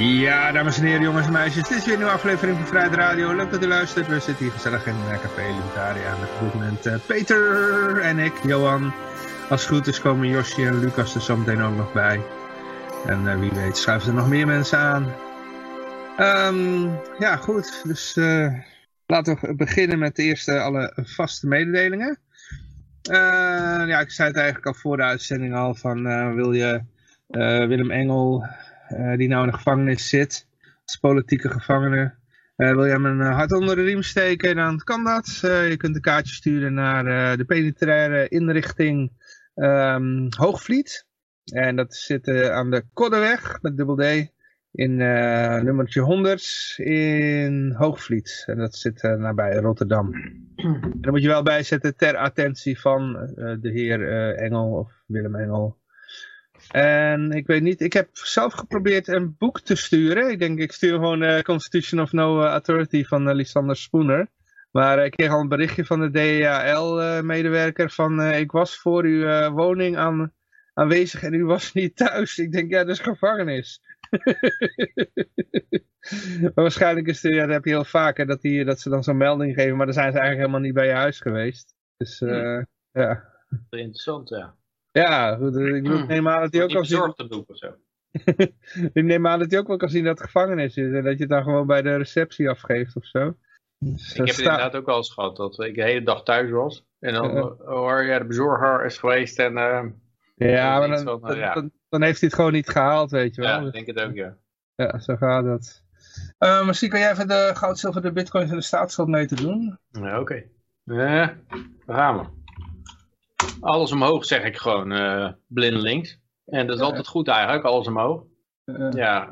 Ja, dames en heren, jongens en meisjes, dit is weer een nieuwe aflevering van Vrijheid Radio. Leuk dat u luistert. We zitten hier gezellig in uh, Café Libertaria met op dit moment uh, Peter en ik, Johan. Als het goed is komen Josje en Lucas er zometeen ook nog bij. En uh, wie weet schuiven er nog meer mensen aan. Um, ja, goed. Dus laten we beginnen met de eerste alle vaste mededelingen. ja, ik zei het eigenlijk al voor de uitzending al van wil je Willem Engel die nou in de gevangenis zit, als politieke gevangene. Uh, wil je hem een hart onder de riem steken, dan kan dat. Uh, je kunt een kaartje sturen naar de penitentiaire inrichting um, Hoogvliet. En dat zit aan de Koddeweg met dubbel D. In nummertje 100 in Hoogvliet. En dat zit nabij Rotterdam. En daar moet je wel bijzetten ter attentie van de heer Engel of Willem Engel. En ik weet niet, ik heb zelf geprobeerd een boek te sturen. Ik denk, ik stuur gewoon uh, Constitution of No Authority van uh, Lysander Spooner. Maar uh, ik kreeg al een berichtje van de DHL-medewerker van... ik was voor uw woning aan, aanwezig en u was niet thuis. Ik denk, ja, dat is gevangenis. maar waarschijnlijk is het, ja, dat heb je heel vaak, hè, dat, die, dat ze dan zo'n melding geven. Maar dan zijn ze eigenlijk helemaal niet bij je huis geweest. Dus hmm. ja. Interessant, ja. Ja, goed, ik neem aan dat hij ook zien... te doen of zo. ik neem aan dat hij ook wel kan zien dat het gevangenis is. En dat je het dan gewoon bij de receptie afgeeft of zo. Dus, ik heb het inderdaad ook wel eens gehad. Dat ik de hele dag thuis was. En dan uh, hoor ja, de bezorger is geweest en... Uh, ja, maar dan, van, uh, ja. Dan, dan, heeft hij het gewoon niet gehaald, weet je wel. Ja, ik denk het ook, ja. Ja, zo gaat het. Uh, misschien kan jij even de goud, zilver, de bitcoins en de staatsschuld mee te doen. Ja, oké. Okay. Ja, daar gaan we. Alles omhoog zeg ik gewoon, uh, blindelings. En dat is altijd goed eigenlijk, alles omhoog. Ja,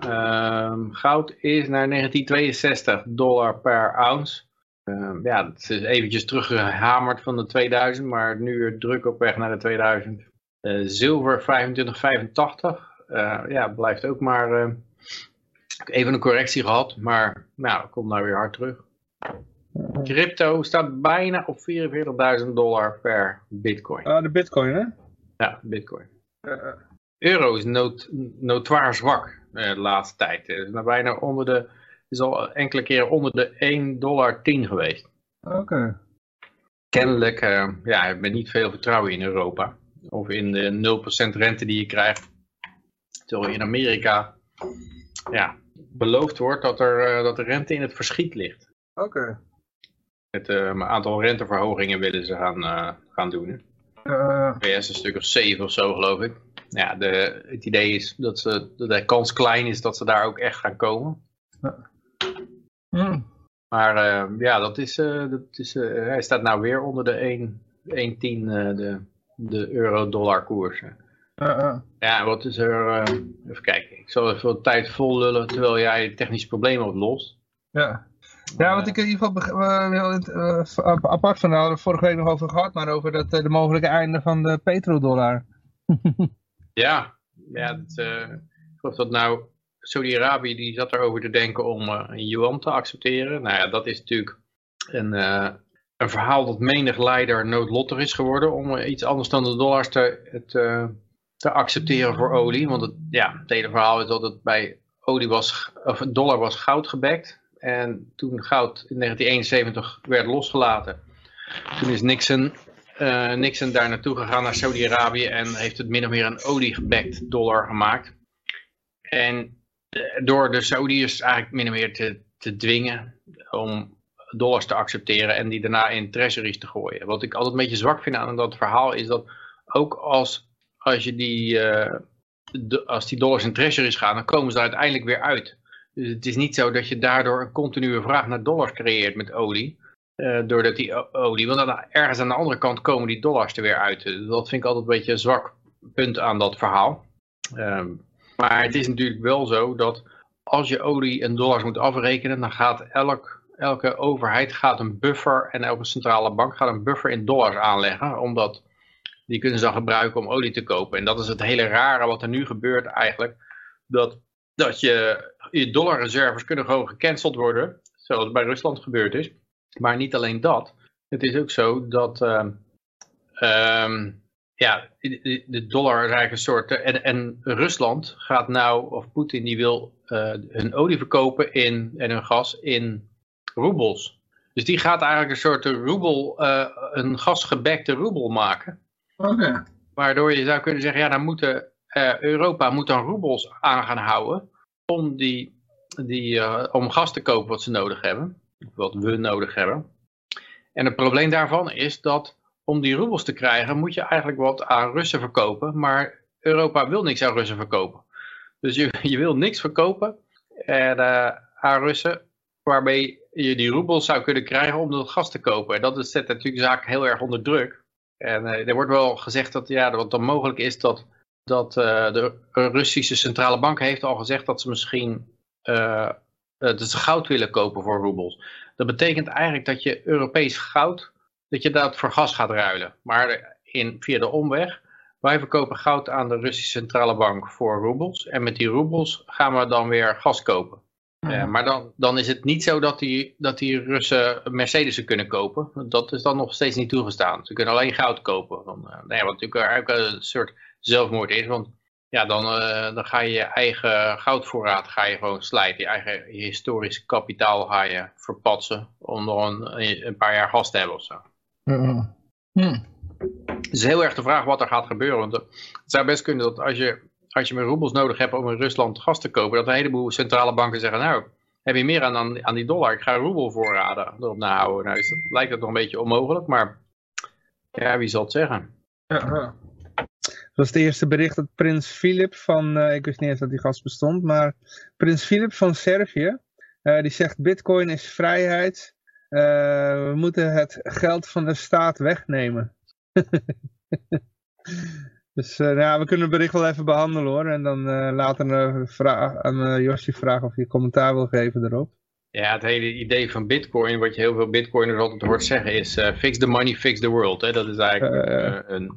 um, goud is naar 1962 dollar per ounce. Um, ja, het is eventjes teruggehamerd van de 2000, maar nu druk op weg naar de 2000. Uh, zilver 2585. Uh, ja, blijft ook maar uh, even een correctie gehad, maar nou, komt nou weer hard terug. Crypto staat bijna op 44.000 dollar per bitcoin. Ah, de bitcoin hè? Ja, bitcoin. Euro is notoir zwak uh, de laatste tijd. Het is, nou bijna onder de, is al enkele keren onder de 1,10 dollar geweest. Oké. Okay. Kennelijk uh, ja, heb ik niet veel vertrouwen in Europa. Of in de 0% rente die je krijgt. Terwijl in Amerika ja, beloofd wordt dat, er, dat de rente in het verschiet ligt. Oké. Met een aantal renteverhogingen willen ze gaan, uh, gaan doen. Uh, VS een stuk of 7 of zo geloof ik. Ja, de, het idee is dat, ze, dat de kans klein is dat ze daar ook echt gaan komen. Mm. Maar ja, dat is, dat is, hij staat nou weer onder de 1,10 de, de euro-dollar koers. Ja, wat is er... even kijken, ik zal even wat tijd vol lullen terwijl jij technische problemen oplost. Ja. Ja, wat ik in ieder geval uh, apart van hadden vorige week nog over gehad, maar over dat, de mogelijke einde van de petrodollar. ja, ja ik geloof dat nou Saudi-Arabië die zat erover te denken om een yuan te accepteren. Nou ja, dat is natuurlijk een, een verhaal dat menig leider noodlottig is geworden om iets anders dan de dollars te, te, te accepteren voor olie. Want het, ja, het hele verhaal is dat het bij olie was, of dollar was goud gebekt. En toen goud in 1971 werd losgelaten, toen is Nixon, uh, Nixon daar naartoe gegaan naar Saudi-Arabië en heeft het min of meer een oliegebekt dollar gemaakt. En door de Saudis eigenlijk min of meer te, te dwingen om dollars te accepteren en die daarna in treasuries te gooien. Wat ik altijd een beetje zwak vind aan dat verhaal is dat ook als, als, je die, uh, de, als die dollars in treasuries gaan, dan komen ze er uiteindelijk weer uit. Dus het is niet zo dat je daardoor een continue vraag naar dollars creëert met olie. Uh, doordat die olie, want dan ergens aan de andere kant komen die dollars er weer uit. Dat vind ik altijd een beetje een zwak punt aan dat verhaal. Um, maar het is natuurlijk wel zo dat als je olie en dollars moet afrekenen, dan gaat elk, elke overheid gaat een buffer en elke centrale bank gaat een buffer in dollars aanleggen. Omdat die kunnen ze dan gebruiken om olie te kopen. En dat is het hele rare wat er nu gebeurt eigenlijk. Dat, dat je je dollarreserves kunnen gewoon gecanceld worden, zoals bij Rusland gebeurd is. Maar niet alleen dat. Het is ook zo dat uh, um, ja, de dollar is eigenlijk een soort... En, en Rusland gaat nou, of Poetin, die wil hun olie verkopen in, en hun gas in roebels. Dus die gaat eigenlijk een soort roebel, een gasgebekte roebel maken. Oké. Waardoor je zou kunnen zeggen, ja, dan moeten, Europa moet dan roebels aan gaan houden om, die, die, om gas te kopen wat ze nodig hebben. Wat we nodig hebben. En het probleem daarvan is dat om die roebels te krijgen moet je eigenlijk wat aan Russen verkopen. Maar Europa wil niks aan Russen verkopen. Dus je, je wil niks verkopen en, uh, aan Russen waarmee je die roebels zou kunnen krijgen om dat gas te kopen. En dat zet natuurlijk de zaak heel erg onder druk. En er wordt wel gezegd dat ja, wat dan mogelijk is dat, dat uh, de Russische centrale bank heeft al gezegd dat ze misschien dat ze goud willen kopen voor roebels. Dat betekent eigenlijk dat je Europees goud, dat je dat voor gas gaat ruilen. Maar in, via de omweg, wij verkopen goud aan de Russische centrale bank voor roebels. En met die roebels gaan we dan weer gas kopen. Uh, maar dan, dan is het niet zo dat die, dat die Russen Mercedes kunnen kopen. Dat is dan nog steeds niet toegestaan. Ze kunnen alleen goud kopen. Dan, uh, nee, wat natuurlijk ook een soort zelfmoord is. Want ja, dan, uh, dan ga je je eigen goudvoorraad ga je gewoon slijten. Je eigen je historisch kapitaal ga je verpatsen om nog een, een paar jaar gas te hebben of zo. -hmm. Het is heel erg de vraag wat er gaat gebeuren. Want het zou best kunnen dat als je, als je meer roebels nodig hebt om in Rusland gas te kopen, dat een heleboel centrale banken zeggen, nou, heb je meer aan, aan die dollar, ik ga roebelvoorraden erop nahouden. Nou, is dat, lijkt dat nog een beetje onmogelijk, maar ja, wie zal het zeggen? Ja, was het eerste bericht dat prins Filip van, uh, ik wist niet eens dat die gast bestond, maar prins Filip van Servië, uh, die zegt bitcoin is vrijheid, uh, we moeten het geld van de staat wegnemen. dus ja, we kunnen het bericht wel even behandelen hoor, en dan later aan Josje vragen of je commentaar wil geven erop. Ja, het hele idee van bitcoin, wat je heel veel bitcoiners altijd hoort zeggen, is fix the money, fix the world. Hè? Dat is eigenlijk een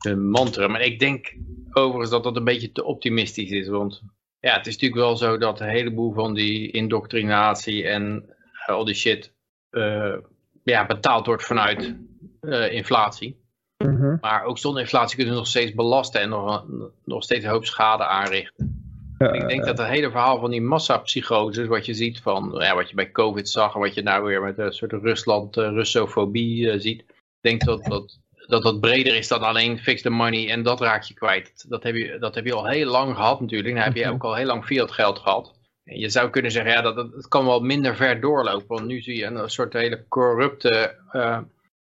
een mantra. Maar ik denk overigens dat dat een beetje te optimistisch is. Want ja, het is natuurlijk wel zo dat een heleboel van die indoctrinatie en al die shit uh, ja, betaald wordt vanuit uh, inflatie. Mm -hmm. Maar ook zonder inflatie kunnen we nog steeds belasten en nog, nog steeds een hoop schade aanrichten. Ja, ik denk dat het hele verhaal van die massapsychose, wat je ziet van, ja, wat je bij COVID zag en wat je nou weer met een soort Rusland, uh, Russofobie ziet. Ik denk dat, dat dat dat breder is dan alleen fix the money en dat raak je kwijt. Dat heb je, dat heb je al heel lang gehad natuurlijk. Dan heb je mhm. ook al heel lang fiat geld gehad. En je zou kunnen zeggen, ja, dat, het kan wel minder ver doorlopen. Want nu zie je een soort hele corrupte uh,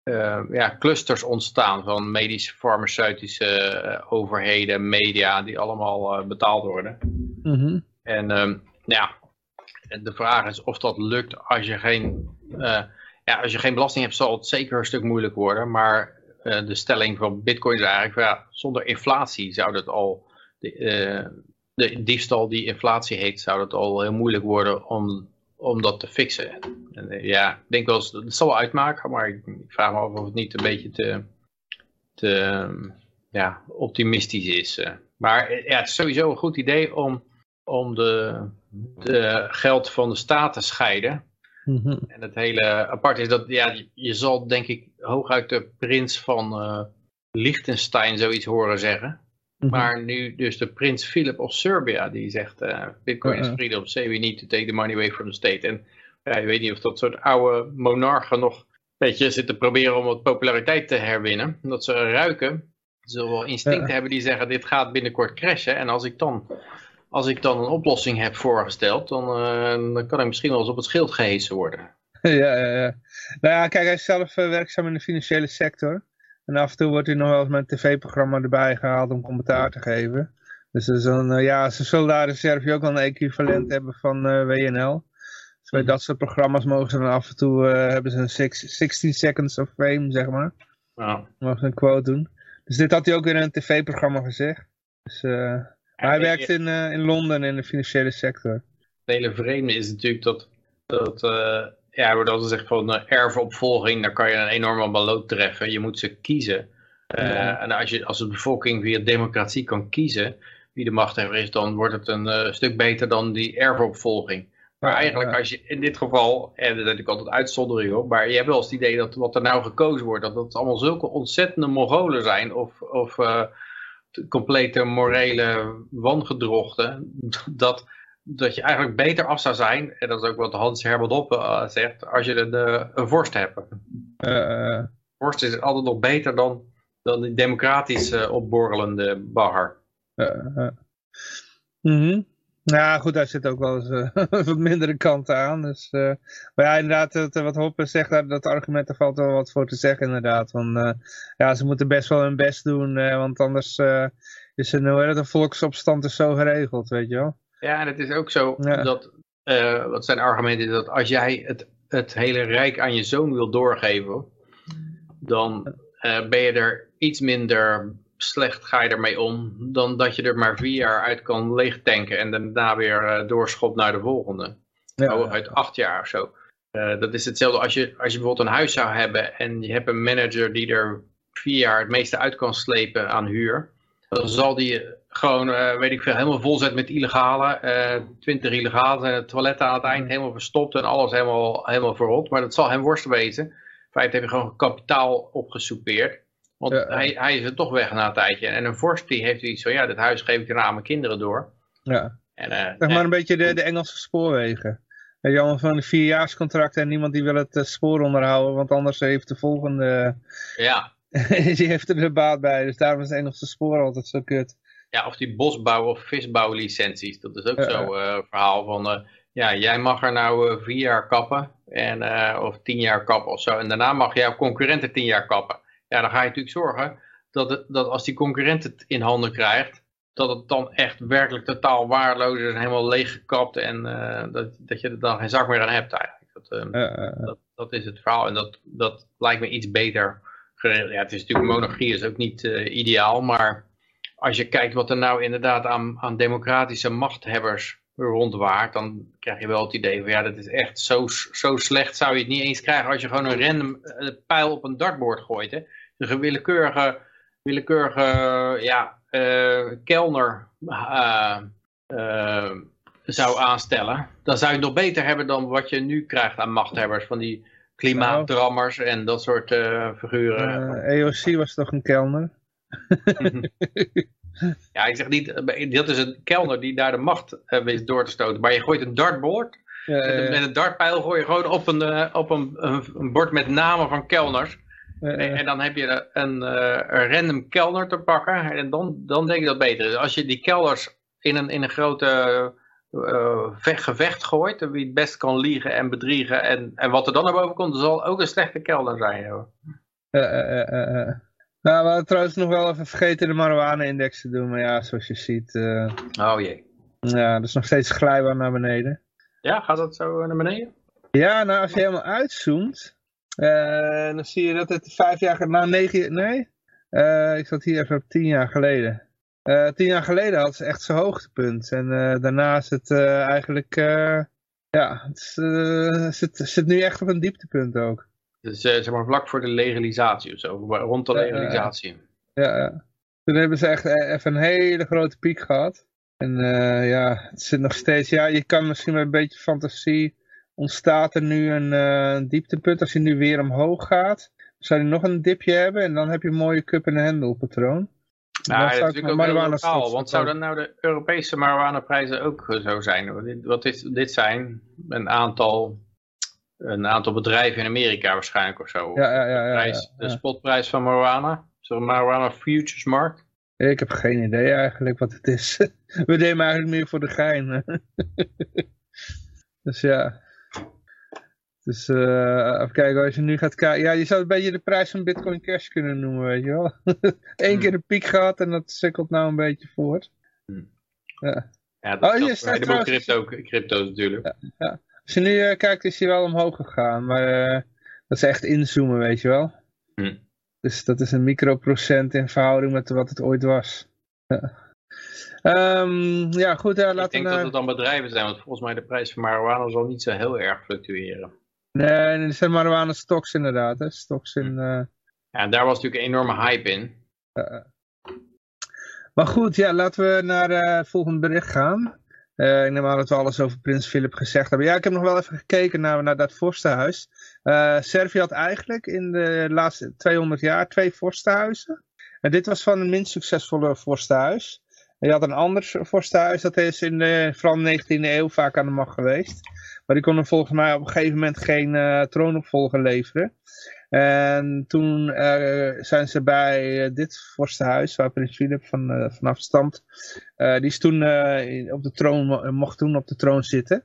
uh, ja, clusters ontstaan van medische, farmaceutische uh, overheden, media, die allemaal betaald worden. Mm -hmm. En um, ja, de vraag is of dat lukt als je geen, ja, als je geen belasting hebt, zal het zeker een stuk moeilijk worden. Maar uh, de stelling van Bitcoin is eigenlijk, ja, zonder inflatie zou dat al, de, uh, de diefstal die inflatie heet, zou het al heel moeilijk worden om, om dat te fixen. En, uh, ja, ik denk wel, het zal wel uitmaken, maar ik, ik, vraag me af of het niet een beetje te, te ja, optimistisch is. Maar ja, het is sowieso een goed idee om, om de, de geld van de staat te scheiden. Mhm. En het hele apart is dat, ja, je zal denk ik hooguit de prins van uh, Liechtenstein zoiets horen zeggen. Mhm. Maar nu dus de prins Philip of Serbia, die zegt, uh, Bitcoin is freedom, say we need to take the money away from the state. En ja, je weet niet of dat soort oude monarchen nog een beetje zitten proberen om wat populariteit te herwinnen. Dat ze ruiken, ze zullen wel instincten hebben die zeggen, dit gaat binnenkort crashen. En als ik dan als ik dan een oplossing heb voorgesteld, dan, uh, dan kan hij misschien wel eens op het schild gehesen worden. Ja, ja, ja. Nou ja, kijk, hij is zelf uh, werkzaam in de financiële sector. En af en toe wordt hij nog wel eens met een tv-programma erbij gehaald om commentaar te geven. Dus is een, uh, ja, ze zullen daar in Servië ook wel een equivalent hebben van WNL. Dus bij dat soort programma's mogen ze dan af en toe, hebben ze een six, 16 seconds of fame, zeg maar. Ja. Mogen ze een quote doen. Dus dit had hij ook in een tv-programma gezegd. Dus hij werkt in, uh, in Londen in de financiële sector. Het hele vreemde is natuurlijk dat, dat uh, ja, er wordt altijd gezegd van uh, erfopvolging, daar kan je een enorme baloot treffen. Je moet ze kiezen. Ja. En als, je, als de bevolking via democratie kan kiezen wie de machthebber is, dan wordt het een stuk beter dan die erfopvolging. Maar eigenlijk als je in dit geval, en er zijn natuurlijk altijd uitzonderingen op, maar je hebt wel eens het idee dat wat er nou gekozen wordt, dat het allemaal zulke ontzettende Mongolen zijn of, of uh, complete morele wangedrochten, dat, dat je eigenlijk beter af zou zijn, en dat is ook wat Hans Herbert Op uh, zegt, als je een, een vorst hebt. Uh, vorst is altijd nog beter dan, dan die democratisch opborrelende bagger. Mm ja, goed, daar zit ook wel eens uh, wat mindere kanten aan. Dus, uh, maar ja, inderdaad, het, wat Hoppen zegt, dat, dat argument, daar valt wel wat voor te zeggen inderdaad. Want uh, ja, ze moeten best wel hun best doen, want anders is een, hoe het, een volksopstand is zo geregeld, weet je wel. Ja, en het is ook zo ja. dat, wat zijn argumenten, dat als jij het, het hele rijk aan je zoon wil doorgeven, dan ben je er iets minder slecht ga je ermee om, dan dat je er maar vier jaar uit kan leegtanken en daarna weer uh, doorschopt naar de volgende. Ja. uit acht jaar of zo. Uh, dat is hetzelfde als je, als je bijvoorbeeld een huis zou hebben en je hebt een manager die er vier jaar het meeste uit kan slepen aan huur. Dan zal die gewoon, uh, weet ik veel, helemaal vol met illegale. Twintig illegale en het toilet aan het eind helemaal verstopt en alles helemaal, helemaal verrot. Maar dat zal hem worst wezen. In feite heb je gewoon kapitaal opgesoupeerd. Want hij, hij is er toch weg na een tijdje. En een vorst die heeft iets van, ja, dit huis geef ik aan mijn kinderen door. Ja. En, uh, zeg maar een beetje de, de Engelse spoorwegen. Heb je allemaal van een vierjaarscontracten en niemand die wil het uh, spoor onderhouden, want anders heeft de volgende... Ja. die heeft er de baat bij, dus daarom is het Engelse spoor altijd zo kut. Ja, of die bosbouw- of visbouwlicenties, dat is ook uh, zo'n uh, verhaal van... ja, jij mag er nou vier jaar kappen, en, of tien jaar kappen of zo, en daarna mag jouw concurrenten tien jaar kappen. Ja, dan ga je natuurlijk zorgen dat, het, dat als die concurrent het in handen krijgt, dat het dan echt werkelijk totaal waardeloos is en helemaal leeggekapt en uh, dat, dat je er dan geen zak meer aan hebt eigenlijk. Dat, uh, dat, dat, is het verhaal en dat, dat lijkt me iets beter. Ja, het is natuurlijk, monarchie is ook niet uh, ideaal, maar als je kijkt wat er nou inderdaad aan, aan democratische machthebbers rondwaart, dan krijg je wel het idee van ja, dat is echt zo, zo slecht zou je het niet eens krijgen als je gewoon een random pijl op een dartboard gooit. Hè? Dus een willekeurige, willekeurige ja, uh, kelner uh, uh, zou aanstellen, dan zou je het nog beter hebben dan wat je nu krijgt aan machthebbers. Van die klimaatdrammers en dat soort figuren. EOC was toch een kelner? ja, ik zeg niet, dat is een kelner die daar de macht wist door te stoten. Maar je gooit een dartboard, met een dartpijl gooi je gewoon op een, op een, een bord met namen van kelners. En, en, dan heb je een, een, random kelner te pakken. En dan, dan denk ik dat beter is. Als je die kelders in een, in een grote uh, gevecht gooit. Wie het best kan liegen en bedriegen. En, en wat er dan naar boven komt, zal ook een slechte kelner zijn. Hoor. nou, we hadden trouwens nog wel even vergeten de marijuana-index te doen. Maar ja, zoals je ziet. oh jee. Ja, dat is nog steeds glijbaar naar beneden. Ja, gaat dat zo naar beneden? Ja, nou als je helemaal uitzoomt. Uh, dan zie je dat het vijf jaar, nou negen, nee, uh, ik zat hier even op tien jaar geleden. Uh, tien jaar geleden had ze echt zijn hoogtepunt. En daarna is het eigenlijk, ja, het zit, zit nu echt op een dieptepunt ook. Dus zeg maar vlak voor de legalisatie of zo, rond de legalisatie. Ja, ja. Toen hebben ze echt even een hele grote piek gehad. En ja, het zit nog steeds, ja, je kan misschien met een beetje fantasie ontstaat er nu een uh, dieptepunt. Als je nu weer omhoog gaat, zou je nog een dipje hebben en dan heb je een mooie cup en handle patroon. Ja, dat is natuurlijk ook heel lokaal, want zouden nou de Europese marijuana-prijzen ook zo zijn? Wat is dit zijn? Een aantal, een aantal bedrijven in Amerika waarschijnlijk of zo. Ja, ja, ja. De, prijs, de spotprijs van marijuana? Zo'n marijuana futures markt? Ik heb geen idee eigenlijk wat het is. We deden eigenlijk meer voor de gein. dus ja. Dus uh, even kijken, als je nu gaat kijken. Ja, je zou een beetje de prijs van Bitcoin Cash kunnen noemen, weet je wel. Eén hmm. keer een piek gehad en dat sukkelt nou een beetje voort. Hmm. Ja. Ja, dat, oh, is helemaal crypto, crypto natuurlijk. Ja, ja. Als je nu uh, kijkt, is hij wel omhoog gegaan. Maar uh, dat is echt inzoomen, weet je wel. Hmm. Dus dat is een microprocent in verhouding met wat het ooit was. Ja. Um, ja, goed, ja, laten Ik denk dat het dan bedrijven zijn, want volgens mij de prijs van marijuana zal niet zo heel erg fluctueren. Nee, er zijn marijuana stocks inderdaad. Hè. Stocks in, uh... Ja, daar was natuurlijk een enorme hype in. Uh, maar goed, ja, laten we naar uh, het volgende bericht gaan. ik neem aan dat we alles over Prins Philip gezegd hebben. Ja, ik heb nog wel even gekeken naar, naar dat vorstenhuis. Servië had eigenlijk in de laatste 200 jaar twee vorstenhuizen. En dit was van het minst succesvolle vorstenhuis. Je had een ander vorstenhuis, dat is in de, vooral in de 19e eeuw vaak aan de macht geweest. Maar die konden volgens mij op een gegeven moment geen uh, troonopvolger leveren. En toen uh, zijn ze bij uh, dit vorstenhuis, waar prins Philip van, vanaf stamt, die is toen op de troon, mocht toen op de troon zitten.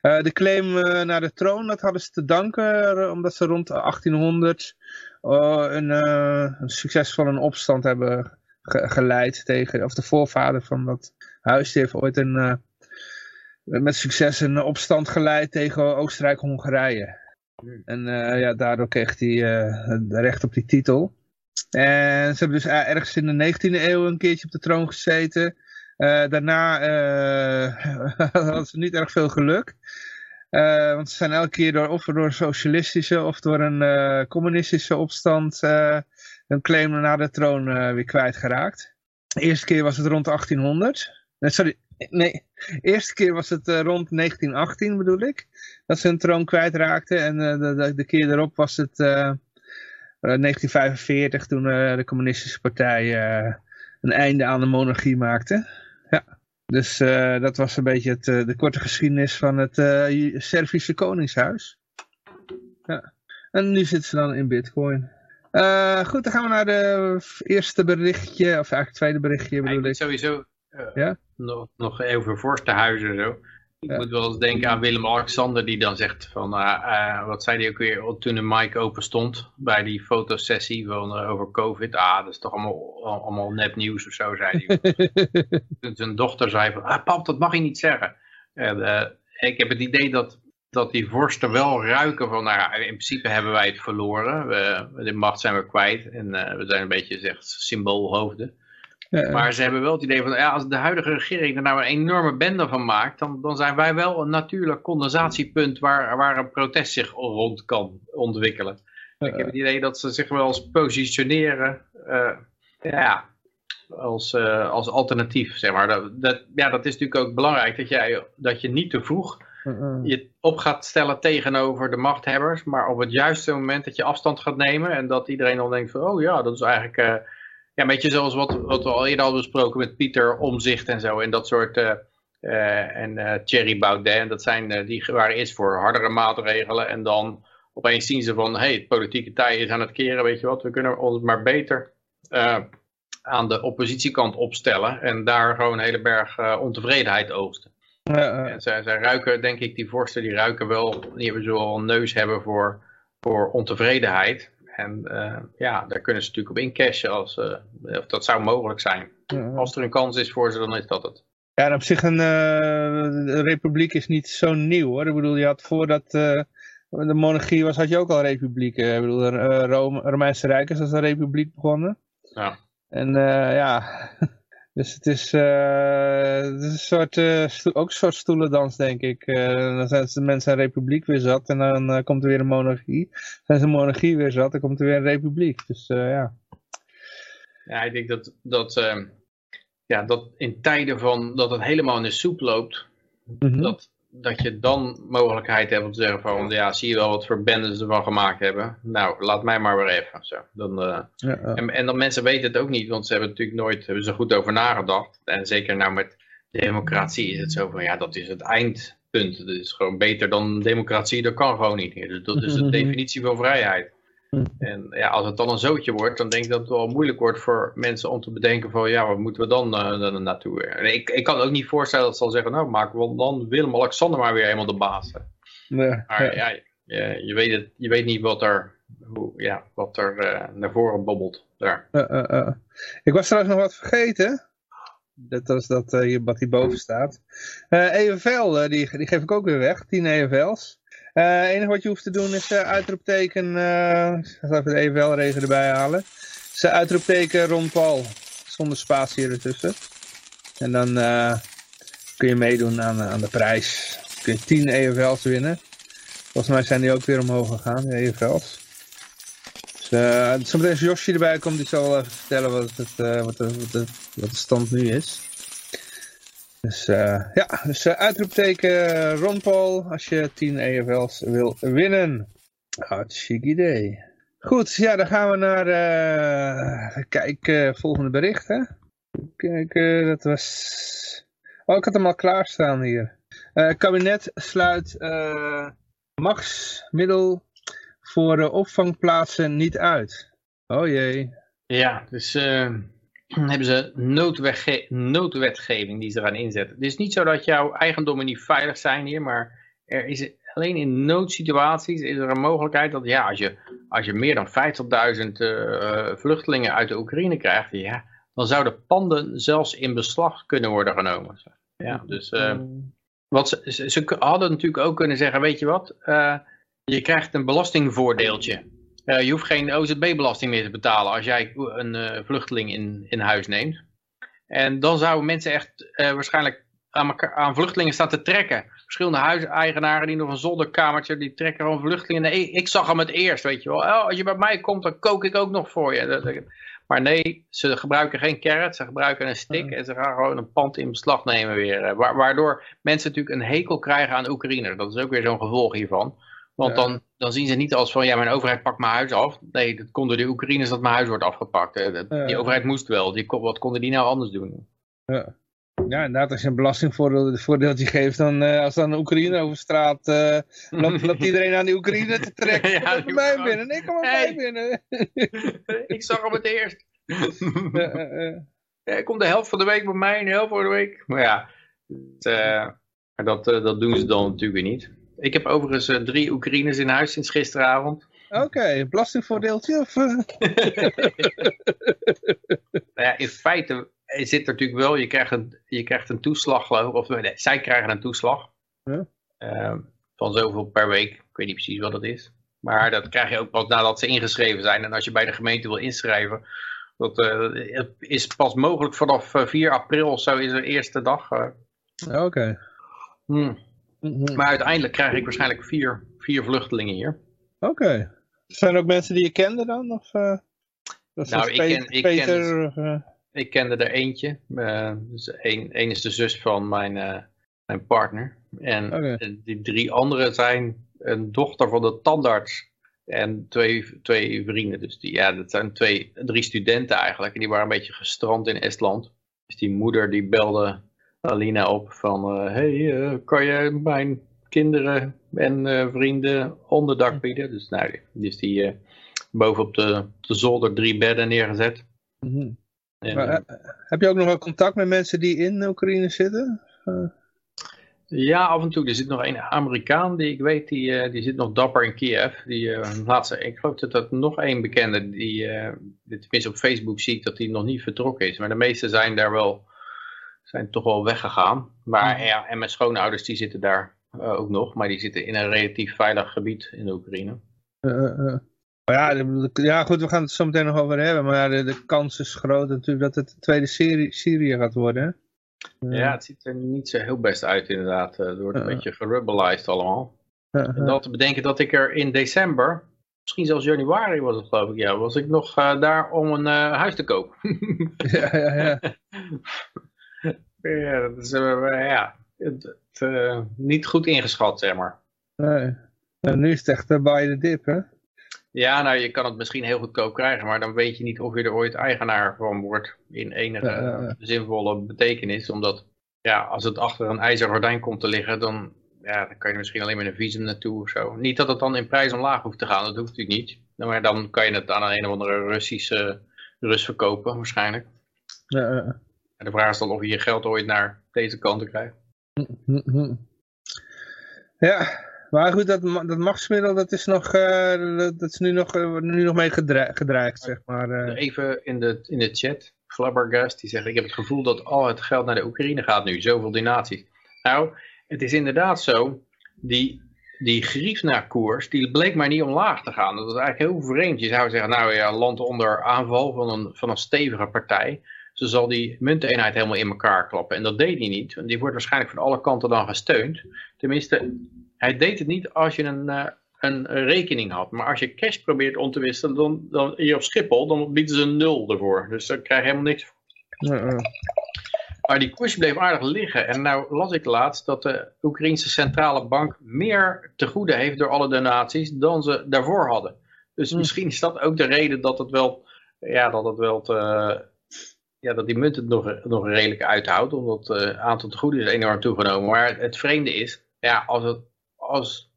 de claim naar de troon, dat hadden ze te danken, omdat ze rond 1800 een, een succesvolle opstand hebben geleid tegen, of de voorvader van dat huis, die heeft ooit een met succes een opstand geleid tegen Oostenrijk-Hongarije. En uh, ja, daardoor kreeg hij uh, recht op die titel. En ze hebben dus ergens in de 19e eeuw een keertje op de troon gezeten. Uh, daarna hadden ze niet erg veel geluk. want ze zijn elke keer door, of door een socialistische of door een communistische opstand hun claim naar de troon weer kwijtgeraakt. De eerste keer was het rond 1800. sorry, nee, de eerste keer was het uh, rond 1918 bedoel ik. Dat ze een troon kwijtraakten. En uh, de, de, de, keer erop was het uh, 1945 toen de communistische partij een einde aan de monarchie maakte. Ja. Dus dat was een beetje het, de korte geschiedenis van het Servische Koningshuis. Ja. En nu zitten ze dan in bitcoin. goed, dan gaan we naar de eerste berichtje, of eigenlijk het tweede berichtje bedoel ik. Sowieso ja? Nog, nog even vorstenhuizen en zo. Ik moet wel eens denken aan Willem-Alexander die dan zegt van, uh, wat zei hij ook weer toen de mic open stond bij die fotosessie van, uh, over COVID. Ah, dat is toch allemaal, allemaal nepnieuws of zo, zei hij. toen zijn dochter zei van, ah, pap, dat mag je niet zeggen. En, ik heb het idee dat, dat die vorsten wel ruiken van, nou in principe hebben wij het verloren. We, de macht zijn we kwijt en we zijn een beetje, zegt, symboolhoofden. Maar ze hebben wel het idee van, ja, als de huidige regering er nou een enorme bende van maakt, dan, dan zijn wij wel een natuurlijk condensatiepunt waar, waar een protest zich rond kan ontwikkelen. Ik heb het idee dat ze zich wel eens positioneren, uh, ja, als, uh, als alternatief, zeg maar. Dat, dat, ja, dat is natuurlijk ook belangrijk, dat, jij, dat je niet te vroeg je op gaat stellen tegenover de machthebbers, maar op het juiste moment dat je afstand gaat nemen en dat iedereen dan denkt van, oh ja, dat is eigenlijk... Ja, een beetje zoals wat, wat we al eerder hadden besproken met Pieter Omzicht en zo. En dat soort... Uh, uh, en uh, Thierry Baudet. Dat zijn, die waren eerst voor hardere maatregelen. En dan opeens zien ze van... hey, het politieke tij is aan het keren. Weet je wat, we kunnen ons maar beter aan de oppositiekant opstellen. En daar gewoon een hele berg ontevredenheid oogsten. En zij, zij ruiken, denk ik, die vorsten, die ruiken wel... Die hebben zo een neus hebben voor, voor ontevredenheid. En uh, ja, daar kunnen ze natuurlijk op incashen als of dat zou mogelijk zijn. Als er een kans is voor ze, dan is dat het. Ja, en op zich een uh, republiek is niet zo nieuw hoor. Ik bedoel, je had voordat de monarchie was, had je ook al republieken. Ik bedoel, Rome, Romeinse Rijk is als een republiek begonnen. Ja. En ja, Dus het is, uh, het is een soort, uh, ook een soort stoelendans, denk ik. Uh, dan zijn de mensen een republiek weer zat en dan komt er weer een monarchie. zijn ze een monarchie weer zat, dan komt er weer een republiek. Dus ja. Ja, ik denk dat, dat, ja, dat in tijden van dat het helemaal in de soep loopt, mm dat, dat je dan mogelijkheid hebt om te zeggen van, ja, zie je wel wat voor bendes ervan gemaakt hebben. Nou, laat mij maar weer even. Zo. Dan, uh, ja, En, en dan mensen weten het ook niet, want ze hebben natuurlijk nooit hebben ze goed over nagedacht. En zeker nou met democratie is het zo van, ja, dat is het eindpunt. Dat is gewoon beter dan democratie, dat kan gewoon niet. Dus dat is de definitie van vrijheid. Hm. En ja, als het dan een zootje wordt, dan denk ik dat het wel moeilijk wordt voor mensen om te bedenken van, ja, wat moeten we dan uh, naartoe? Ik, ik kan ook niet voorstellen dat ze al zeggen, nou, maken we dan Willem-Alexander maar weer helemaal de baas. Nee, maar ja, je, je, weet het, je weet niet wat er, hoe, ja, wat er uh, naar voren bobbelt daar. Uh, ik was trouwens nog wat vergeten. Dat was dat, wat hierboven staat. EFL, die, die geef ik ook weer weg, 10 EFL's. Het uh, enige wat je hoeft te doen is uh, uitroepteken, uh, ik ga even de EFL-regen erbij halen. Is uitroepteken Ron Paul, zonder spatie ertussen. En dan kun je meedoen aan, aan de prijs. kun je 10 EFL's winnen. Volgens mij zijn die ook weer omhoog gegaan, de EFL's. Dus zometeen als Josje erbij komt, die zal even vertellen wat, het, wat, wat, de, wat de stand nu is. Dus uh, ja, dus uh, uitroepteken Ron Paul als je 10 EFL's wil winnen. Hartstikke idee. Goed, ja, dan gaan we naar, uh, kijk, volgende bericht, hè. Kijk, dat was... Oh, ik had hem al klaarstaan hier. kabinet sluit machtsmiddel voor opvangplaatsen niet uit. Oh jee. Ja, dus hebben ze noodwetge noodwetgeving die ze gaan inzetten. Het is niet zo dat jouw eigendommen niet veilig zijn hier, maar er is alleen in noodsituaties is er een mogelijkheid dat ja, als je, als je meer dan 50.000 uh, vluchtelingen uit de Oekraïne krijgt, ja, dan zouden panden zelfs in beslag kunnen worden genomen. Ja, dus uh, wat ze, ze, hadden natuurlijk ook kunnen zeggen, weet je wat, uh, je krijgt een belastingvoordeeltje. Uh, je hoeft geen OZB-belasting meer te betalen als jij een uh, vluchteling in, in huis neemt. En dan zouden mensen echt uh, waarschijnlijk aan, elkaar, aan vluchtelingen staan te trekken. Verschillende huiseigenaren die nog een zolderkamertje, die trekken gewoon vluchtelingen. Nee, ik zag hem het eerst, weet je wel. Oh, als je bij mij komt, dan kook ik ook nog voor je. Maar nee, ze gebruiken geen carrot, ze gebruiken een stick en ze gaan gewoon een pand in beslag nemen weer. Waardoor mensen natuurlijk een hekel krijgen aan Oekraïners. Dat is ook weer zo'n gevolg hiervan. Want dan, dan zien ze niet als van, ja, mijn overheid pakt mijn huis af. Nee, dat kon door de Oekraïners dat mijn huis wordt afgepakt. Die overheid moest wel. Die, wat konden die nou anders doen? Ja. Ja, inderdaad, als je een belastingvoordeeltje geeft, dan uh, als dan een Oekraïne over straat uh, loopt, loopt, iedereen aan die Oekraïne te trekken. ja, kom bij mij binnen, ik kom bij binnen. ik zag hem het eerst. ja, komt de helft van de week bij mij en de helft van de week. Maar ja, het, uh, dat, dat doen ze dan natuurlijk weer niet. Ik heb overigens uh, drie Oekraïners in huis sinds gisteravond. Oké, okay, belastingvoordeeltje? Of, uh... nou ja, in feite zit er natuurlijk wel, je krijgt een, je krijgt een toeslag geloof ik, of nee, zij krijgen een toeslag. Huh? Uh, van zoveel per week, ik weet niet precies wat dat is. Maar dat krijg je ook pas nadat ze ingeschreven zijn. En als je bij de gemeente wil inschrijven, dat uh, is pas mogelijk vanaf 4 april of zo is de eerste dag. Oké. Okay. Hmm. Mhm. Maar uiteindelijk krijg ik waarschijnlijk vier, vier vluchtelingen hier. Oké. Zijn er ook mensen die je kende dan? Of, uh, nou, ik, ken, ik, Peter, ken, uh... ik kende er eentje. Uh, dus een, een is de zus van mijn, mijn partner. En okay. die drie anderen zijn een dochter van de tandarts. En twee, twee vrienden. Dus die, ja, dat zijn twee, drie studenten eigenlijk. En die waren een beetje gestrand in Estland. Dus die moeder die belde Alina op van, uh, hey, uh, kan jij mijn kinderen en uh, vrienden onderdak bieden? Dus nou, dus die bovenop de, de zolder drie bedden neergezet. Mm -hmm. en, maar, heb je ook nog wel contact met mensen die in Oekraïne zitten? Ja, af en toe. Er zit nog een Amerikaan die ik weet, die, die zit nog dapper in Kiev. Die, laatste, ik geloof dat dat nog één bekende, die, tenminste op Facebook zie ik dat die nog niet vertrokken is. Maar de meeste zijn daar wel zijn toch wel weggegaan. Maar ja, en mijn schoonouders die zitten daar uh, ook nog, maar die zitten in een relatief veilig gebied in de Oekraïne. Uh, uh. Ja, ja, goed, we gaan het zo meteen nog over hebben, maar de, de kans is groot natuurlijk dat het de tweede Syrië, Syrië gaat worden. Ja, het ziet er niet zo heel best uit inderdaad. Het wordt een beetje gerebelized allemaal. En dat te bedenken dat ik er in december, misschien zelfs januari was het geloof ik, ja, was ik nog daar om een huis te kopen. ja, ja, ja. Ja, dat is uh, ja, het, uh, niet goed ingeschat, zeg maar. Nee. En nu is het echt bij de dip, hè? Ja, nou, je kan het misschien heel goedkoop krijgen, maar dan weet je niet of je er ooit eigenaar van wordt in enige zinvolle betekenis. Omdat, ja, als het achter een ijzeren gordijn komt te liggen, dan, ja, dan kan je misschien alleen met een visum naartoe of zo. Niet dat het dan in prijs omlaag hoeft te gaan, dat hoeft natuurlijk niet. Maar dan kan je het aan een of andere Russische Rus verkopen, waarschijnlijk. Ja, en de vraag is dan of je je geld ooit naar deze kant krijgt. Ja, maar goed, dat, dat machtsmiddel, dat is, nog, uh, dat is nu nog, uh, nu nog mee gedreigd, zeg maar. Uh. Even in de, in de chat, Flabbergast, die zegt, ik heb het gevoel dat al het geld naar de Oekraïne gaat nu, zoveel donaties. Nou, het is inderdaad zo, die, die Griefna-koers, die bleek maar niet omlaag te gaan. Dat is eigenlijk heel vreemd. Je zou zeggen, nou ja, land onder aanval van een, van een stevige partij ze zal die munteenheid helemaal in elkaar klappen. En dat deed hij niet, want die wordt waarschijnlijk van alle kanten dan gesteund. Tenminste, hij deed het niet als je een, uh, een rekening had. Maar als je cash probeert om te wisselen, dan, dan hier op Schiphol, dan bieden ze een nul ervoor. Dus dan krijg je helemaal niks voor. Maar die koers bleef aardig liggen. En nou las ik laatst dat de Oekraïnse centrale bank meer te goede heeft door alle donaties dan ze daarvoor hadden. Dus Hmm. misschien is dat ook de reden dat het wel, ja, dat het wel te, ja, dat die munt het nog, nog redelijk uithoudt. Omdat het aantal tegoeden is enorm toegenomen. Maar het vreemde is, ja, als, het, als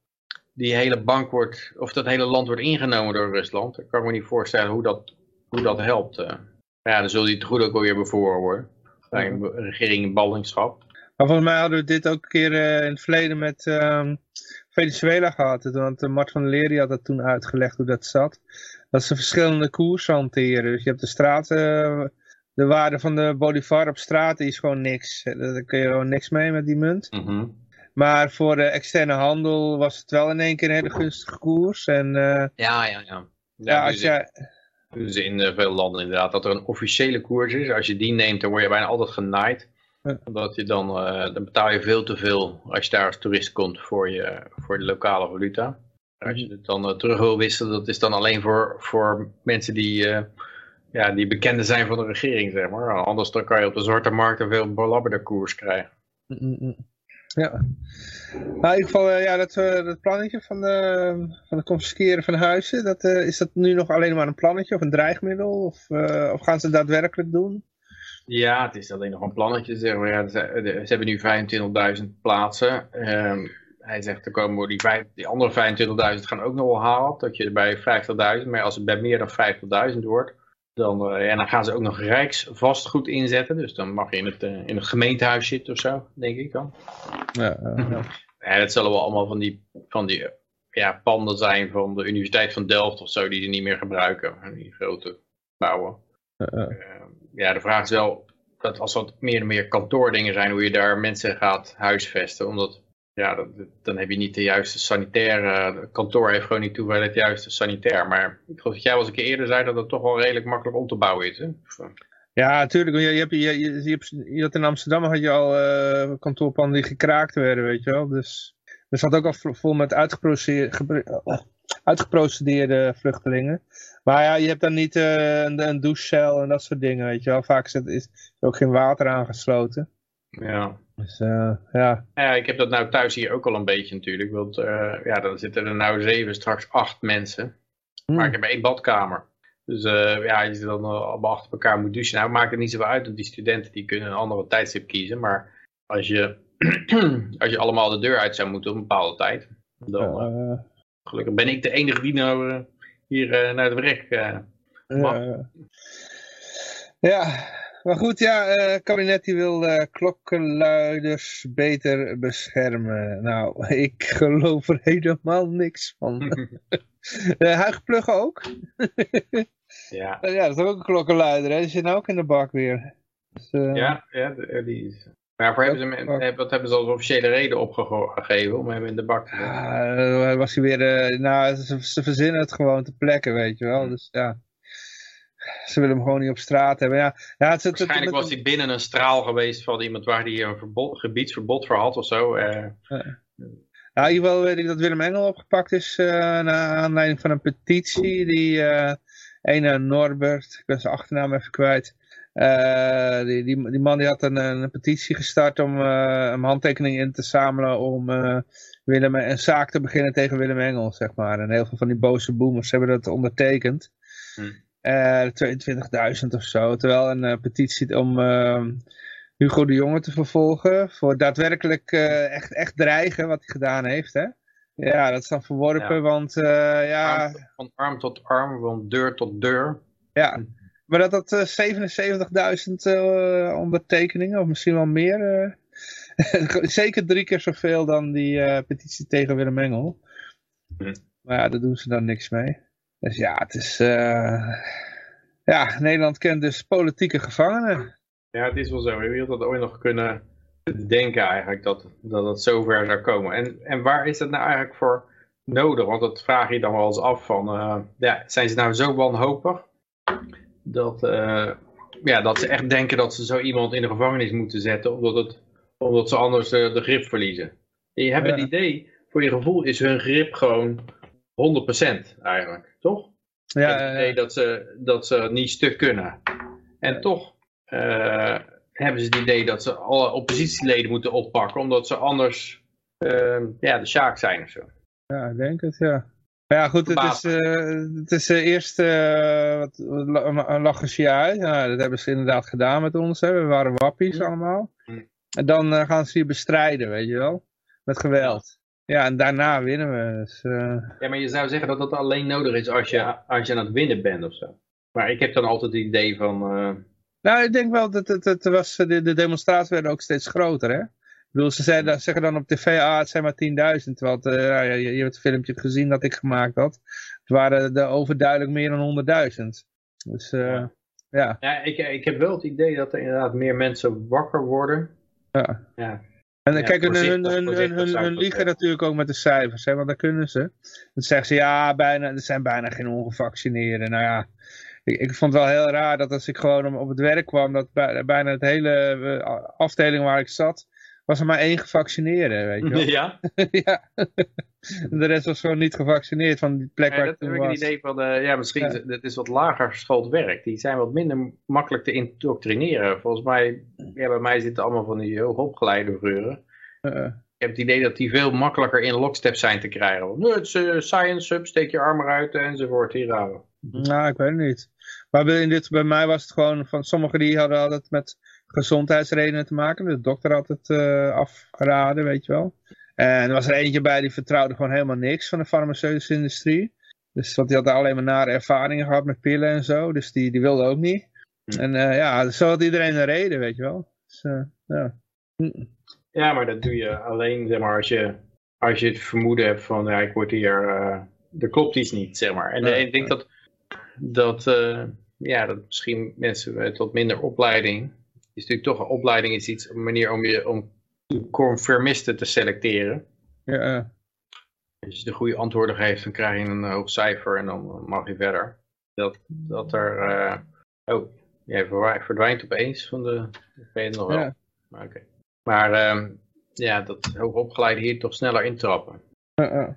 die hele bank wordt, of dat hele land wordt ingenomen door Rusland, dan kan ik me niet voorstellen hoe dat, hoe dat helpt. eh. Ja, dan zullen die tegoeden ook alweer bevoren worden. Bij een regering in ballingschap. Maar volgens mij hadden we dit ook een keer eh, in het verleden met ehm, Venezuela gehad. Want uh, Mart van der Leer had dat toen uitgelegd hoe dat zat. Dat ze verschillende koersen hanteren. Dus je hebt de straat, eh, de waarde van de bolivar op straat is gewoon niks. Eh, Daar kun je gewoon niks mee met die munt. Maar voor de externe handel was het wel in één keer een hele gunstige koers. En eh, Ja, ja, ja. ja, als dus, jij... dus in eh, veel landen inderdaad, dat er een officiële koers is. Als je die neemt, dan word je bijna altijd genaaid. Ja. Omdat je dan, dan betaal je veel te veel als je daar als toerist komt voor, je, voor de lokale valuta. Als je het dan terug wil wisselen, dat is dan alleen voor, voor mensen die, ja, die bekenden zijn van de regering, zeg maar. Anders dan kan je op de zwarte markt een veel belabberder koers krijgen. Mm, mm, mm. Ja. Nou, in ieder geval, eh, ja, dat, eh, dat plannetje van de, van de confisceren van huizen, dat, eh, is dat nu nog alleen maar een plannetje of een dreigmiddel? Of, of gaan ze het daadwerkelijk doen? Ja, het is alleen nog een plannetje. Zeg maar. ja, ze hebben nu 25.000 plaatsen. Ehm, hij zegt, er komen die, vijf, die andere 25.000 gaan ook nog wel halen. Dat je bij 50.000, maar als het bij meer dan 50.000 wordt, dan, eh, ja, dan gaan ze ook nog rijksvastgoed inzetten. Dus dan mag je in het, eh, in het gemeentehuis zitten of zo, denk ik dan. Ja, eh, ja. Ja, dat zullen wel allemaal van die, van die ja, panden zijn van de Universiteit van Delft of zo, die ze niet meer gebruiken. Die grote bouwen. eh, eh. Eh, ja, de vraag is wel, dat als dat meer en meer kantoordingen zijn, hoe je daar mensen gaat huisvesten. Omdat, ja, dat, dan heb je niet de juiste sanitaire, het kantoor heeft gewoon niet het juiste sanitair. Maar ik geloof dat jij wel eens een keer eerder zei dat het toch wel redelijk makkelijk om te bouwen is. Hè? Eh, ja, natuurlijk. Je, je, hebt, je, je, je, hebt, je had in Amsterdam had je al eh kantoorpanden die gekraakt werden, weet je wel. Dus er zat ook al vol- met uitgeprocedeerde, oh, uitgeprocedeerde vluchtelingen. Maar ja, je hebt dan niet eh, een, een douchecel en dat soort dingen, weet je wel. Vaak is er ook geen water aangesloten. ja. Dus eh, ja, Ja, ik heb dat nou thuis hier ook al een beetje natuurlijk. Want eh, ja, dan zitten er nou zeven, straks acht mensen. Hm. Maar ik heb één badkamer. Dus eh, ja, als je dan allemaal achter elkaar moet douchen. Nou, maakt het niet zoveel uit, want die studenten die kunnen een andere tijdstip kiezen. Maar als je, als je allemaal de deur uit zou moeten op een bepaalde tijd. Dan, gelukkig ben ik de enige die nou hier naar het werk... Mag. ja. Ja, maar goed, ja, eh, het kabinet die wil eh, klokkenluiders beter beschermen. Nou, ik geloof er helemaal niks van. uh, Huigpluggen ook? ja, ja, dat is ook een klokkenluider, hè? Die zit nou ook in de bak weer. Dus, ja, ja, de- die is... Maar hebben ze, hem- wat hebben ze als officiële reden opgegeven om hem in de bak te zetten? ah, was hij weer, nou, ze, ze verzinnen het gewoon te plekken, weet je wel. Dus ja, ze willen hem gewoon niet op straat hebben. Ja, ja, het, het, het- Waarschijnlijk was hij binnen een straal geweest van iemand waar hij een verbod, gebiedsverbod voor had of zo. eh. Nou, in ieder geval weet ik dat Willem Engel opgepakt is uh, naar aanleiding van een petitie die uh, ene Norbert, ik ben zijn achternaam even kwijt, uh, die, die, die man die had een, een petitie gestart om een handtekening in te zamelen om Willem, een zaak te beginnen tegen Willem Engel, zeg maar. En heel veel van die boze boomers hebben dat ondertekend. Hm. Uh, 22.000 of zo, terwijl een uh, petitie om uh, Hugo de Jonge te vervolgen voor daadwerkelijk uh, echt, echt dreigen wat hij gedaan heeft, hè. Ja, dat is dan verworpen, ja. want ja... Arm, van arm tot arm, van deur tot deur. Ja, maar dat dat uh, 77.000 uh, ondertekeningen, of misschien wel meer... zeker drie keer zoveel dan die petitie tegen Willem Engel. Hm. Maar ja, daar doen ze dan niks mee. Dus ja, het is... Uh... Ja, Nederland kent dus politieke gevangenen. Ja, het is wel zo. Wie had dat ooit nog kunnen denken eigenlijk, dat, dat het zover zou komen? En, en waar is dat nou eigenlijk voor nodig? Want dat vraag je dan wel eens af van... Uh, ja, zijn ze nou zo wanhopig dat, uh, ja, dat ze echt denken dat ze zo iemand in de gevangenis moeten zetten... omdat, het, omdat ze anders uh, de grip verliezen? En je hebt ja. het idee, voor je gevoel is hun grip gewoon 100% eigenlijk, toch? Ja, het idee dat ze, dat ze niet stuk kunnen. En toch uh, hebben ze het idee dat ze alle oppositieleden moeten oppakken, omdat ze anders uh, ja, de Sjaak zijn of zo. Ja, ik denk het, ja. Ja, goed, het is, uh, het is uh, eerst wat, een lachje uit. Ja, dat hebben ze inderdaad gedaan met ons. Hè. We waren wappies mm. allemaal. Mm. En dan gaan ze je bestrijden, weet je wel. Met geweld. Ja, en daarna winnen we. Dus, Ja, maar je zou zeggen dat dat alleen nodig is als je, als je aan het winnen bent of zo. Maar ik heb dan altijd het idee van... Nou, ik denk wel dat het, het was, de, de demonstraties werden ook steeds groter, hè. Ik bedoel, ze zeiden, zeggen dan op tv, ah, het zijn maar 10.000. Want uh, ja, je, je, hebt het filmpje gezien dat ik gemaakt had. Het waren er overduidelijk meer dan 100.000. Dus uh, ja. Ja, ik, ik heb wel het idee dat er inderdaad meer mensen wakker worden. Ja. ja. En ja, kijk, hun, hun, hun, hun, hun liegen natuurlijk ook met de cijfers, hè, want dan kunnen ze. Dan zeggen ze, ja, bijna, er zijn bijna geen ongevaccineerden. Nou ja, ik, ik, vond het wel heel raar dat als ik gewoon op het werk kwam, dat bijna het hele eh, afdeling waar ik zat, was er maar één gevaccineerde, weet je wel. Ja? ja. de rest was gewoon niet gevaccineerd van die plek waar ik toen was. heb ik een idee van, uh, ja misschien, ja. het is wat lager geschoold werk. Die zijn wat minder makkelijk te indoctrineren. Volgens mij, ja, bij mij zitten allemaal van die hoogopgeleide vreuren. Uh Ik heb het idee dat die veel makkelijker in lockstep zijn te krijgen. Nee, het is uh, science sub, steek je arm eruit enzovoort. Hier houden. Nou, ik weet het niet. Maar in dit, bij mij was het gewoon van sommigen die hadden altijd met gezondheidsredenen te maken. De dokter had het uh, afgeraden, weet je wel. En er was er eentje bij die vertrouwde gewoon helemaal niks van de farmaceutische industrie. Dus want die had alleen maar nare ervaringen gehad met pillen en zo. Dus die, die wilde ook niet. Hm. En uh, ja, zo had iedereen een reden, weet je wel. Dus, uh, ja. Hm. ja, maar dat doe je alleen zeg maar, als, je, als je het vermoeden hebt van ja, ik word hier, er klopt iets niet, zeg maar. En ik denk dat, dat, ja, dat misschien mensen met wat minder opleiding is natuurlijk toch een opleiding is iets, een manier om je om conformisten te selecteren. Ja. Als je de goede antwoorden geeft, dan krijg je een hoog cijfer en dan mag je verder. Dat, dat er, uh, oh, jij verdwijnt opeens van de, ben je nog wel. Ja. Maar, okay. maar uh, ja, dat hoogopgeleide hier toch sneller intrappen. Uh,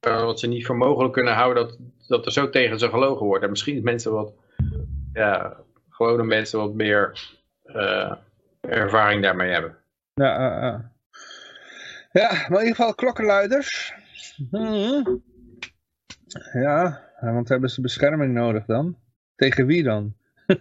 wat ze niet voor mogelijk kunnen houden dat, dat er zo tegen ze gelogen wordt. En misschien mensen wat, ja, gewone mensen wat meer ervaring daarmee hebben. Ja, uh, uh. ja, maar in ieder geval klokkenluiders. Hmm. Ja, want hebben ze bescherming nodig dan? Tegen wie dan?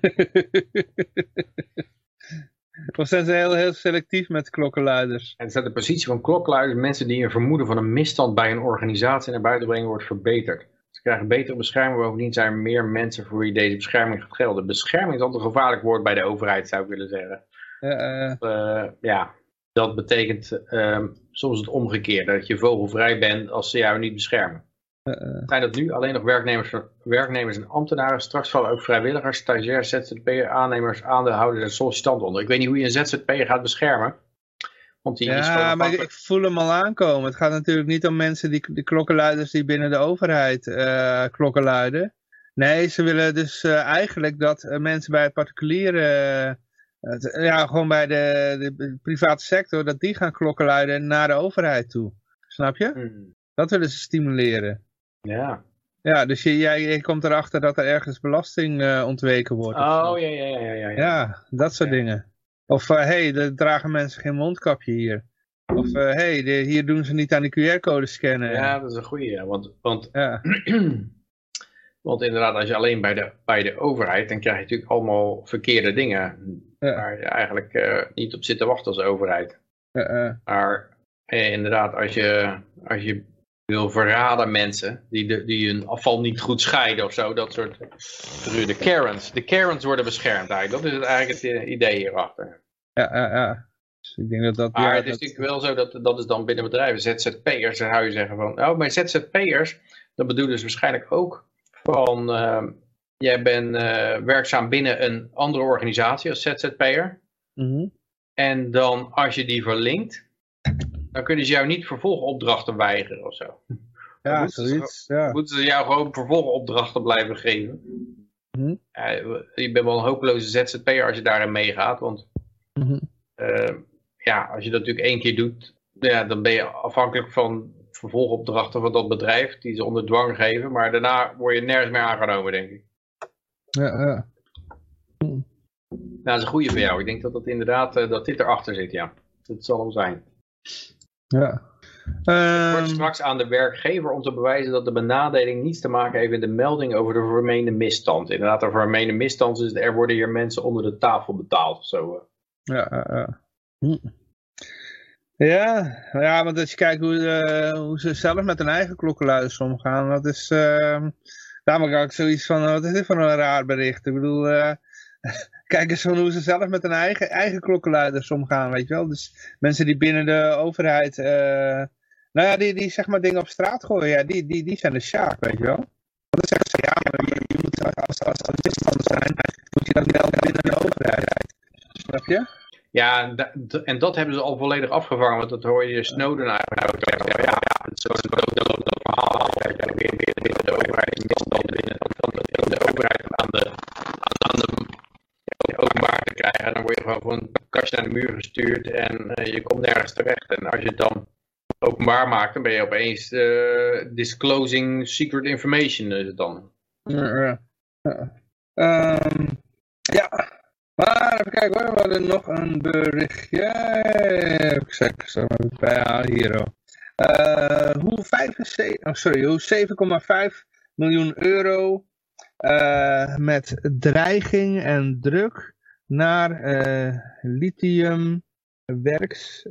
of zijn ze heel, heel selectief met klokkenluiders? En staat de positie van klokkenluiders mensen die een vermoeden van een misstand bij een organisatie naar buiten brengen wordt verbeterd. Ze krijgen betere bescherming, bovendien zijn er meer mensen voor wie deze bescherming gaat gelden. Bescherming is altijd een gevaarlijk woord bij de overheid, zou ik willen zeggen. Uh, uh, ja, dat betekent uh, soms het omgekeerde, dat je vogelvrij bent als ze jou niet beschermen. Zijn dat nu alleen nog werknemers, werknemers en ambtenaren? Straks vallen ook vrijwilligers, stagiairs, ZZP'ers, aannemers, aandeelhouders en sollicitanten onder. Ik weet niet hoe je een ZZP'er gaat beschermen. Want die ja, maar ik voel hem al aankomen. Het gaat natuurlijk niet om mensen, die, de klokkenluiders die binnen de overheid uh, klokken luiden. Nee, ze willen dus uh, eigenlijk dat uh, mensen bij particuliere, ja, gewoon bij de, de, private sector, dat die gaan klokken luiden naar de overheid toe. Snap je? Hmm. Dat willen ze stimuleren. Ja. Ja, dus je, jij, je komt erachter dat er ergens belasting ontweken wordt. Oh, ja, ja, ja, ja, ja. Ja, dat soort dingen. Of hé, uh, hey, er dragen mensen geen mondkapje hier. Of hé, uh, hey, de, hier doen ze niet aan de QR-code scannen. Ja, dat is een goede. Ja. Want, want, ja. want inderdaad, als je alleen bij de, bij de overheid, dan krijg je natuurlijk allemaal verkeerde dingen. Ja. Waar je eigenlijk uh, niet op zit te wachten als overheid. Maar eh, inderdaad, als je, als je wil verraden mensen die, de, die hun afval niet goed scheiden of zo, dat soort de Karens. De Karens worden beschermd eigenlijk. Dat is eigenlijk het idee hierachter. Ja, ja, ja. Dus ik denk dat dat... Maar het is natuurlijk wel zo, dat, dat is dan binnen bedrijven, ZZP'ers, dan zou je zeggen van, oh, maar ZZP'ers, dat bedoelen ze waarschijnlijk ook van, uh, jij bent uh, werkzaam binnen een andere organisatie als ZZP'er. Mm En dan als je die verlinkt, dan kunnen ze jou niet vervolgopdrachten weigeren of zo. Ja, moeten zoiets. Ze, ja. Moeten ze jou gewoon vervolgopdrachten blijven geven. Mm ja, je bent wel een hopeloze ZZP'er als je daarin meegaat, want mm uh, ja, als je dat natuurlijk één keer doet, ja, dan ben je afhankelijk van vervolgopdrachten van dat bedrijf, die ze onder dwang geven, maar daarna word je nergens meer aangenomen, denk ik. Ja, ja. dat is een goede voor jou. Ik denk dat, dat inderdaad uh, dat dit erachter zit, ja. Dat zal hem zijn. Ja. Het wordt straks aan de werkgever om te bewijzen dat de benadeling niets te maken heeft met de melding over de vermeende misstand. Inderdaad, de vermeende misstand is, er worden hier mensen onder de tafel betaald of zo. Ja, ja. Hm. Ja, ja, want als je kijkt hoe, uh, hoe ze zelf met hun eigen klokkenluiders omgaan, dat is, uh, daarom ook zoiets van, wat is dit voor een raar bericht? Ik bedoel, uh, kijk eens hoe ze zelf met hun eigen, eigen klokkenluiders omgaan, weet je wel. Dus mensen die binnen de overheid, nou ja, die, die zeg maar dingen op straat gooien, ja, die, die, die zijn de sjaak, weet je wel. Want dan zeggen ze, ja, maar je, je moet, als, als, als misstanden zijn, moet je dat melden binnen de overheid. Snap je? Ja, en dat hebben ze al volledig afgevangen, want dat hoor je Snowden eigenlijk. Ja, ja, het is zo'n verhaal. De overheid misstanden binnen, dan de overheid aan de, aan de, de openbaar te krijgen. Dan word je gewoon van een kastje naar de muur gestuurd en uh, je komt nergens terecht. En als je het dan openbaar maakt, dan ben je opeens uh, disclosing secret information is het dan. Ja. Um, ja. Maar even kijken hoor, we hadden nog een berichtje. Even kijken, zo bij hier. Uh, hoe, 75, oh sorry, hoe 7,5 miljoen euro uh, met dreiging en druk naar uh, lithium werks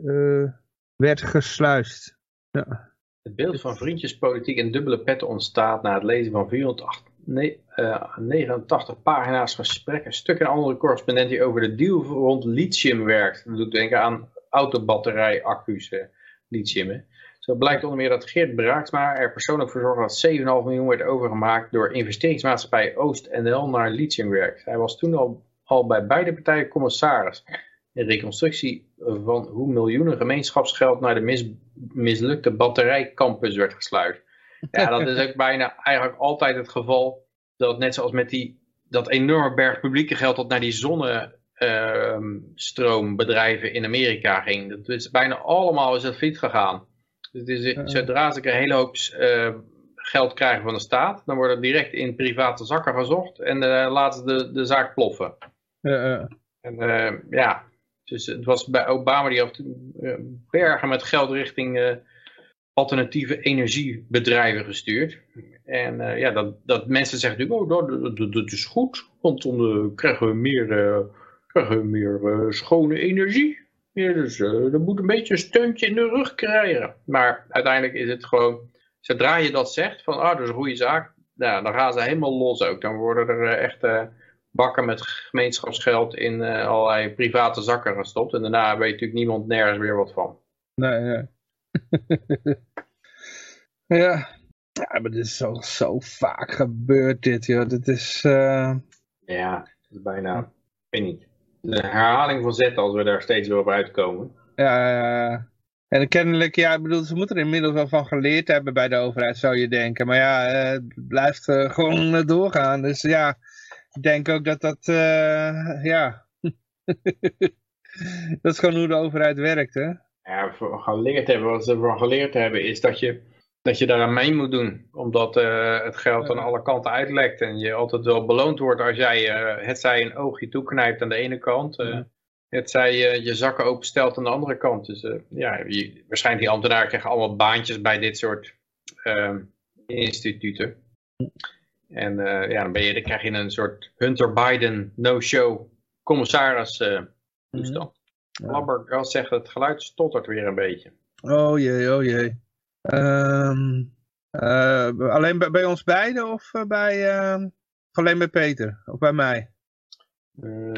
werd gesluist. Ja. Het beeld van vriendjespolitiek en dubbele petten ontstaat na het lezen van 408 nee, uh, 89 pagina's gesprekken, stukken en andere correspondentie over de deal rond lithium werkt. Dat doet denken aan autobatterij-accu's, lithium. Zo blijkt onder meer dat Geert Braaksma er persoonlijk voor zorgde dat 7,5 miljoen werd overgemaakt door investeringsmaatschappij OostNL naar lithiumwerk. Hij was toen al, al bij beide partijen commissaris. Een reconstructie van hoe miljoenen gemeenschapsgeld naar de mis, mislukte batterijcampus werd gesluit. Ja, dat is ook bijna eigenlijk altijd het geval. Dat net zoals met die, dat enorme berg publieke geld dat naar die zonnestroombedrijven uh, in Amerika ging. Dat is bijna allemaal is het fiets gegaan. Dus is, zodra ze een hele hoop uh, geld krijgen van de staat, dan wordt het direct in private zakken gezocht en uh, laten ze de, de zaak ploffen. En ja, dus het was bij Obama die had bergen met geld richting alternatieve energiebedrijven gestuurd. En ja, dat, dat mensen zeggen oh, dat, dat, dat is goed, want dan krijgen we meer, krijgen we meer schone energie. Ja, dus dat moet een beetje een steuntje in de rug krijgen. Maar uiteindelijk is het gewoon, zodra je dat zegt, van ah, dat is een goede zaak, nou, dan gaan ze helemaal los ook. Dan worden er echt bakken met gemeenschapsgeld in allerlei private zakken gestopt. En daarna weet natuurlijk niemand nergens weer wat van. Nee, nee. ja. ja, maar dit is zo, zo vaak gebeurd dit, joh. Dit is... Ja, het is bijna, ik weet niet, de herhaling van zetten als we daar steeds weer op uitkomen. Ja, en kennelijk, ja, ik bedoel, ze moeten er inmiddels wel van geleerd hebben bij de overheid, zou je denken. Maar ja, het blijft uh, gewoon doorgaan. Dus ja, ik denk ook dat dat, uh, ja, dat is gewoon hoe de overheid werkt, hè ja, geleerd hebben, wat ze van geleerd hebben, is dat je, dat je daar aan mee moet doen. Omdat uh, het geld aan alle kanten uitlekt en je altijd wel beloond wordt als jij uh, het zij een oogje toeknijpt aan de ene kant. Uh, het zij je, zakken openstelt aan de andere kant. Dus ja, je, waarschijnlijk die ambtenaren krijgen allemaal baantjes bij dit soort ehm, instituten. En ja, dan, ben je, dan krijg je een soort Hunter Biden no-show commissaris toestand. Ja. zegt het geluid stottert weer een beetje. Oh jee, oh jee. Um, alleen bij, bij, ons beiden of uh, bij, uh, alleen bij Peter? Of bij mij? Uh,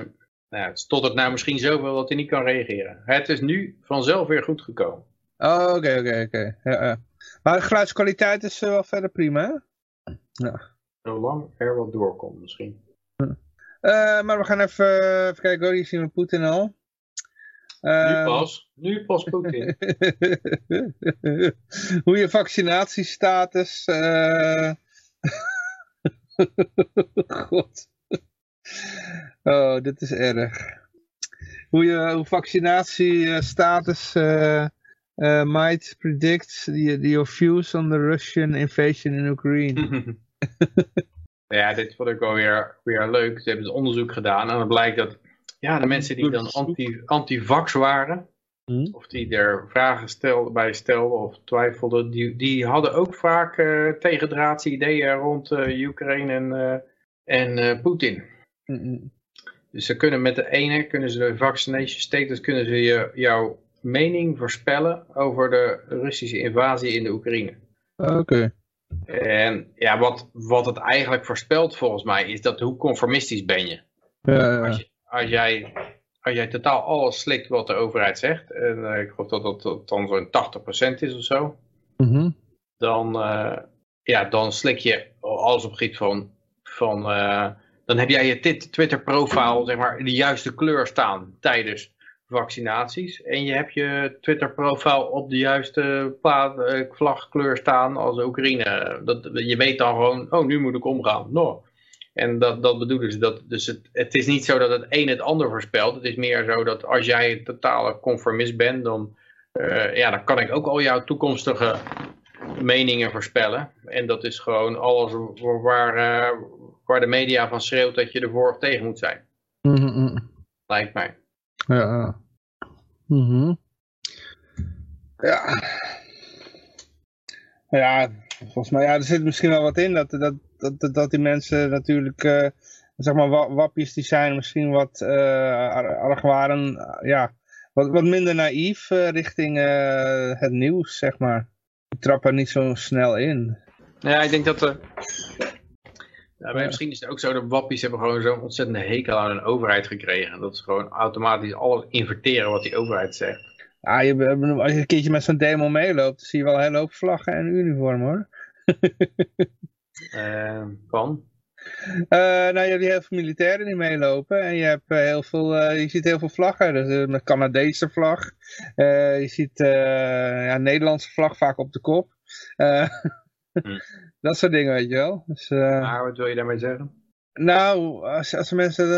nou, het stottert nou misschien zoveel dat hij niet kan reageren. Het is nu vanzelf weer goed gekomen. Oh, oké, oké, oké. Ja, maar de geluidskwaliteit is wel verder prima, hè? Ja. Zolang er wat doorkomt misschien. maar we gaan even, even kijken hoor, hier zien we Poetin al. Nu ehm, pas, nu pas Poetin. Hoe je vaccinatiestatus... Uh... God. Oh, dit is erg. Hoe je hoe vaccinatiestatus uh, uh, might predict the, your views on the Russian invasion in Ukraine. ja, dit vond ik wel weer, weer leuk. Ze hebben dus onderzoek gedaan en het blijkt dat ja, de mensen die dan anti, anti-vax waren, Hm? of die er vragen stelden, bij stelden of twijfelden, die, die hadden ook vaak uh, tegendraadse ideeën rond uh, Oekraïne en, uh, en Poetin. Mm-mm. Dus ze kunnen met de ene, kunnen ze de vaccination status, kunnen ze je, jouw mening voorspellen over de Russische invasie in de Oekraïne. Oké. Okay. En ja, wat, wat het eigenlijk voorspelt volgens mij, is dat hoe conformistisch ben je? Ja, ja. Als, je, als jij als jij totaal alles slikt wat de overheid zegt, en uh, ik geloof dat dat, dat dan zo'n 80% is of zo, mm -hmm. dan, uh, ja, dan slik je alles op het gebied van, van uh, dan heb jij je Twitter profiel, zeg maar, de juiste kleur staan tijdens vaccinaties. En je hebt je Twitter profiel op de juiste vlagkleur staan als Oekraïne. Dat, je weet dan gewoon, oh nu moet ik omgaan. No. En dat, dat bedoelen ze. Dat, dus het, het is niet zo dat het een het ander voorspelt. Het is meer zo dat als jij een totale conformist bent, dan, uh, ja, dan kan ik ook al jouw toekomstige meningen voorspellen. En dat is gewoon alles waar, uh, waar de media van schreeuwt dat je ervoor of tegen moet zijn. Mm -hmm. Lijkt mij. Ja. Mm -hmm. Ja. Ja, volgens mij, ja, er zit misschien wel wat in dat, dat, dat, dat die mensen natuurlijk, uh, zeg maar, wappies die zijn misschien wat uh, argwaren, ja, wat, wat minder naïef uh, richting het nieuws, zeg maar. Die trappen niet zo snel in. Ja, ik denk dat. Ja, maar misschien is het ook zo dat wappies hebben gewoon zo'n ontzettende hekel aan een overheid gekregen. Dat ze gewoon automatisch alles inverteren wat die overheid zegt. Ja, je, als je een keertje met zo'n demo meeloopt, zie je wel een hele hoop vlaggen en uniform hoor. uh, van? Uh, nou, je hebt heel veel militairen die meelopen en je, hebt, uh, heel veel, uh, je ziet heel veel vlaggen. Dus een Canadese vlag, je ziet ja, een Nederlandse vlag vaak op de kop. hm. Dat soort dingen, weet je wel. Dus, maar wat wil je daarmee zeggen? Nou, als, als mensen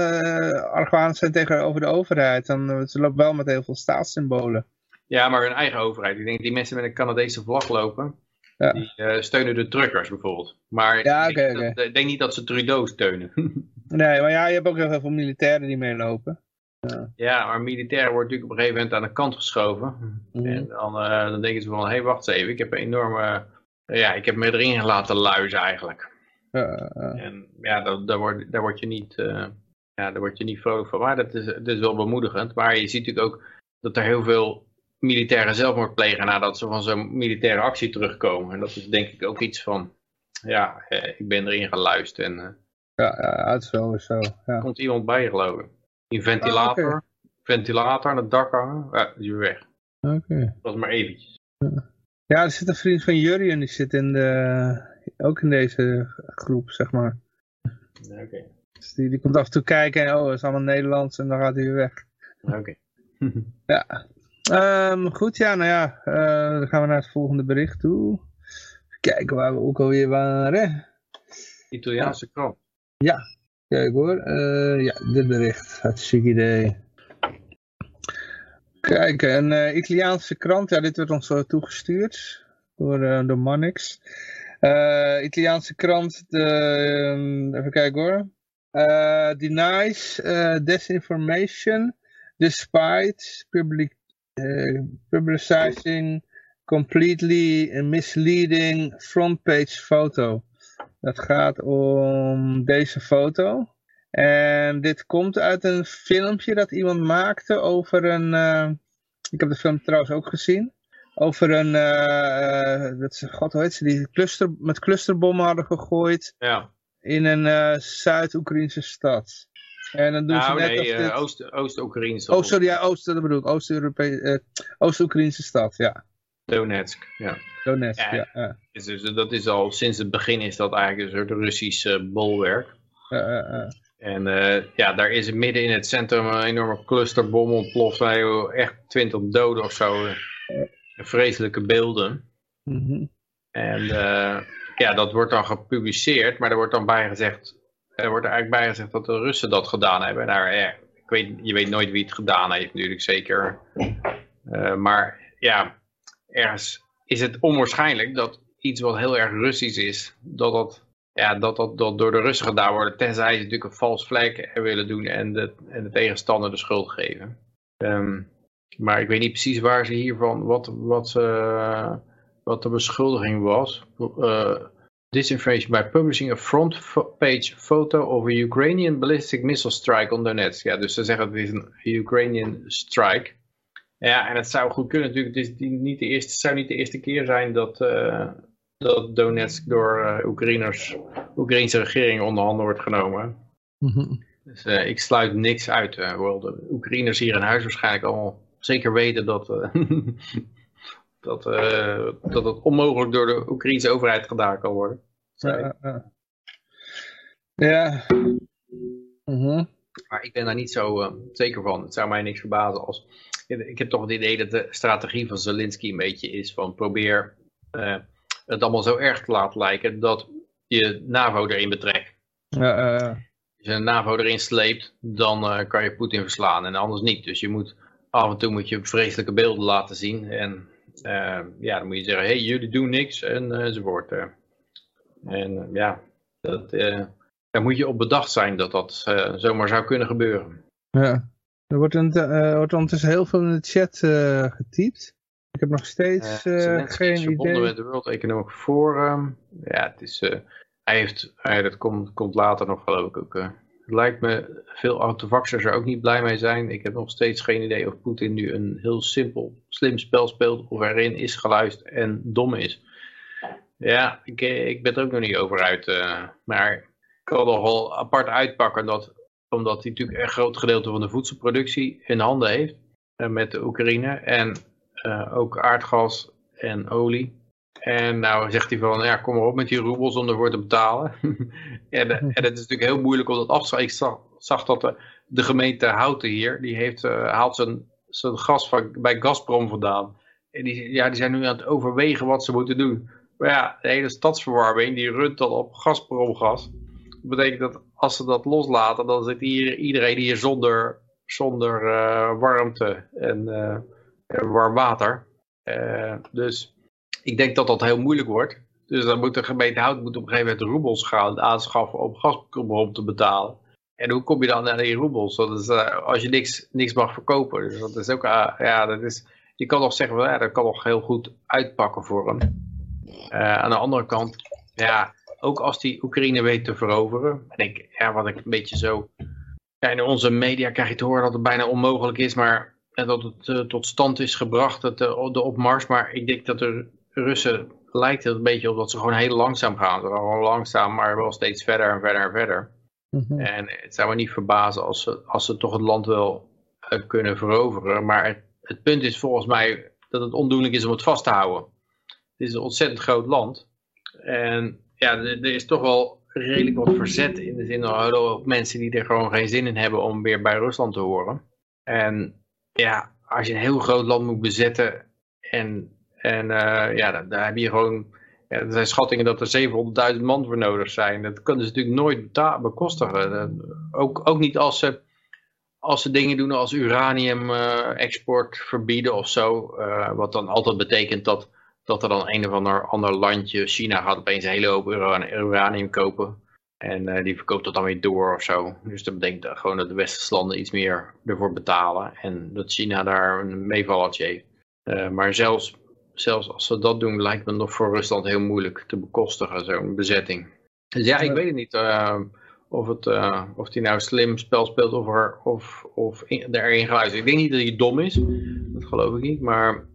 uh, zijn tegenover de overheid, dan ze lopen wel met heel veel staatssymbolen. Ja, maar hun eigen overheid. Ik denk die mensen met een Canadese vlag lopen, ja. die uh, steunen de truckers bijvoorbeeld. Maar ja, ik, denk, okay. Niet dat ze Trudeau steunen. nee, maar ja, je hebt ook heel veel militairen die meelopen. Ja. ja, maar militairen worden natuurlijk op een gegeven moment aan de kant geschoven. Mhm. En dan, uh, dan denken ze van, hé, hey, wacht eens even, ik heb een enorme... ja, ik heb me erin laten luizen eigenlijk. En ja, daar, daar, word, daar, word je niet, ja, daar word je niet vrolijk van. Maar dat is, dat is wel bemoedigend. Maar je ziet natuurlijk ook dat er heel veel militairen zelfmoord plegen nadat ze van zo'n militaire actie terugkomen. En dat is denk ik ook iets van, ja, eh, ik ben erin geluisterd. En, uh, ja, ja, het is wel zo. Ja. komt iemand bij je geloof ik. Ventilator, Oh, okay. ventilator aan het dak hangen, ja, die is weer weg. Oké. Okay. Dat was maar eventjes. Ja, er zit een vriend van Jurien, die zit in de, ook in deze groep, zeg maar. Oké. Okay. Dus die, die komt af en toe kijken en oh, het is allemaal Nederlands en dan gaat hij weer weg. Oké. Ja. Um, goed, ja, nou ja, uh, dan gaan we naar het volgende bericht toe. Even kijken waar we ook alweer waren. Italiaanse krant. Ja, kijk hoor. Uh, ja, dit bericht. Hartstikke idee. Kijk, een uh, Italiaanse krant, ja, dit werd ons toegestuurd door, door Mannix. Italiaanse krant, de, um, even kijken hoor. Denies disinformation despite public, publicizing completely misleading front page foto. Dat gaat om deze foto. En dit komt uit een filmpje dat iemand maakte over een... Uh, ik heb de film trouwens ook gezien. Over een... Uh, dat ze, God, hoe heet ze? Die cluster, met clusterbommen hadden gegooid. Ja. In een uh, Zuid-Oekraïnse stad. En dan doen nou, ze net nee, dit... Oost-Oekraïnse. Oh, sorry, ja, Oost, dat bedoel ik. Oost-Oekraïnse Oost stad, ja. Donetsk, ja. Donetsk, ja. ja, ja. Dus, dus, dat is al sinds het begin is dat eigenlijk een soort Russisch uh, bolwerk. En ja, daar is midden in het centrum een enorme clusterbom ontploft. Echt twintig doden of zo. Vreselijke beelden. Mm -hmm. En ja, dat wordt dan gepubliceerd. Maar er wordt dan bijgezegd. Er wordt er eigenlijk bijgezegd dat de Russen dat gedaan hebben. Ik weet, je weet nooit wie het gedaan heeft natuurlijk, zeker. maar ja, ergens is het onwaarschijnlijk dat iets wat heel erg Russisch is, dat dat ja, dat, dat dat door de Russen gedaan wordt. Tenzij ze natuurlijk een vals vlek willen doen en de, en de tegenstander de schuld geven. Ehm, maar ik weet niet precies waar ze hiervan, wat, wat, uh, wat de beschuldiging was. Uh, disinformation by publishing a front page photo of a Ukrainian ballistic missile strike on Donetsk. Ja, dus ze zeggen het is een Ukrainian strike. Ja, en het zou goed kunnen natuurlijk. Het, is niet de eerste, zou niet de eerste keer zijn dat, uh, dat Donetsk door uh, Oekraïners, Oekraïnse regering onder handen wordt genomen. Mm -hmm. Dus uh, ik sluit niks uit. hoewel de Oekraïners hier in huis waarschijnlijk al zeker weten dat, dat, dat het onmogelijk door de Oekraïnse overheid gedaan kan worden. Ja. ja. -hmm. Maar ik ben daar niet zo zeker van. Het zou mij niks verbazen als ik heb toch het idee dat de strategie van Zelensky een beetje is van probeer uh, het allemaal zo erg te laten lijken dat je NAVO erin betrekt. Ja. Als je een NAVO erin sleept, dan kan je Poetin verslaan en anders niet. Dus je moet af en toe moet je vreselijke beelden laten zien en ja, dan moet je zeggen, hey, jullie doen niks en enzovoort. en ja, dat, daar moet je op bedacht zijn dat dat zomaar zou kunnen gebeuren. Ja. Er wordt, een, wordt ondertussen heel veel in de chat getypt. Ik heb nog steeds uh, geen idee. verbonden met de World Economic Forum. Ja, het is, hij heeft, hij, dat komt, komt later nog geloof ik ook. Het lijkt me, veel antivaxers er ook niet blij mee zijn. Ik heb nog steeds geen idee of Poetin nu een heel simpel, slim spel speelt. Of erin is geluisterd en dom is. Ja, ik, ik ben er ook nog niet over uit. maar ik kan nog wel apart uitpakken dat omdat hij natuurlijk een groot gedeelte van de voedselproductie in handen heeft. Uh, met de Oekraïne. En ook aardgas en olie. En nou zegt hij van, ja, kom maar op met die roebels om ervoor te betalen. en, uh, en het is natuurlijk heel moeilijk om dat af te. Ik zag, dat de, gemeente Houten hier, die heeft, haalt zijn, zijn gas van, bij Gazprom vandaan. En die, ja, die zijn nu aan het overwegen wat ze moeten doen. Maar ja, de hele stadsverwarming, die runt dan op Gazpromgas. Dat betekent dat als ze dat loslaten, dan zit hier, iedereen hier zonder, zonder uh, warmte en, warm water. Dus ik denk dat dat heel moeilijk wordt. Dus dan moet de gemeente Hout moet op een gegeven moment roebels gaan aanschaffen om gasprom te betalen. En hoe kom je dan naar die roebels? Dat is, als je niks, niks mag verkopen. Dus dat is ook, ja, dat is, je kan nog zeggen, ja, dat kan nog heel goed uitpakken voor hem. aan de andere kant, ja, ook als die Oekraïne weet te veroveren. En ik, ja, wat ik een beetje zo... Ja, in onze media krijg je te horen dat het bijna onmogelijk is, maar dat het tot stand is gebracht, uh, de opmars. Maar ik denk dat de Russen lijkt het een beetje op dat ze gewoon heel langzaam gaan. Ze gaan gewoon langzaam, maar wel steeds verder en verder en verder. Mm -hmm. En het zou me niet verbazen als ze, als ze toch het land wel uh, kunnen veroveren. Maar het, het punt is volgens mij dat het ondoenlijk is om het vast te houden. Het is een ontzettend groot land. En ja, er is toch wel redelijk wat verzet in de zin van mensen die er gewoon geen zin in hebben om weer bij Rusland te horen. En ja, als je een heel groot land moet bezetten en, en uh, ja, daar, heb je gewoon, er zijn schattingen dat er 700.000 man voor nodig zijn. Dat kunnen ze natuurlijk nooit bekostigen. ook, ook niet als ze, als ze dingen doen als uranium uh, export verbieden of zo. Wat dan altijd betekent dat dat er dan een of ander, ander landje, China gaat opeens een hele hoop uranium kopen. En die verkoopt dat dan weer door of zo. Dus dat betekent gewoon dat de westerse landen iets meer ervoor betalen. En dat China daar een meevallertje heeft. Maar zelfs, zelfs als ze dat doen, lijkt me nog voor Rusland heel moeilijk te bekostigen, zo'n bezetting. Dus ja, ik weet het niet uh, of, het, of die nou slim spel speelt of, er, of, of in, erin geluisterd. Ik denk niet dat hij dom is, dat geloof ik niet. Maar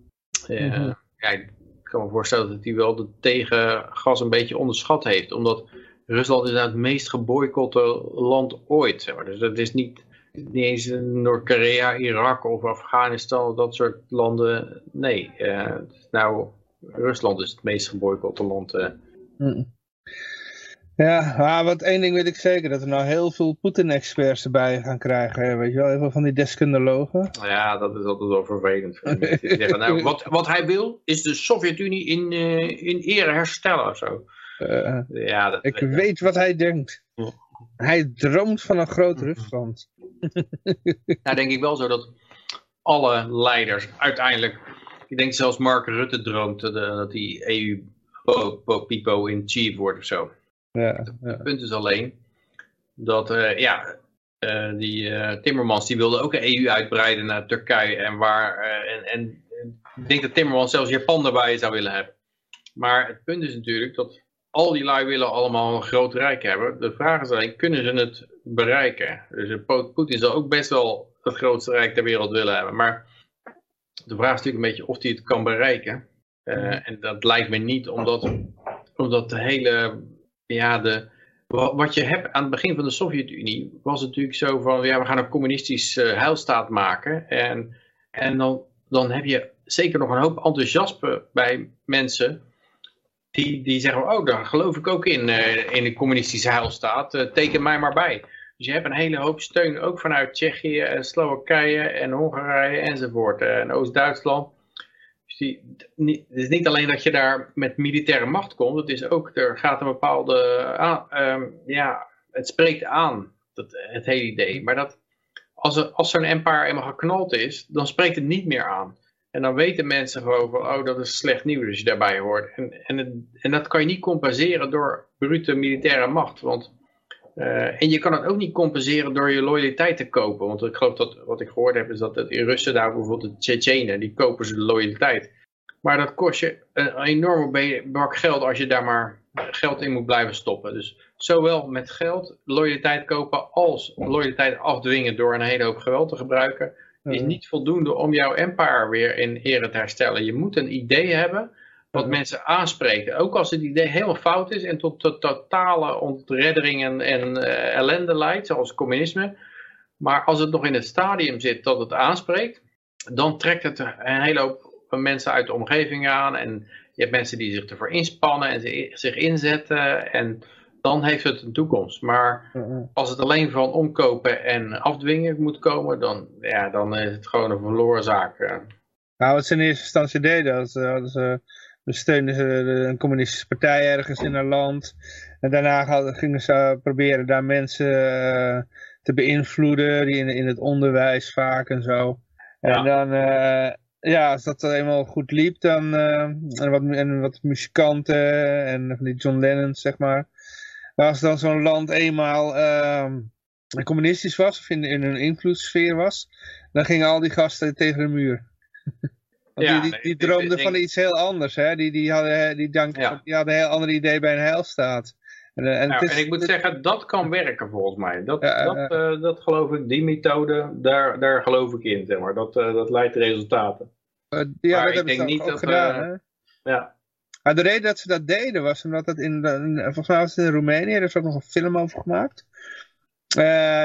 mm -hmm. ja, ik kan me voorstellen dat hij wel de tegengas een beetje onderschat heeft. Omdat Rusland is nou het meest geboycotte land ooit. Zeg maar. Dus dat is niet, niet eens Noord-Korea, Irak of Afghanistan of dat soort landen. Nee, uh, nou, Rusland is het meest geboycotte land. Uh. Mm. Ja, maar wat één ding weet ik zeker, dat er nou heel veel Poetin-experts erbij gaan krijgen. Weet je wel, even van die deskundelogen. Ja, dat is altijd wel vervelend. zeggen, nou, wat, wat hij wil, is de Sovjet-Unie in, uh, in ere herstellen. Zo. Uh, ja, dat, ik weet wat hij denkt. Hij droomt van een groot Rusland. nou, denk ik wel zo dat alle leiders uiteindelijk... Ik denk zelfs Mark Rutte droomt dat die EU-pipo in chief wordt of zo. Ja, Het punt is alleen dat, uh, ja, uh, die uh, Timmermans die wilde ook de EU uitbreiden naar Turkije en waar, en, en ik denk dat Timmermans zelfs Japan erbij zou willen hebben. Maar het punt is natuurlijk dat al die lui willen allemaal een groot rijk hebben. De vraag is alleen, kunnen ze het bereiken? Dus Poetin zal ook best wel het grootste rijk ter wereld willen hebben. Maar de vraag is natuurlijk een beetje of hij het kan bereiken. Uh, en dat lijkt me niet, omdat, omdat de hele, ja, de, wat je hebt aan het begin van de Sovjet-Unie, was natuurlijk zo van, ja, we gaan een communistisch uh, heilstaat maken. En, en dan, dan heb je zeker nog een hoop enthousiasme bij mensen, die, zeggen, oh, daar geloof ik ook in, uh, in een communistische heilstaat, teken mij maar bij. Dus je hebt een hele hoop steun, ook vanuit Tsjechië en Slowakije en Hongarije enzovoort. En Oost-Duitsland. Dus het is niet alleen dat je daar met militaire macht komt, het is ook, er gaat een bepaalde, uh, ja, het spreekt aan, dat, het hele idee. Maar dat, als, als zo'n empire eenmaal geknald is, dan spreekt het niet meer aan. En dan weten mensen gewoon van, oh, dat is slecht nieuws als je daarbij hoort. En, en, en dat kan je niet compenseren door brute militaire macht, want uh, en je kan het ook niet compenseren door je loyaliteit te kopen. Want ik geloof dat, wat ik gehoord heb, is dat de Russen daar bijvoorbeeld de Tsjetsjenen, die kopen ze de loyaliteit. Maar dat kost je een enorme bak geld als je daar maar geld in moet blijven stoppen. Dus zowel met geld loyaliteit kopen als loyaliteit afdwingen door een hele hoop geweld te gebruiken, is niet voldoende om jouw empire weer in ere te herstellen. Je moet een idee hebben wat mensen aanspreken. Ook als het idee helemaal fout is en tot, tot totale ontreddering en, en uh, ellende leidt, zoals communisme. Maar als het nog in het stadium zit dat het aanspreekt, dan trekt het een hele hoop mensen uit de omgeving aan. En je hebt mensen die zich ervoor inspannen en zich inzetten. En dan heeft het een toekomst. Maar als het alleen van omkopen en afdwingen moet komen, dan, ja, dan is het gewoon een verloren zaak. Nou, wat ze in eerste instantie deden, dat, dat ze dan steunden ze een communistische partij ergens in een land. En daarna gingen ze proberen daar mensen eh, te beïnvloeden, die in, in het onderwijs vaak en zo. En dan, uh, ja, als dat eenmaal goed liep, dan, en, wat, en wat muzikanten en die John Lennon, zeg maar. Als dan zo'n land eenmaal ehm, communistisch was, of in, in een invloedssfeer was, dan gingen al die gasten tegen de muur. ja, die, die, droomden van iets heel anders. Hè? Die, die, hadden, die, dank, die hadden een heel ander idee bij een heilstaat. En, eh, en, nou, is, en ik moet zeggen, dat kan werken volgens mij. Dat, dat, uh, dat geloof ik, die methode, daar, daar geloof ik in. Zeg maar. dat, uh, dat leidt resultaten. Ja, maar dat hebben ze niet dat, gedaan. Ja. Maar de reden dat ze dat deden was omdat dat in, in volgens mij was het in Roemenië, er is ook nog een film over gemaakt.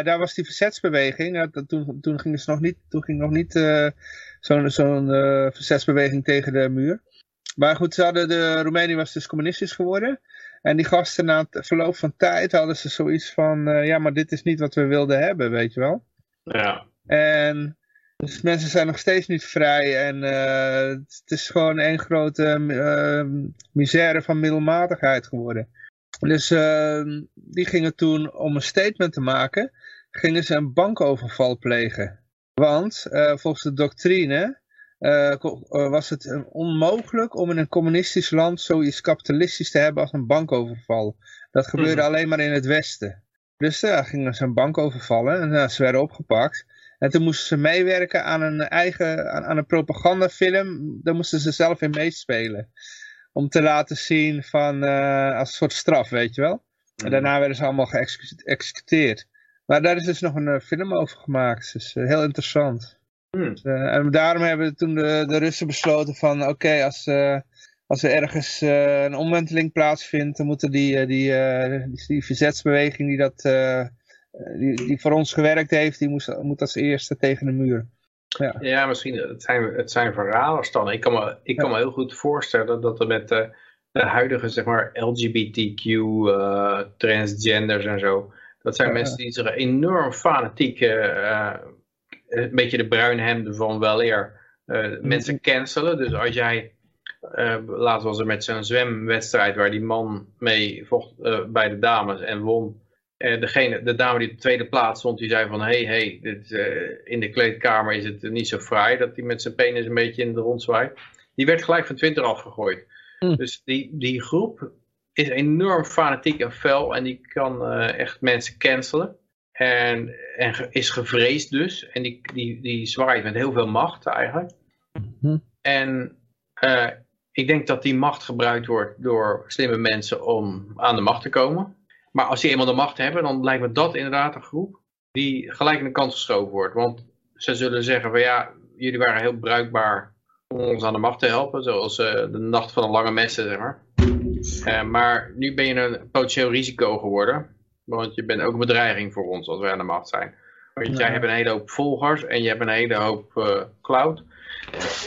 daar was die verzetsbeweging, dat, toen, toen ging ze nog niet, toen ging nog niet zo'n zo'n uh, verzetsbeweging tegen de muur. Maar goed, ze hadden de, Roemenië was dus communistisch geworden. En die gasten na het verloop van tijd hadden ze zoiets van, ja, maar dit is niet wat we wilden hebben, weet je wel. Ja. En dus mensen zijn nog steeds niet vrij en uh, het is gewoon een grote misère van middelmatigheid geworden. Dus ehm, die gingen toen, om een statement te maken, gingen ze een bankoverval plegen. Want uh, volgens de doctrine uh, was het onmogelijk om in een communistisch land zoiets kapitalistisch te hebben als een bankoverval. Dat gebeurde mm. alleen maar in het Westen. Dus daar gingen ze een bank overvallen en ze werden opgepakt. En toen moesten ze meewerken aan een eigen aan, aan een propagandafilm. Daar moesten ze zelf in meespelen. Om te laten zien van, als een soort straf, weet je wel. En daarna werden ze allemaal geëxecuteerd. Maar daar is dus nog een eh, film over gemaakt. Dus heel interessant. Hmm. Dus, eh, en daarom hebben toen de, de Russen besloten van oké, als, als er ergens een omwenteling plaatsvindt, dan moeten die, die, die, die, verzetsbeweging die, dat, die, die voor ons gewerkt heeft, die moet, moet als eerste tegen de muur. Ja, ja misschien, het zijn, het zijn verraders dan. Ik kan me, ik kan me heel goed voorstellen dat er met de, de huidige zeg maar LGBTQ, transgenders en zo, dat zijn mensen die zich enorm fanatiek, uh, een beetje de bruinhemden van weleer, uh, mensen cancelen. Dus als jij, uh, laatst was er met zo'n zwemwedstrijd waar die man mee vocht bij de dames en won. Degene, de dame die op de tweede plaats stond, die zei van, hé, hey, hey, in de kleedkamer is het niet zo fraai dat hij met zijn penis een beetje in de rond zwaait. Die werd gelijk van Twitter afgegooid. Hm. Dus die, die groep is enorm fanatiek en fel en die kan echt mensen cancelen. En, en is gevreesd dus. En die, die, die zwaait met heel veel macht eigenlijk. Mhm. En ik denk dat die macht gebruikt wordt door slimme mensen om aan de macht te komen. Maar als die eenmaal de macht hebben, dan lijkt me dat inderdaad een groep die gelijk aan de kant geschoven wordt. Want ze zullen zeggen van ja, jullie waren heel bruikbaar om ons aan de macht te helpen. Zoals uh, de nacht van de lange messen, zeg maar. Uh, maar nu ben je een potentieel risico geworden. Want je bent ook een bedreiging voor ons als wij aan de macht zijn. Want jij hebt een hele hoop volgers en je hebt een hele hoop uh, cloud.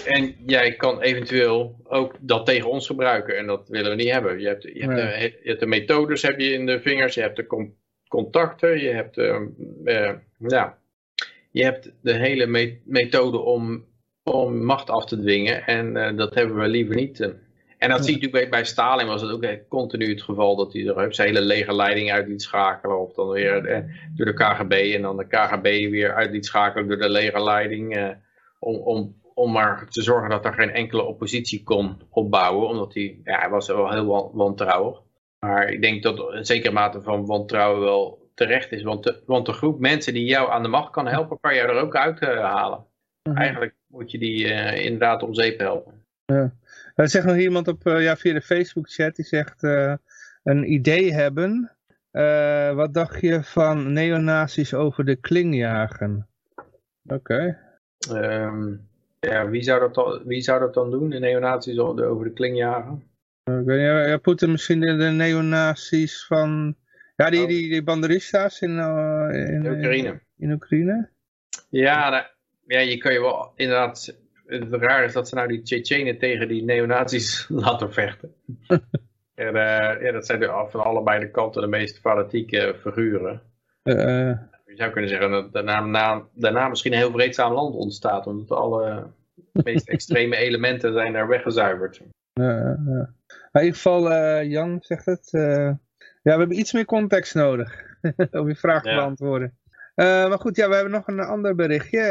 En jij kan eventueel ook dat tegen ons gebruiken. En dat willen we niet hebben. Je hebt, je hebt, de, je hebt de, methodes heb je in de vingers. Je hebt de contacten. Je hebt, uh, ja, je hebt de hele methode om, om macht af te dwingen. En uh, dat hebben we liever niet. En dat zie je natuurlijk bij, Stalin was het ook continu het geval dat hij er zijn hele legerleiding uit liet schakelen. Of dan weer door de KGB en dan de KGB weer uit liet schakelen door de legerleiding. om, om om maar te zorgen dat er geen enkele oppositie kon opbouwen. Omdat hij, ja, hij was wel heel wantrouwig. Maar ik denk dat een zekere mate van wantrouwen wel terecht is. Want de, want de groep mensen die jou aan de macht kan helpen, kan je er ook uit uh, halen. Mhm. Eigenlijk moet je die uh, inderdaad om zeep helpen. Ja. Er zegt nog iemand op, ja, via de Facebook chat, die zegt een idee hebben. wat dacht je van neonazis over de klingjagen? Oké. Okay. Ehm, ja, wie zou dat dan, wie zou dat dan doen? De neonazies over de klingjagen? Uh, ja, Poetin misschien de, de neonazies van... Ja, die, oh. die, die banderistas in, uh, in, Oekraïne. In, Oekraïne? Ja, nou, ja, je kan je wel inderdaad... Het raar is dat ze nou die Tsjetsjenen tegen die neonazies laten vechten. en, uh, ja, dat zijn van allebei de kanten de meest fanatieke figuren. Uh, je zou kunnen zeggen dat daarna, daarna misschien een heel vreedzaam land ontstaat. Omdat alle meest extreme elementen zijn daar weggezuiverd. Ja, ja. In ieder geval, uh, Jan zegt het. Uh, ja, we hebben iets meer context nodig. om je vraag te beantwoorden. Uh, maar goed, ja, we hebben nog een ander berichtje.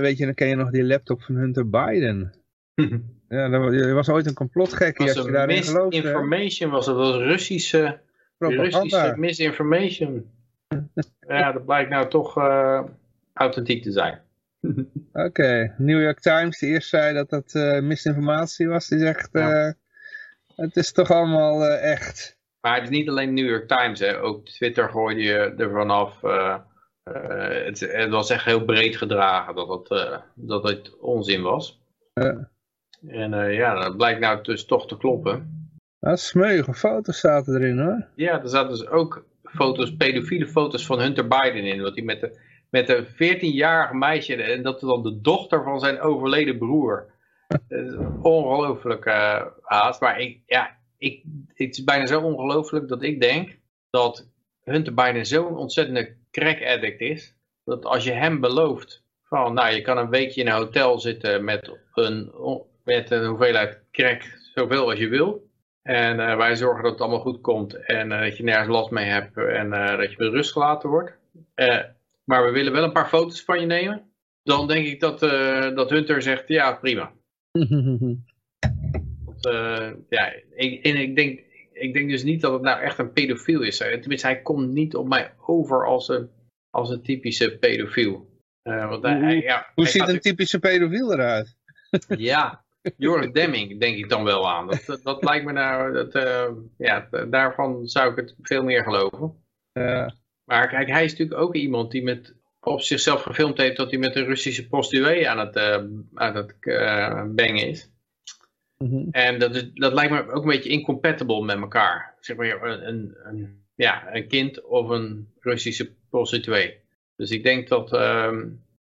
weet je, dan ken je nog die laptop van Hunter Biden. ja, er was ooit een complotgek als je daarin geloofde. Misinformation was het, was Russische, Russische misinformation ja, dat blijkt nou toch uh, authentiek te zijn. Oké, New York Times die eerst zei dat dat uh, misinformatie was, die zegt uh, het is toch allemaal echt. Maar het is niet alleen New York Times, hè. ook Twitter gooide je er vanaf. Het, het, was echt heel breed gedragen dat het, dat het onzin was. En ja, dat blijkt nou dus toch te kloppen. Dat smeuige foto's zaten erin hoor. Ja, er zaten dus ook foto's, pedofiele foto's van Hunter Biden in. Wat hij met, de, met een 14-jarige meisje, en dat dan de dochter van zijn overleden broer. ongelooflijk uh, haast. Maar ik, ja, ik, het is bijna zo ongelooflijk dat ik denk dat Hunter Biden zo'n ontzettende crack addict is. Dat als je hem belooft van, nou je kan een weekje in een hotel zitten met een, met een hoeveelheid crack, zoveel als je wil. En uh, wij zorgen dat het allemaal goed komt en uh, dat je nergens last mee hebt en uh, dat je met rust gelaten wordt. maar we willen wel een paar foto's van je nemen. Dan denk ik dat, dat Hunter zegt, ja prima. ja, ik, en ik denk, ik denk dus niet dat het nou echt een pedofiel is. Tenminste, hij komt niet op mij over als een, als een typische pedofiel. want hij, ja, Hoe ziet een typische pedofiel eruit? ja, Joris Demming denk ik dan wel aan. Dat, dat lijkt me nou, dat, uh, ja, daarvan zou ik het veel meer geloven. Maar kijk, hij is natuurlijk ook iemand die met, op zichzelf gefilmd heeft dat hij met een Russische prostituee aan het, uh, aan het bengen is. Mhm. En dat, is, dat lijkt me ook een beetje incompatible met elkaar. Zeg maar een, een, ja, een kind of een Russische prostituee. Dus ik denk dat, uh,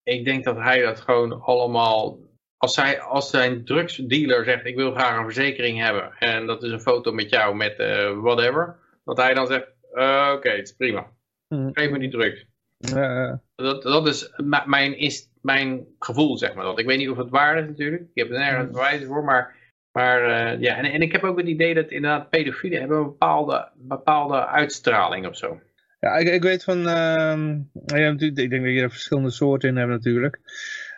ik denk dat hij dat gewoon allemaal als, zij, als zijn drugsdealer zegt, ik wil graag een verzekering hebben. En dat is een foto met jou met uh, whatever. Dat hij dan zegt, uh, oké, het is prima. Hmm. Geef me die drugs. Dat, dat is mijn, is mijn gevoel, zeg maar. Dat. Ik weet niet of het waar is natuurlijk. Ik heb er nergens hmm. bewijzen voor. Maar, maar uh, ja, en, en ik heb ook het idee dat inderdaad pedofielen hebben een bepaalde, bepaalde uitstraling of zo. Ja, ik, ik weet van, uh, ja, ik denk dat je er verschillende soorten in hebt natuurlijk.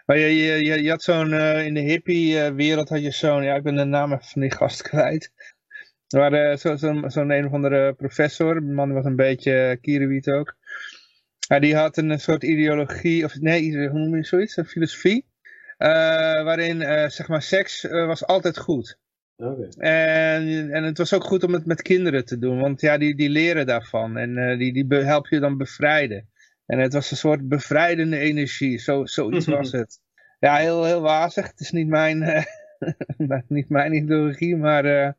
Maar je, je, je had zo'n, uh, in de hippie wereld had je zo'n, ja ik ben de naam van die gast kwijt. Zo'n zo, zo, een of andere professor, de man was een beetje kierenwiet ook. Ja, die had een soort ideologie, of nee, hoe noem je zoiets, een filosofie. waarin zeg maar seks was altijd goed. Okay. En, en het was ook goed om het met kinderen te doen, want ja, die, die leren daarvan en die, die help je dan bevrijden. En het was een soort bevrijdende energie, zo, zoiets was het. Ja, heel, heel wazig. Het is niet mijn, niet mijn ideologie, maar... Uh,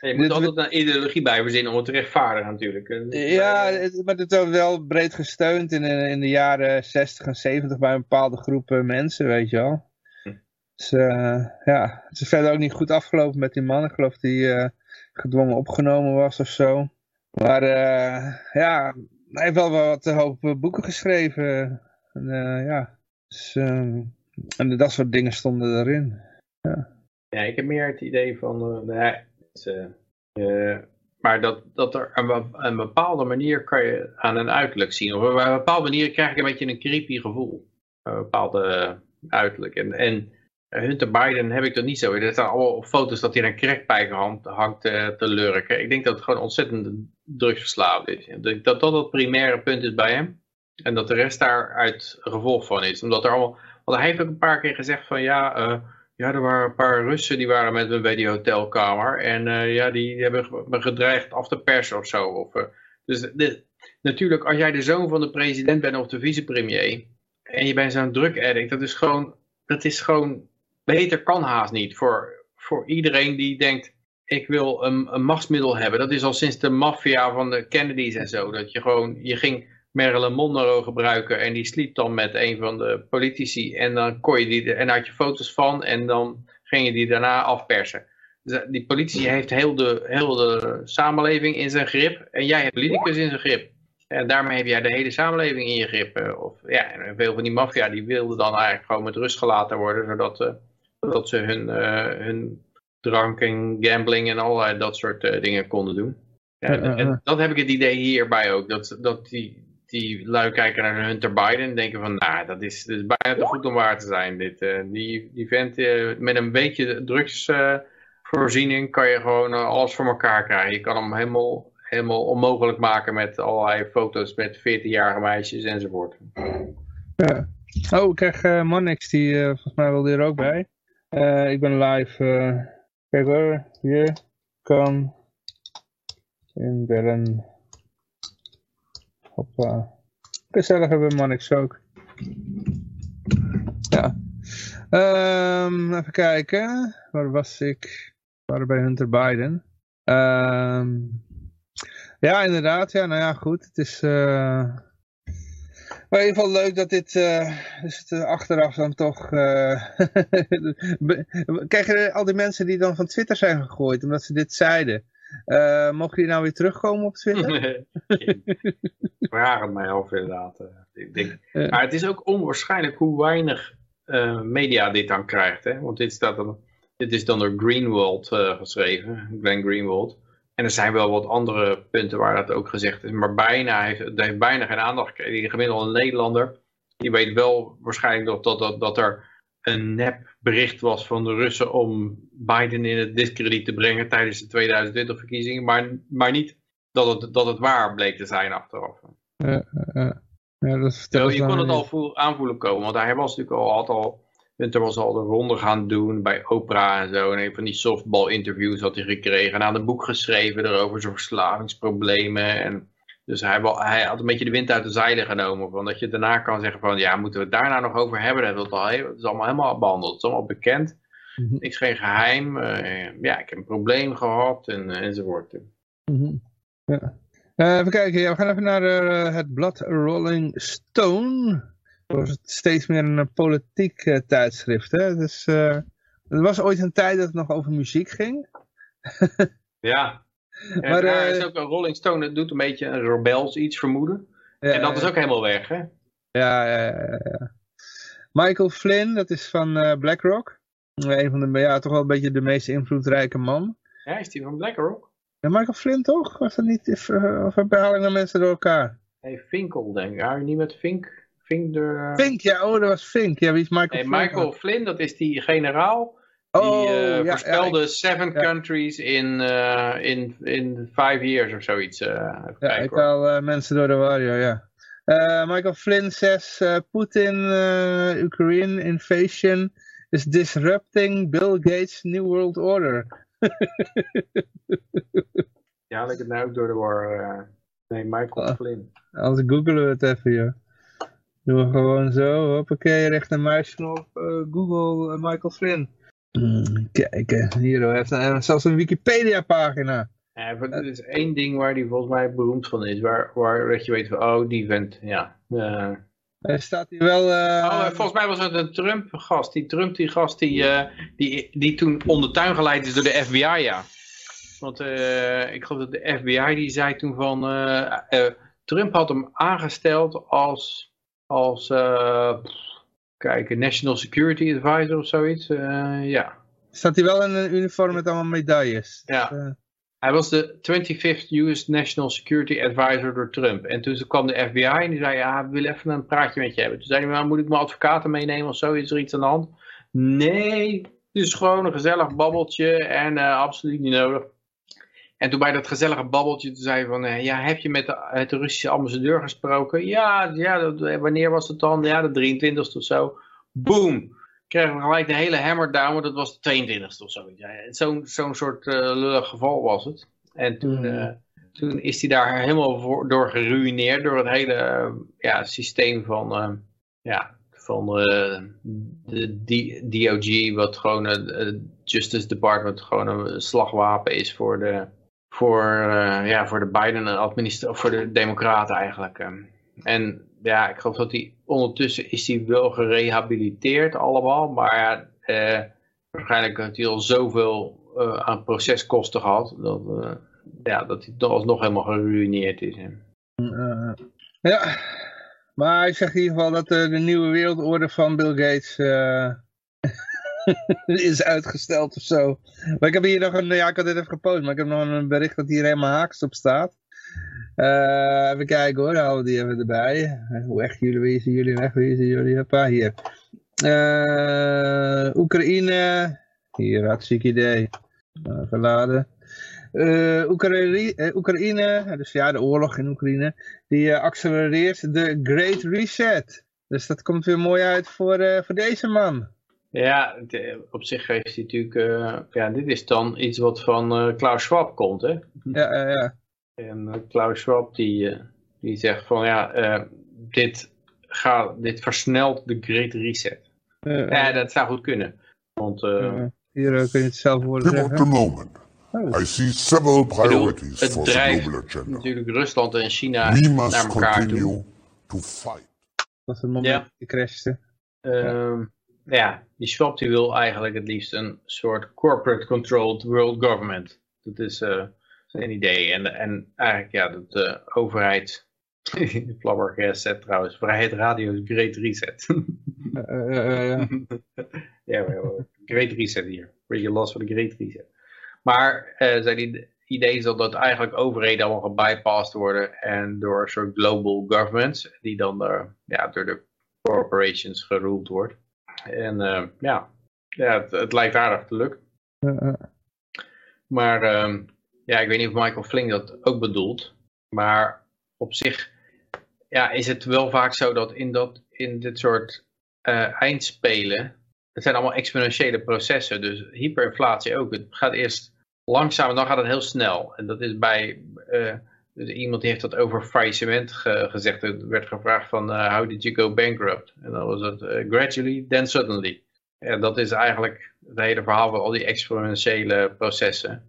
je moet altijd een ideologie bij verzinnen om het te rechtvaardigen natuurlijk. Ja, maar het is wel breed gesteund in, in de jaren 60 en 70 bij een bepaalde groepen mensen, weet je wel. Hm. Dus uh, ja, het is verder ook niet goed afgelopen met die man. Ik geloof uh, gedwongen opgenomen was of zo. Maar ja, hij heeft wel wat hoop boeken geschreven. En, ja, dus, ehm, en dat soort dingen stonden erin. Ja, ja ik heb meer het idee van... Uh, uh, maar dat, dat er een, een bepaalde manier kan je aan een uiterlijk zien. Op een bepaalde manier krijg ik een beetje een creepy gevoel. Een bepaalde uiterlijk. En, en Hunter Biden heb ik dat niet zo. Er staan allemaal foto's dat hij een crackpijp hangt, hangt te lurken. Ik denk dat het gewoon ontzettend drugsverslaafd is. Denk dat dat het primaire punt is bij hem. En dat de rest daaruit gevolg van is. Omdat er allemaal want hij heeft ook een paar keer gezegd van ja, uh, ja, er waren een paar Russen die waren met me bij die hotelkamer. En ja, die, hebben me gedreigd af te persen of zo. Of, dus natuurlijk, als jij de zoon van de president bent of de vicepremier. En je bent zo'n drug addict, dat is gewoon, dat is gewoon, beter kan haast niet. Voor, voor iedereen die denkt, ik wil een, een machtsmiddel hebben. Dat is al sinds de maffia van de Kennedys en zo. Dat je gewoon, je ging Marilyn Monroe gebruiken en die sliep dan met een van de politici en dan kon je die en had je foto's van en dan ging je die daarna afpersen. Dus eh, die politici heeft heel de, heel de samenleving in zijn grip en jij hebt politicus in zijn grip. En daarmee heb jij de hele samenleving in je grip. Eh, of, ja, veel van die maffia die wilden dan eigenlijk gewoon met rust gelaten worden, zodat, zodat ze hun, uh, hun drank en gambling en allerlei dat soort dingen konden doen. Ja, en dat heb ik het idee hierbij ook, dat, dat die, die lui kijken naar Hunter Biden en denken van, nou, dat is, dat is bijna te goed om waar te zijn. Dit, uh, die, die vent uh, met een beetje drugsvoorziening uh, kan je gewoon eh, alles voor elkaar krijgen. Je kan hem helemaal, helemaal onmogelijk maken met allerlei foto's met 14-jarige meisjes enzovoort. Ja. Oh, ik krijg Monix, die volgens mij wilde er ook bij. Ik ben live. kijk hoor, hier kan in Bellen. Hoppa. Gezellig hebben Monix ook. Ja. Um, even kijken. Waar was ik? Waren bij Hunter Biden. Um, ja, inderdaad. Ja, nou ja, goed. Het is... Uh... Maar in ieder geval leuk dat dit uh, dus het achteraf dan toch... Uh, Krijgen al die mensen die dan van Twitter zijn gegooid omdat ze dit zeiden. Mogen jullie nou weer terugkomen op Twitter? Vraag het mij af inderdaad. Eh, ik denk, maar het is ook onwaarschijnlijk hoe weinig media dit dan krijgt. Hè? Want dit, staat dan, dit is dan door Greenwald geschreven, Glenn Greenwald. En er zijn wel wat andere punten waar dat ook gezegd is. Maar bijna heeft, het heeft bijna geen aandacht gekregen. Die gemiddelde Nederlander, die weet wel waarschijnlijk nog dat, dat, dat er een nep bericht was van de Russen om Biden in het discrediet te brengen tijdens de 2020 verkiezingen, maar, maar niet dat het, dat het waar bleek te zijn achteraf. Ja, ja, ja dat je kon het al voel, aanvoelen komen, want hij was natuurlijk al, had al, Winter was al de ronde gaan doen bij Oprah en zo, en een van die softball interviews had hij gekregen, en had een boek geschreven erover zijn verslavingsproblemen en dus hij, hij, had een beetje de wind uit de zeilen genomen. Van dat je daarna kan zeggen van ja, moeten we het daarna nog over hebben? Dat, al, is allemaal helemaal behandeld. Het is allemaal bekend. Mm -hmm. Niks geen geheim. Uh, ja, ik heb een probleem gehad en, uh, enzovoort. Mm -hmm. ja. uh, even kijken, ja, we gaan even naar het blad Rolling Stone. Was het steeds meer een politiek tijdschrift. Hè? Dus, er was ooit een tijd dat het nog over muziek ging. ja, maar, uh, is ook een Rolling Stone, dat doet een beetje een rebels iets vermoeden. Ja, en dat is ook helemaal weg, hè? Ja, ja, ja. ja. Michael Flynn, dat is van BlackRock. Een van de, ja, toch wel een beetje de meest invloedrijke man. Ja, is die van BlackRock? Ja, Michael Flynn toch? Was dat niet, of nou mensen door elkaar? Hey, Finkel, denk ik. Hou je niet met Fink? Fink, de... Fink, ja, oh, dat was Fink. Ja, wie is Michael hey, Flynn? Michael Flynn, dat is die generaal Oh, die uh, voorspelde ja, seven countries in, uh, in, in five years of zoiets. Uh, ja, ik haal mensen door de war, ja. Michael Flynn says Putin Ukraine invasion is disrupting Bill Gates New World Order. ja, ik het nou ook door de war. nee, Michael oh, Flynn. Als googelen we het even, ja. Doen we gewoon zo, hoppakee, rechter muisknop, Google Michael Flynn. Hmm, kijk, hier hij heeft, hij zelfs een Wikipedia pagina. Ja, er is één ding waar hij volgens mij beroemd van is, waar, waar dat je weet van, oh die vent, ja. Uh, staat hij wel... Uh... Oh, volgens mij was het een Trump-gast. Die Trump, die gast die, uh, die, die toen onder tuin geleid is door de FBI, ja. Want ik geloof dat de FBI die zei toen van... Trump had hem aangesteld als... als Kijk, National Security Advisor of zoiets. Uh, ja. Staat hij wel in een uniform met allemaal medailles? Ja. Uh... Hij was de 25th US National Security Advisor door Trump. En toen kwam de FBI en die zei, ja, we willen even een praatje met je hebben. Toen zei hij, maar moet ik mijn advocaten meenemen of zo? Is er iets aan de hand? Nee, het is gewoon een gezellig babbeltje en uh, absoluut niet nodig. En toen bij dat gezellige babbeltje, toen zei hij van, uh, ja, heb je met de, de, Russische ambassadeur gesproken? Ja, ja wanneer was het dan? Ja, de 23ste of zo. Boom! Kregen we gelijk de hele hammer down, maar dat was de 22ste of zo. Ja, Zo'n zo'n soort uh, lullig geval was het. En toen, uh, toen is hij daar helemaal voor, door geruineerd, door het hele ja, systeem van, ja, van de DOG, wat gewoon het Justice Department gewoon een slagwapen is voor de voor, uh, ja, voor de Biden-administratie, voor de democraten eigenlijk. Ehm. En ja, ik geloof dat hij ondertussen is hij wel gerehabiliteerd allemaal, maar eh, waarschijnlijk heeft hij al zoveel uh, aan proceskosten gehad, dat, ja, dat hij alsnog helemaal geruineerd is. ja, maar hij zegt in ieder geval dat de nieuwe wereldorde van Bill Gates is uitgesteld of zo. Maar ik heb hier nog een, ja ik had dit even gepost, maar ik heb nog een bericht dat hier helemaal haaks op staat. Uh, even kijken hoor, houden we die even erbij. Hoe echt jullie, wie zijn jullie weg, wie zijn jullie? Hoppa, hier. Uh, Oekraïne, hier, hartstikke idee. Even laden. Uh, Oekraïne, Oekraïne, dus ja, de oorlog in Oekraïne, die accelereert de Great Reset. Dus dat komt weer mooi uit voor, voor deze man. Ja, op zich heeft hij natuurlijk, uh, ja, dit is dan iets wat van uh, Klaus Schwab komt, hè? Ja, ja, ja. En uh, Klaus Schwab die, die zegt van, ja, dit, gaat, dit versnelt de Great Reset. ja, dat zou goed kunnen. Want, Hier kun je het zelf worden zeggen. the moment. Oh. I see several priorities bedoel, for the global agenda. natuurlijk Rusland en China We naar elkaar toe. To fight. Dat is het moment ja. die crashte. Ja, die Schwab die wil eigenlijk het liefst een soort corporate controlled world government. Dat is uh, zijn idee. En, en eigenlijk ja, dat de overheid, Flabbergas zet trouwens, vrijheid radio is great reset. uh, ja, great reset hier. Beetje last van de great reset. Maar uh, zijn idee is dat, dat eigenlijk overheden allemaal gebypast worden en door een soort global governments, die dan door, ja, door de corporations geruled wordt. En uh, ja, ja het, het, lijkt aardig te lukken. Maar uh, ja, ik weet niet of Michael Flink dat ook bedoelt. Maar op zich ja, is het wel vaak zo dat in, dat, in dit soort uh, eindspelen, het zijn allemaal exponentiële processen. Dus hyperinflatie ook. Het gaat eerst langzaam en dan gaat het heel snel. En dat is bij... Uh, dus iemand die heeft dat over faillissement ge gezegd. Er werd gevraagd van, uh, how did you go bankrupt? En dan was het uh, gradually, then suddenly. En dat is eigenlijk het hele verhaal van al die exponentiële processen.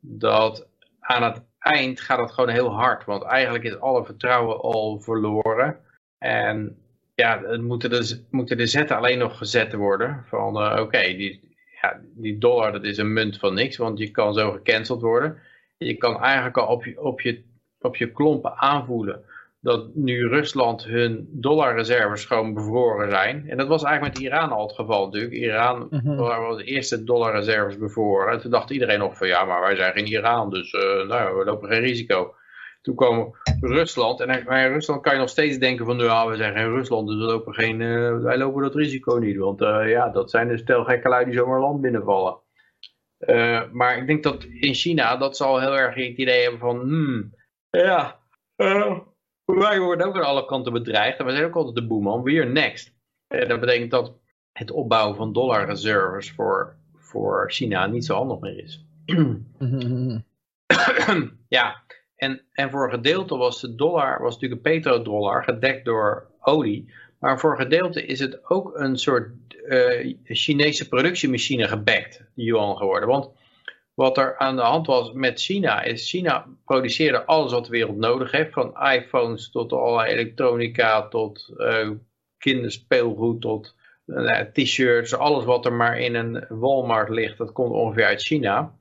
Dat aan het eind gaat het gewoon heel hard. Want eigenlijk is alle vertrouwen al verloren. En ja, het moeten, de, moeten de zetten alleen nog gezet worden. Van uh, oké, die, ja, die dollar dat is een munt van niks. Want je kan zo gecanceld worden. Je kan eigenlijk al op je, op je op je klompen aanvoelen dat nu Rusland hun dollarreserves gewoon bevroren zijn. En dat was eigenlijk met Iran al het geval natuurlijk. Iran mm was de eerste dollarreserves bevroren. En toen dacht iedereen nog van ja, maar wij zijn geen Iran, dus uh, nou, we lopen geen risico. toen kwam Rusland. En bij Rusland kan je nog steeds denken van, nou, we zijn geen Rusland, dus we lopen geen, wij lopen dat risico niet. Want ja, dat zijn de stel gekke lui die zomaar land binnenvallen. maar ik denk dat in China, dat zal heel erg het idee hebben van, hmm, ja, wij worden ook aan alle kanten bedreigd. En we zijn ook altijd de boeman, weer next. dat betekent dat het opbouwen van dollarreserves voor, voor China niet zo handig meer is. ja, en, en voor een gedeelte was de dollar, was natuurlijk een petrodollar, gedekt door olie. Maar voor een gedeelte is het ook een soort uh, Chinese productiemachine gebackt, de yuan geworden. Want wat er aan de hand was met China, is China produceerde alles wat de wereld nodig heeft. Van iPhones tot allerlei elektronica, tot uh, kinderspeelgoed, tot uh, t-shirts. Alles wat er maar in een Walmart ligt, dat komt ongeveer uit China.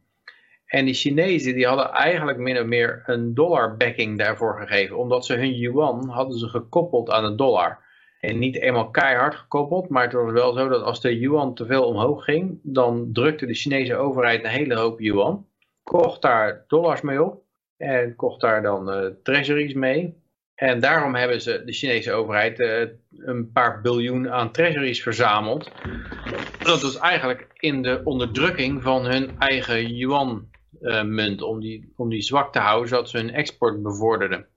En die Chinezen die hadden eigenlijk min of meer een dollar backing daarvoor gegeven. Omdat ze hun yuan hadden ze gekoppeld aan de dollar. En niet eenmaal keihard gekoppeld, maar het was wel zo dat als de yuan te veel omhoog ging, dan drukte de Chinese overheid een hele hoop yuan. Kocht daar dollars mee op en kocht daar dan uh, treasuries mee. En daarom hebben ze, de Chinese overheid, uh, een paar biljoen aan treasuries verzameld. Dat was eigenlijk in de onderdrukking van hun eigen yuan uh, munt om die, om die zwak te houden, zodat ze hun export bevorderden.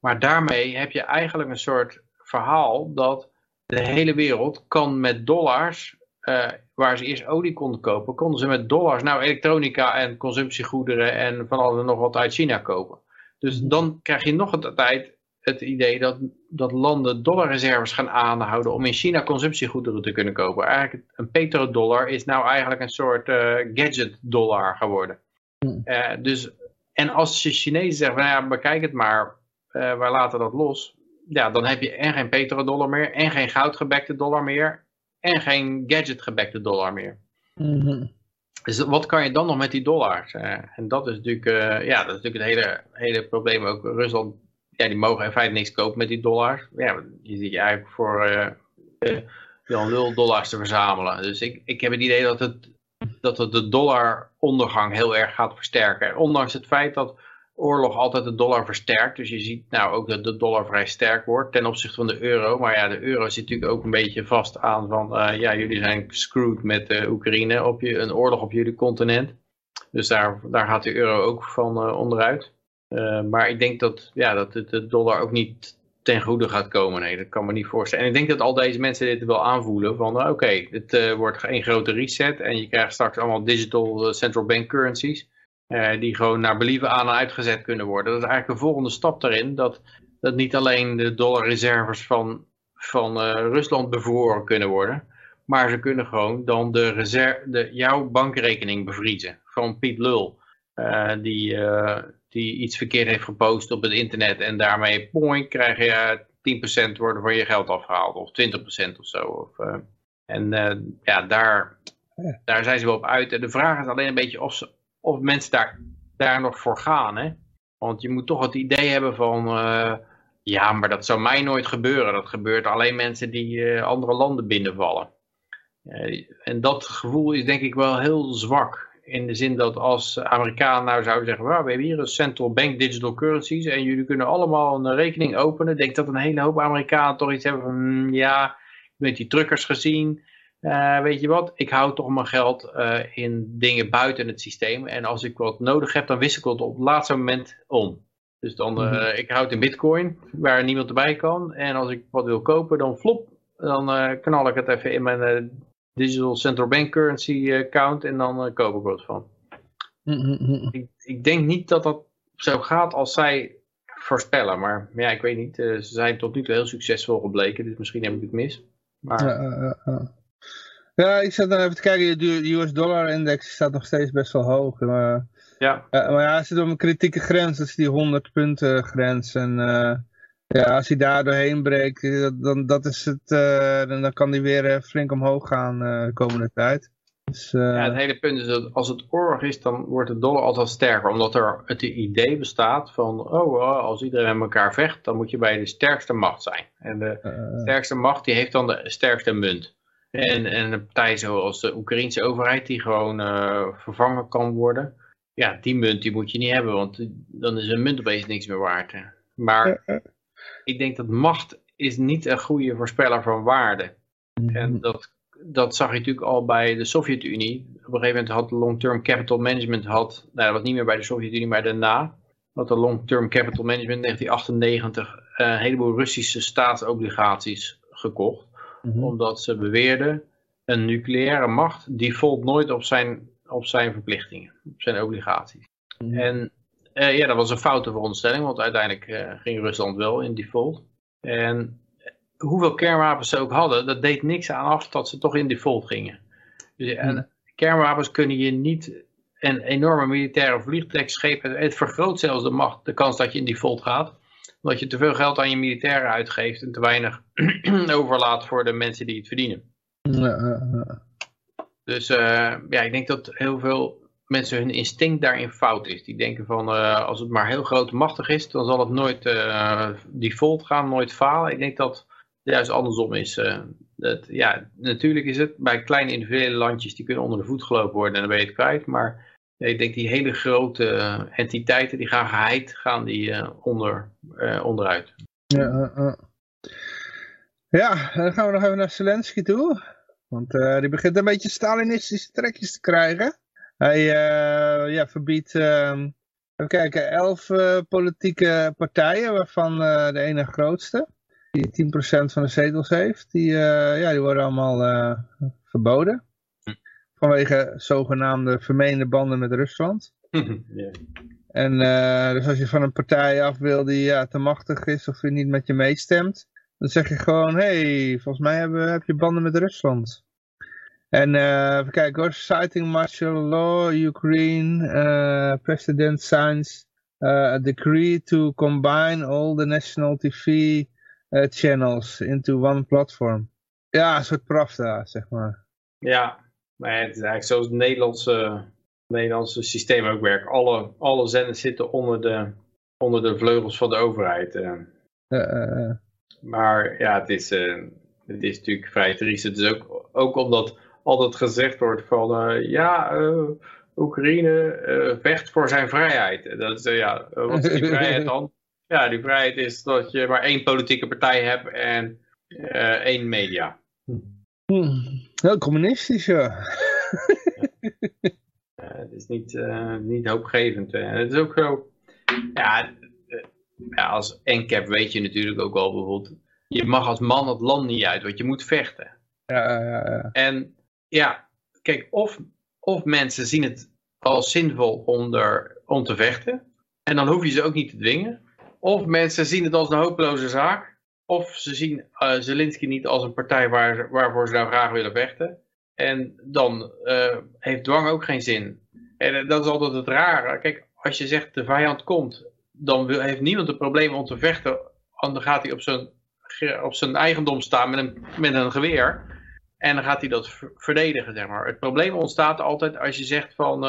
Maar daarmee heb je eigenlijk een soort verhaal dat de hele wereld kan met dollars, uh, waar ze eerst olie konden kopen, konden ze met dollars nou elektronica en consumptiegoederen en van alles nog wat uit China kopen. Dus mhm. dan krijg je nog een tijd het idee dat, dat landen dollarreserves gaan aanhouden om in China consumptiegoederen te kunnen kopen. Eigenlijk een petrodollar is nou eigenlijk een soort uh, gadget dollar geworden. Uh, dus, en als de Chinezen zeggen, nou ja, bekijk het maar, wij laten dat los. Ja, dan heb je en geen petrodollar meer, en geen goudgebekte dollar meer, en geen gadgetgebekte dollar meer. Mm -hmm. Dus wat kan je dan nog met die dollars? Uh, en dat is natuurlijk, ja, dat is natuurlijk het hele, hele probleem. Ook Rusland, ja, die mogen in feite niks kopen met die dollars. Ja, je ziet je eigenlijk voor Jan nul dollars te verzamelen. Dus ik, ik heb het idee dat het dat het de dollarondergang heel erg gaat versterken. Ondanks het feit dat oorlog altijd de dollar versterkt. Dus je ziet nou ook dat de dollar vrij sterk wordt ten opzichte van de euro. Maar ja, de euro zit natuurlijk ook een beetje vast aan van... Uh, ja, jullie zijn screwed met Oekraïne, op je, een oorlog op jullie continent. Dus daar, daar gaat de euro ook van uh, onderuit. maar ik denk dat, ja, dat de dollar ook niet ten goede gaat komen. Nee, dat kan me niet voorstellen. En ik denk dat al deze mensen dit wel aanvoelen van oké, het wordt een grote reset en je krijgt straks allemaal digital eh, central bank currencies uh, die gewoon naar believen aan en uitgezet kunnen worden. Dat is eigenlijk de volgende stap daarin, dat, dat niet alleen de dollarreserves van, van uh, Rusland bevroren kunnen worden, maar ze kunnen gewoon dan de reserve, de, jouw bankrekening bevriezen van Piet Lul. die, die iets verkeerd heeft gepost op het internet en daarmee poing, krijg je 10% worden van je geld afgehaald of 20% of zo. Of, en ja, daar, daar zijn ze wel op uit. En de vraag is alleen een beetje of, ze, of mensen daar, daar nog voor gaan. Hè? Want je moet toch het idee hebben van, uh, ja, maar dat zou mij nooit gebeuren. Dat gebeurt alleen mensen die andere landen binnenvallen. en dat gevoel is denk ik wel heel zwak in de zin dat als Amerikanen nou zouden zeggen, well, we hebben hier een central bank digital currencies en jullie kunnen allemaal een rekening openen. Ik denk dat een hele hoop Amerikanen toch iets hebben van, hmm, ja, ik heb die truckers gezien. Uh, weet je wat, ik hou toch mijn geld uh, in dingen buiten het systeem. En als ik wat nodig heb, dan wissel ik het op het laatste moment om. Dus dan, uh, mm -hmm. ik houd in bitcoin, waar niemand erbij kan. En als ik wat wil kopen, dan flop, dan knal ik het even in mijn digital central bank currency account en dan koop ik wat van. Mm-hmm. Ik, ik, denk niet dat dat zo gaat als zij voorspellen, maar ja, ik weet niet. Ze zijn tot nu toe heel succesvol gebleken, dus misschien heb ik het mis. Maar... Ja, ik zat dan even te kijken, de US dollar index staat nog steeds best wel hoog. Maar, ja. maar ja, het zit op een kritieke grens, dat is die 100 punten grens. En ja, als hij daar doorheen breekt, eh, dan, dat is het, uh, dan kan hij weer flink omhoog gaan de komende tijd. Dus, ja, het hele punt is dat als het oorlog is, dan wordt de dollar altijd sterker. Omdat er het idee bestaat van, oh, als iedereen met elkaar vecht, dan moet je bij de sterkste macht zijn. En de sterkste macht, die heeft dan de sterkste munt. En, en een partij zoals de Oekraïnse overheid, die gewoon vervangen kan worden ja, die munt die moet je niet hebben, want dan is een munt opeens niks meer waard. Maar ik denk dat macht is niet een goede voorspeller van waarde. En dat, dat zag je natuurlijk al bij de Sovjet-Unie. Op een gegeven moment had long-term capital management, had, nou dat was niet meer bij de Sovjet-Unie, maar daarna, had de long-term capital management in 1998 een heleboel Russische staatsobligaties gekocht. Mhm. Omdat ze beweerden, een nucleaire macht default nooit op zijn, op zijn verplichtingen, op zijn obligaties. Mhm. En uh, ja, dat was een foute veronderstelling, want uiteindelijk uh, ging Rusland wel in default. En hoeveel kernwapens ze ook hadden, dat deed niks aan af dat ze toch in default gingen. Dus, en mhm. kernwapens kunnen je niet een enorme militaire vliegtuigschepen, het vergroot zelfs de macht, de kans dat je in default gaat omdat je te veel geld aan je militairen uitgeeft en te weinig overlaat voor de mensen die het verdienen. Dus uh, ja, ik denk dat heel veel mensen hun instinct daarin fout is. Die denken van uh, als het maar heel groot machtig is, dan zal het nooit uh, default gaan, nooit falen. Ik denk dat het juist andersom is. dat, ja, natuurlijk is het bij kleine individuele landjes, die kunnen onder de voet gelopen worden en dan ben je het kwijt. Maar ik denk die hele grote entiteiten, die gaan gaan die onder, onderuit. Ja, ja, dan gaan we nog even naar Zelensky toe. Want die begint een beetje Stalinistische trekjes te krijgen. Hij ja, verbiedt, uh, kijken, elf politieke partijen, waarvan de ene grootste, die 10% van de zetels heeft, die, ja, die worden allemaal verboden. Vanwege zogenaamde vermeende banden met Rusland. yeah. En dus als je van een partij af wil die ja, te machtig is of die niet met je meestemt, dan zeg je gewoon, hey, volgens mij heb, heb je banden met Rusland. En uh, even kijken hoor, citing martial law, Ukraine, uh, president signs uh, a decree to combine all the national TV channels into one platform. Ja, een soort Pravda, zeg maar. Ja, maar het is eigenlijk zoals het Nederlandse, Nederlandse systeem ook werkt. Alle, alle zenders zitten onder de, onder de vleugels van de overheid. Maar ja, het is, het is natuurlijk vrij triest. Het is ook, ook omdat altijd gezegd wordt van ja, Oekraïne uh, vecht voor zijn vrijheid. Dat is, ja, wat is die vrijheid dan? Ja, die vrijheid is dat je maar één politieke partij hebt en één media. Hmm. Heel communistisch, ja. het is niet, niet hoopgevend. Het is ook zo, ja, ja als NCAP weet je natuurlijk ook al bijvoorbeeld, je mag als man het land niet uit, want je moet vechten. Ja, ja, ja. En ja, kijk, of, of mensen zien het als zinvol om, er, om te vechten. En dan hoef je ze ook niet te dwingen. Of mensen zien het als een hopeloze zaak. Of ze zien uh, Zelensky niet als een partij waar, waarvoor ze nou graag willen vechten. En dan uh, heeft dwang ook geen zin. En uh, dat is altijd het rare. Kijk, als je zegt de vijand komt, dan heeft niemand een probleem om te vechten. Dan gaat hij op zijn, op zijn eigendom staan met een, met een geweer. En dan gaat hij dat verdedigen, zeg maar. Het probleem ontstaat altijd als je zegt van...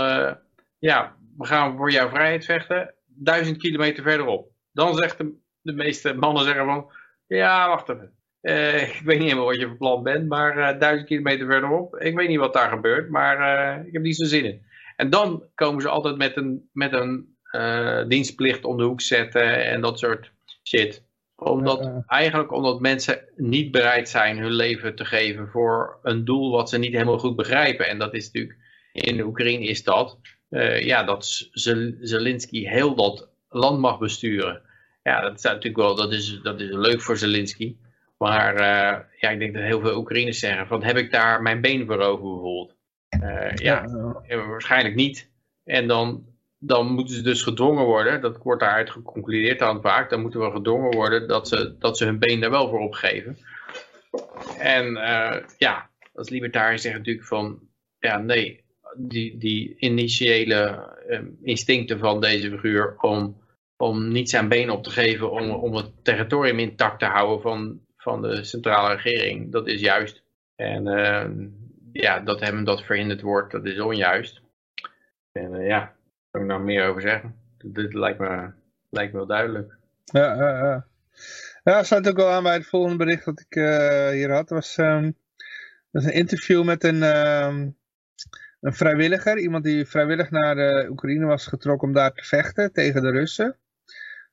Ja, we gaan voor jouw vrijheid vechten. Duizend kilometer verderop. Dan zegt de, de meeste mannen zeggen van... Ja, wacht even. Uh, ik weet niet helemaal wat je van plan bent. Maar uh, duizend kilometer verderop. Ik weet niet wat daar gebeurt. Maar ik heb niet zo zin in. En dan komen ze altijd met een, met een dienstplicht om de hoek zetten. En dat soort shit omdat, eigenlijk omdat mensen niet bereid zijn hun leven te geven voor een doel wat ze niet helemaal goed begrijpen. En dat is natuurlijk, in Oekraïne is dat, ja, dat Zelensky heel dat land mag besturen. Ja, dat is natuurlijk wel, dat is, dat is leuk voor Zelensky. Maar uh, ja, ik denk dat heel veel Oekraïners zeggen van, heb ik daar mijn been voor over bijvoorbeeld? Uh, ja, ja, waarschijnlijk niet. En dan dan moeten ze dus gedwongen worden, dat wordt daaruit geconcludeerd aan vaak, dan moeten we gedwongen worden dat ze, dat ze hun been daar wel voor opgeven. En uh, ja, als libertariër zeggen natuurlijk van, ja nee, die, die initiële uh, instincten van deze figuur om, om niet zijn been op te geven, om, om het territorium intact te houden van, van de centrale regering, dat is juist. En uh, ja, dat hem dat verhinderd wordt, dat is onjuist. En ja, kan ik nou meer over zeggen? Dit lijkt me, lijkt me wel duidelijk. Ja, ja, ja. Ja, sluit ook wel aan bij het volgende bericht dat ik uh, hier had. was, um, was een interview met een, um, een vrijwilliger, iemand die vrijwillig naar de Oekraïne was getrokken om daar te vechten tegen de Russen.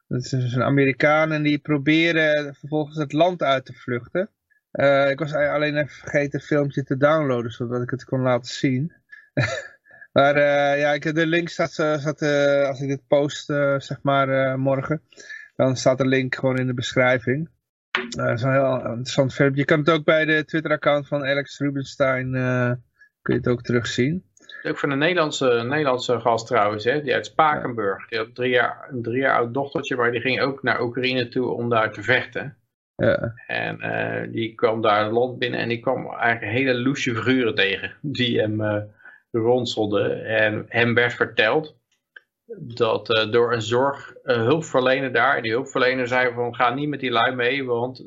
Dat is dus een Amerikaan en die probeerde vervolgens het land uit te vluchten. Uh, ik was alleen even vergeten het filmpje te downloaden, zodat ik het kon laten zien. maar uh, ja, ik, de link staat, uh, als ik dit post, zeg maar, morgen. Dan staat de link gewoon in de beschrijving. dat is een heel interessant filmpje. Je kan het ook bij de Twitter-account van Alex Rubenstein, kun je het ook terugzien. Ook van een Nederlandse, Nederlandse gast trouwens, hè, die uit Spakenburg. Die had drie jaar, een drie jaar oud dochtertje, maar die ging ook naar Oekraïne toe om daar te vechten. Ja. En uh, die kwam daar het land binnen en die kwam eigenlijk hele loesje figuren tegen die hem uh, ronselden. En hem werd verteld dat uh, door een zorghulpverlener daar, en die hulpverlener zei van ga niet met die lui mee, want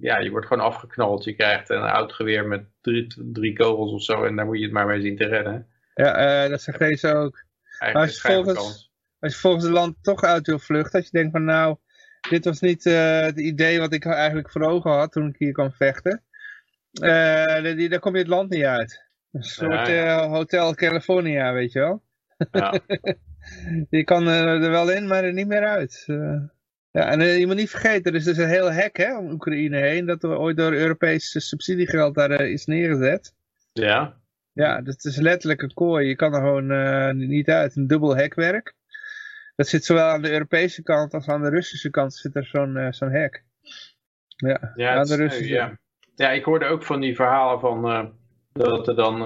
ja, je wordt gewoon afgeknald. Je krijgt een oud geweer met drie, drie kogels of zo en daar moet je het maar mee zien te redden. Ja, dat zegt deze ook. als je, volgens, als je volgens het land toch uit wil vluchten, dat je denkt van nou, dit was niet uh, het idee wat ik eigenlijk voor ogen had toen ik hier kwam vechten. Uh, die, daar kom je het land niet uit. Een soort uh, Hotel California, weet je wel. Ja. je kan er wel in, maar er niet meer uit. ja, en je moet niet vergeten, er is dus een heel hek hè, om Oekraïne heen, dat er ooit door Europees subsidiegeld daar is neergezet. Ja. Ja, dat is letterlijk een kooi. Je kan er gewoon niet uit. Een dubbel hekwerk dat zit zowel aan de Europese kant als aan de Russische kant zit er zo'n uh, zo'n hek. Ja, ja, aan de Russische. Ja. ja, ik hoorde ook van die verhalen van uh, dat er dan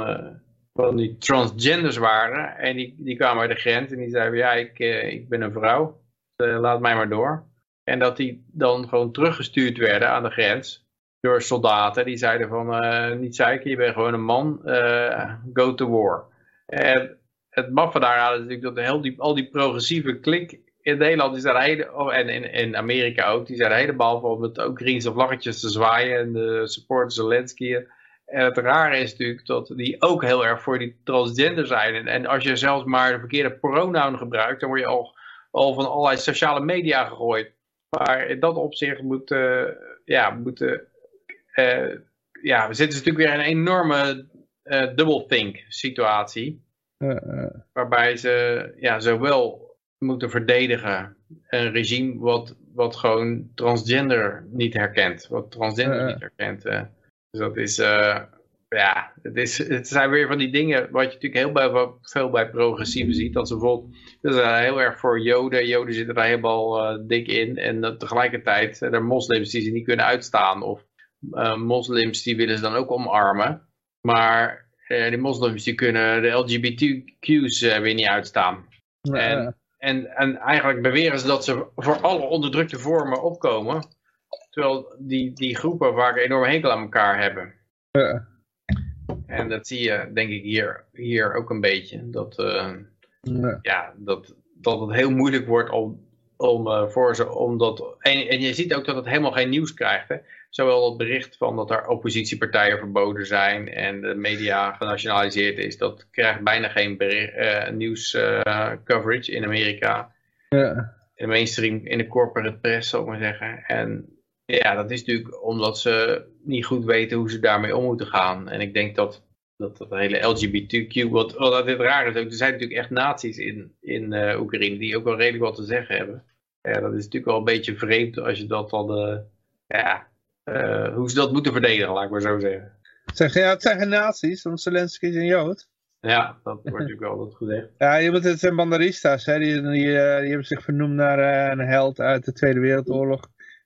van die transgenders waren. En die, die kwamen bij de grens en die zeiden, ja, ik, ik ben een vrouw, laat mij maar door. En dat die dan gewoon teruggestuurd werden aan de grens door soldaten. Die zeiden van, niet zeiken, je bent gewoon een man, go to war. En het maffe daaraan is natuurlijk dat heel al die progressieve klik in Nederland die zijn hele, oh, en in, in Amerika ook, die zijn helemaal van met ook Oekraïnse vlaggetjes te zwaaien en de supporters Zelensky. En het rare is natuurlijk dat die ook heel erg voor die transgender zijn. En, en als je zelfs maar de verkeerde pronoun gebruikt, dan word je al, al van allerlei sociale media gegooid. Maar in dat opzicht moet, uh, ja, moeten, ja, we zitten natuurlijk weer in een enorme uh, double think situatie. Waarbij ze ja, zowel moeten verdedigen een regime wat, wat gewoon transgender niet herkent. Wat transgender niet herkent. Dus dat is, ja, het, is, het zijn weer van die dingen wat je natuurlijk heel bij, veel bij progressieven ziet. Dat ze bijvoorbeeld, dat is heel erg voor joden. Joden zitten daar helemaal uh, dik in. En dat tegelijkertijd er moslims die ze niet kunnen uitstaan. Of moslims die willen ze dan ook omarmen. Maar uh, die moslims die kunnen de LGBTQ's uh, eh, weer niet uitstaan. En, en, en eigenlijk beweren ze dat ze voor alle onderdrukte vormen opkomen. Terwijl die, die groepen vaak een enorme hekel aan elkaar hebben. Ja. En dat zie je denk ik hier, hier ook een beetje. Dat, ja. ja. dat, dat het heel moeilijk wordt om, om, voor ze, omdat, en, en je ziet ook dat het helemaal geen nieuws krijgt. Hè? Zowel het bericht van dat er oppositiepartijen verboden zijn en de media genationaliseerd is, dat krijgt bijna geen bericht, uh, nieuws uh, coverage in Amerika. Ja. In de mainstream, in de corporate press, zal ik maar zeggen. En ja, dat is natuurlijk omdat ze niet goed weten hoe ze daarmee om moeten gaan. En ik denk dat dat, dat hele LGBTQ, wat, wat dit raar is, ook, er zijn natuurlijk echt naties in, in uh, Oekraïne die ook wel redelijk wat te zeggen hebben. Ja, dat is natuurlijk wel een beetje vreemd als je dat dan, ja, uh, hoe ze dat moeten verdedigen, laat ik maar zo zeggen. Zeg, ja, het zijn geen nazi's, want Zelensky is een Jood. Ja, dat wordt natuurlijk wel dat gezegd. Ja, je moet, het zijn bandaristas, hè? Die, die, die, eh, die hebben zich vernoemd naar uh, een held uit de Tweede Wereldoorlog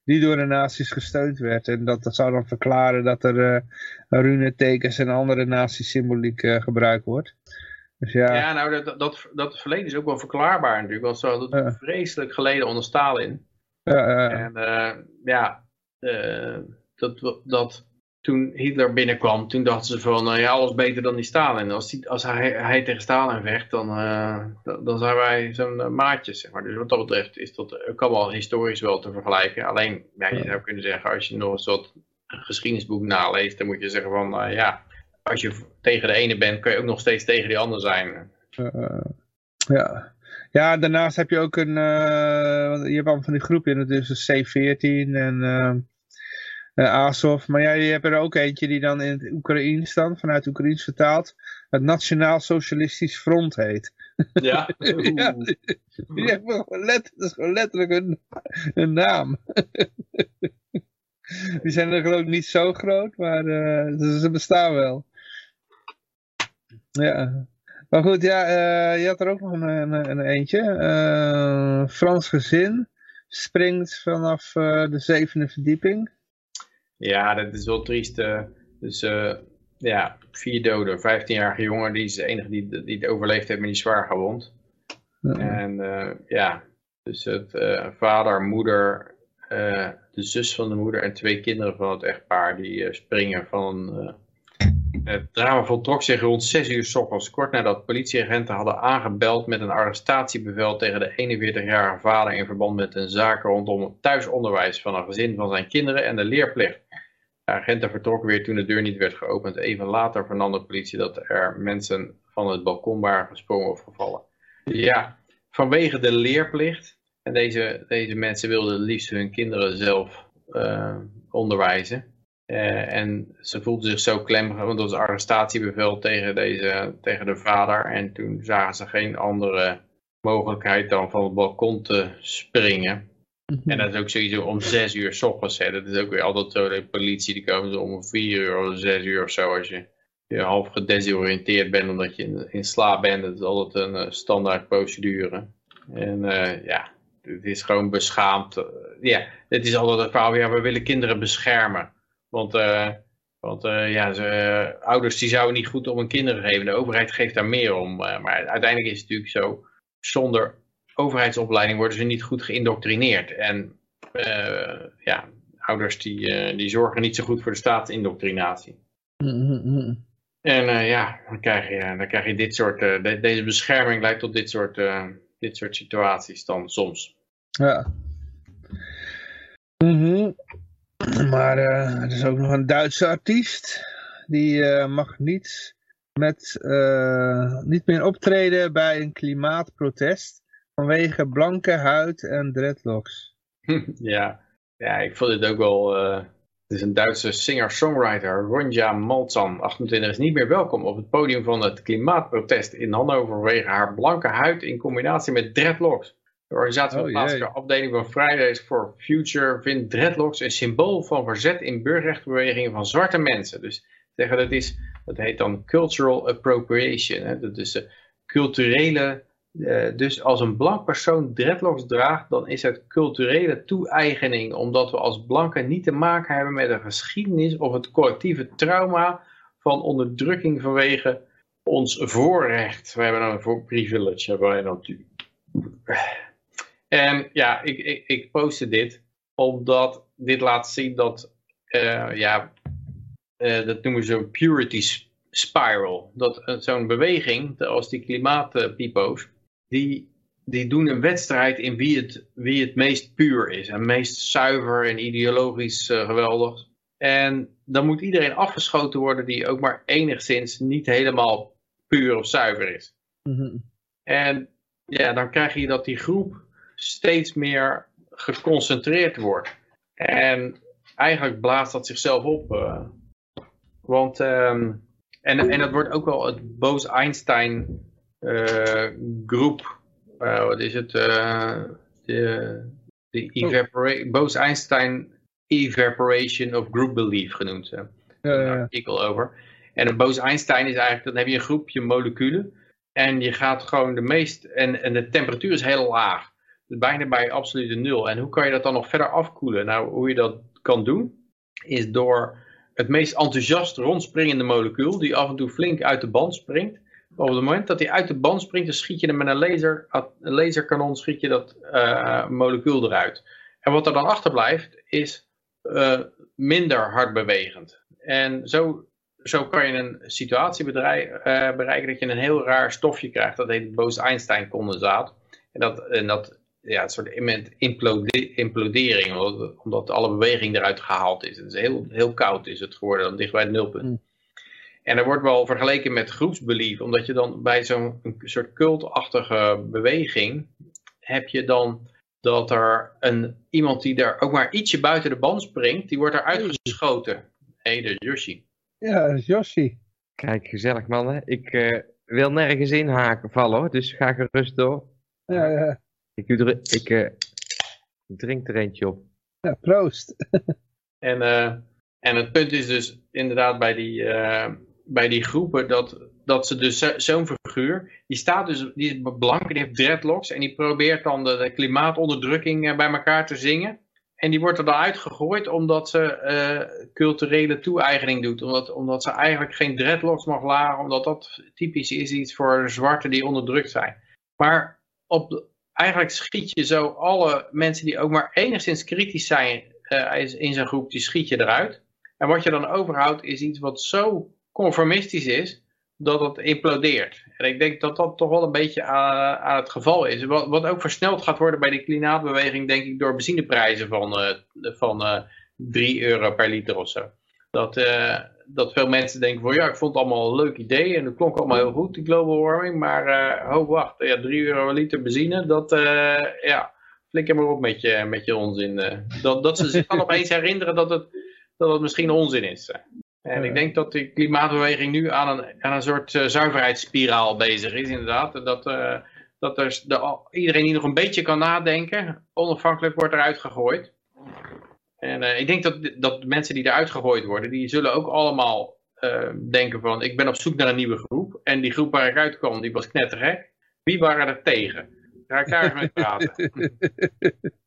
die door de nazi's gesteund werd. En dat, dat zou dan verklaren dat er uh, runetekens en andere nazi-symboliek uh, gebruikt wordt. Dus ja. ja, nou, dat, dat, dat verleden is ook wel verklaarbaar natuurlijk. Want zo dat vreselijk geleden onder Stalin. Ja, en ja, uh, dat, dat toen Hitler binnenkwam, toen dachten ze van, uh, ja, alles beter dan die Stalin. Als, die, als hij, hij tegen Stalin vecht, dan, uh, dan zijn wij zo'n maatjes, zeg maar. Dus wat dat betreft is dat, kan wel historisch wel te vergelijken. Alleen, ja, je zou kunnen zeggen, als je nog een soort geschiedenisboek naleest, dan moet je zeggen van, ja, als je tegen de ene bent, kun je ook nog steeds tegen die ander zijn. ja. Ja, daarnaast heb je ook een, je hebt allemaal van die groepen, dus C14 en Azov. Maar ja, je hebt er ook eentje die dan in het Oekraïne staat, vanuit Oekraïens vertaald. het Nationaal Socialistisch Front heet. Ja. ja die heeft gewoon let, dat is gewoon letterlijk hun, hun naam. die zijn er geloof ik niet zo groot, maar uh, ze, ze, bestaan wel. Ja. Maar goed, ja, uh, je had er ook nog een, een, een eentje. Uh, Frans gezin springt vanaf de zevende verdieping. Ja, dat is wel triest. dus ja, vier doden. 15-jarige jongen, die is de enige die, die het overleefd heeft, maar die zwaar gewond. Ja. En ja, dus het vader, moeder, de zus van de moeder en twee kinderen van het echtpaar, die springen van het drama voltrok zich rond 6 uur s ochtends, kort nadat politieagenten hadden aangebeld met een arrestatiebevel tegen de 41-jarige vader in verband met een zaak rondom het thuisonderwijs van een gezin van zijn kinderen en de leerplicht. Agenten vertrokken weer toen de deur niet werd geopend. Even later vernam de politie dat er mensen van het balkon waren gesprongen of gevallen. Ja, vanwege de leerplicht. En deze, deze mensen wilden liefst hun kinderen zelf uh, onderwijzen. Uh, en ze voelden zich zo klem, want dat was arrestatiebevel tegen, deze, tegen de vader. En toen zagen ze geen andere mogelijkheid dan van het balkon te springen. Mhm. En dat is ook sowieso om zes uur s ochtends. Hè. Dat is ook weer altijd zo, de politie die komen om vier uur of zes uur of zo. Als je, je half gedesoriënteerd bent omdat je in, in, slaap bent. Dat is altijd een uh, standaard procedure. En uh, ja, het is gewoon beschaamd. ja, het is altijd het verhaal, ja, we willen kinderen beschermen. Want, uh, want ja, ze, ouders die zouden niet goed om hun kinderen geven. De overheid geeft daar meer om. maar uiteindelijk is het natuurlijk zo, zonder overheidsopleiding worden ze niet goed geïndoctrineerd. En ja, ouders die, die zorgen niet zo goed voor de staatsindoctrinatie. Mm En ja, dan krijg, je, dan krijg je dit soort, de, deze bescherming leidt tot dit soort, dit soort situaties dan soms. Ja. Mm maar er is ook nog een Duitse artiest. Die mag niet, met, niet meer optreden bij een klimaatprotest. Vanwege blanke huid en dreadlocks. ja. ja, ik vond dit ook wel... Het is een Duitse singer-songwriter, Ronja Malzan, 28, is niet meer welkom op het podium van het klimaatprotest in Hannover vanwege haar blanke huid in combinatie met dreadlocks. De organisatie van de oh, plaatselijke afdeling van Fridays for Future vindt dreadlocks een symbool van verzet in burgerrechtenbewegingen van zwarte mensen. Dus zeggen dat is, dat heet dan cultural appropriation. Hè? Dat is de culturele, uh, dus als een blank persoon dreadlocks draagt, dan is het culturele toe-eigening, omdat we als blanken niet te maken hebben met een geschiedenis of het collectieve trauma van onderdrukking vanwege ons voorrecht. We hebben dan voor privilege, hebben wij natuurlijk. En ja, ik, ik, ik postte dit omdat dit laat zien dat, uh, ja, uh, dat noemen ze een purity spiral. Dat zo'n beweging, als die klimaatpipo's, die, die doen een wedstrijd in wie het, wie het meest puur is. En meest zuiver en ideologisch geweldig. En dan moet iedereen afgeschoten worden die ook maar enigszins niet helemaal puur of zuiver is. Mm -hmm. En ja, dan krijg je dat die groep steeds meer geconcentreerd wordt. En eigenlijk blaast dat zichzelf op. Uh, want, um, en, en dat wordt ook wel het Bose-Einstein uh, groep. Uh, wat is het? de de oh. Bose-Einstein Evaporation of Group Belief genoemd. Uh, een artikel over. En een Bose-Einstein is eigenlijk, dan heb je een groepje moleculen. En je gaat gewoon de meest, en, en de temperatuur is heel laag bijna bij absolute nul. En hoe kan je dat dan nog verder afkoelen? Nou, hoe je dat kan doen, is door het meest enthousiast rondspringende molecuul, die af en toe flink uit de band springt. Op het moment dat hij uit de band springt, dan schiet je hem met een, laser, een laserkanon schiet je dat uh, molecuul eruit. En wat er dan achterblijft, is uh, minder hard bewegend. En zo, zo kan je een situatie uh, bereiken dat je een heel raar stofje krijgt. Dat heet Bose-Einstein condensaat. En dat, en dat ja, een soort implodering, omdat alle beweging eruit gehaald is. Het is heel, heel koud is het geworden, dan dicht bij het nulpunt. Mm. En er wordt wel vergeleken met groepsbelief, omdat je dan bij zo'n soort cultachtige beweging heb je dan dat er een, iemand die daar ook maar ietsje buiten de band springt, die wordt eruit geschoten. Hé, hey, dat is Yoshi. Ja, dat is Yoshi. Kijk, gezellig mannen. Ik eh, wil nergens inhaken vallen hoor, dus ga gerust door. Ja, ja. Ik, doe er- ik, eh, ik drink er eentje op. ja proost. En, eh, en het punt is dus inderdaad bij die, eh, bij die groepen dat, dat ze dus zo- zo'n figuur, die staat dus, die is blank, die heeft dreadlocks en die probeert dan de, de klimaatonderdrukking eh, bij elkaar te zingen. En die wordt er dan uitgegooid omdat ze eh, culturele toe-eigening doet. Omdat, omdat ze eigenlijk geen dreadlocks mag lagen, omdat dat typisch is iets voor zwarten die onderdrukt zijn. Maar op, eigenlijk schiet je zo alle mensen die ook maar enigszins kritisch zijn is- in zijn groep, die schiet je eruit. En wat je dan overhoudt is iets wat zo conformistisch is, dat het implodeert. En ik denk dat dat toch wel een beetje aan, het geval is. Wat, wat ook versneld gaat worden bij die klimaatbeweging, denk ik, door benzineprijzen van, eh, van eh 3 euro per liter of zo. Dat, eh, dat veel mensen denken van ja, ik vond het allemaal een leuk idee en het klonk allemaal heel goed, die global warming. Maar oh wacht, ja, 3 euro per liter benzine, dat ja, flikker maar op met je, met je onzin. Dat, dat ze zich dan opeens herinneren dat het, dat het misschien onzin is. En ik denk dat de klimaatbeweging nu aan een, aan een soort eh, zuiverheidsspiraal bezig is, inderdaad. Dat, eh, dat er de, iedereen die nog een beetje kan nadenken, onafhankelijk wordt eruit gegooid. En eh, ik denk dat, dat de mensen die eruit gegooid worden, die zullen ook allemaal denken van, ik ben op zoek naar een nieuwe groep. En die groep waar ik uitkwam, die was knettergek. Wie waren er tegen? Ga ik daar eens mee praten.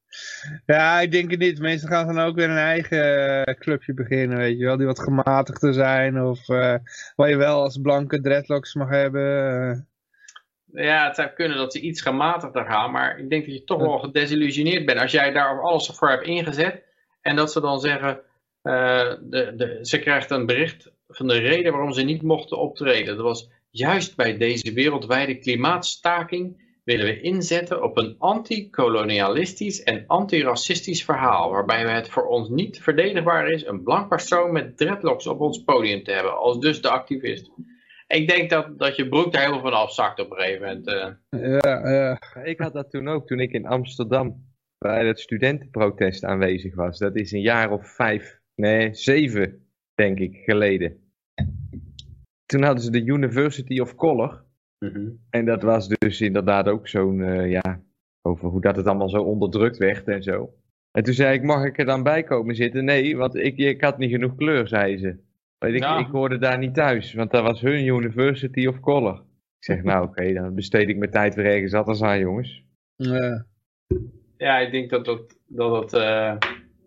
Ja, ik denk het niet. Meestal gaan dan ook weer een eigen eh, clubje beginnen, weet je wel. Die wat gematigder zijn of eh, waar je wel als blanke dreadlocks mag hebben. eh. Ja, het zou kunnen dat ze iets gematigder gaan, maar ik denk dat je toch wel gedesillusioneerd bent als jij daar alles voor hebt ingezet. En dat ze dan zeggen, de, de, ze krijgt een bericht van de reden waarom ze niet mochten optreden. Dat was juist bij deze wereldwijde klimaatstaking willen we inzetten op een anti-kolonialistisch en anti-racistisch verhaal, waarbij het voor ons niet verdedigbaar is een blank persoon met dreadlocks op ons podium te hebben, als dus de activist. Ik denk dat, dat je broek daar helemaal van afzakt op een gegeven moment. eh. Ja. Ik had dat toen ook, toen ik in Amsterdam bij het studentenprotest aanwezig was. Dat is een jaar of vijf, nee, zeven, denk ik, geleden. Toen hadden ze de University of Color. En dat was dus inderdaad ook zo'n, eh, ja, over hoe dat het allemaal zo onderdrukt werd en zo. En toen zei ik, mag ik er dan bij komen zitten? Nee, want ik, ik had niet genoeg kleur, zei ze. Weet ik, Ja. ik hoorde daar niet thuis, want dat was hun University of Color. Ik zeg, nou oké, dan besteed ik mijn tijd weer ergens anders aan, jongens. Ja. Ja, ik denk dat dat, dat het eh,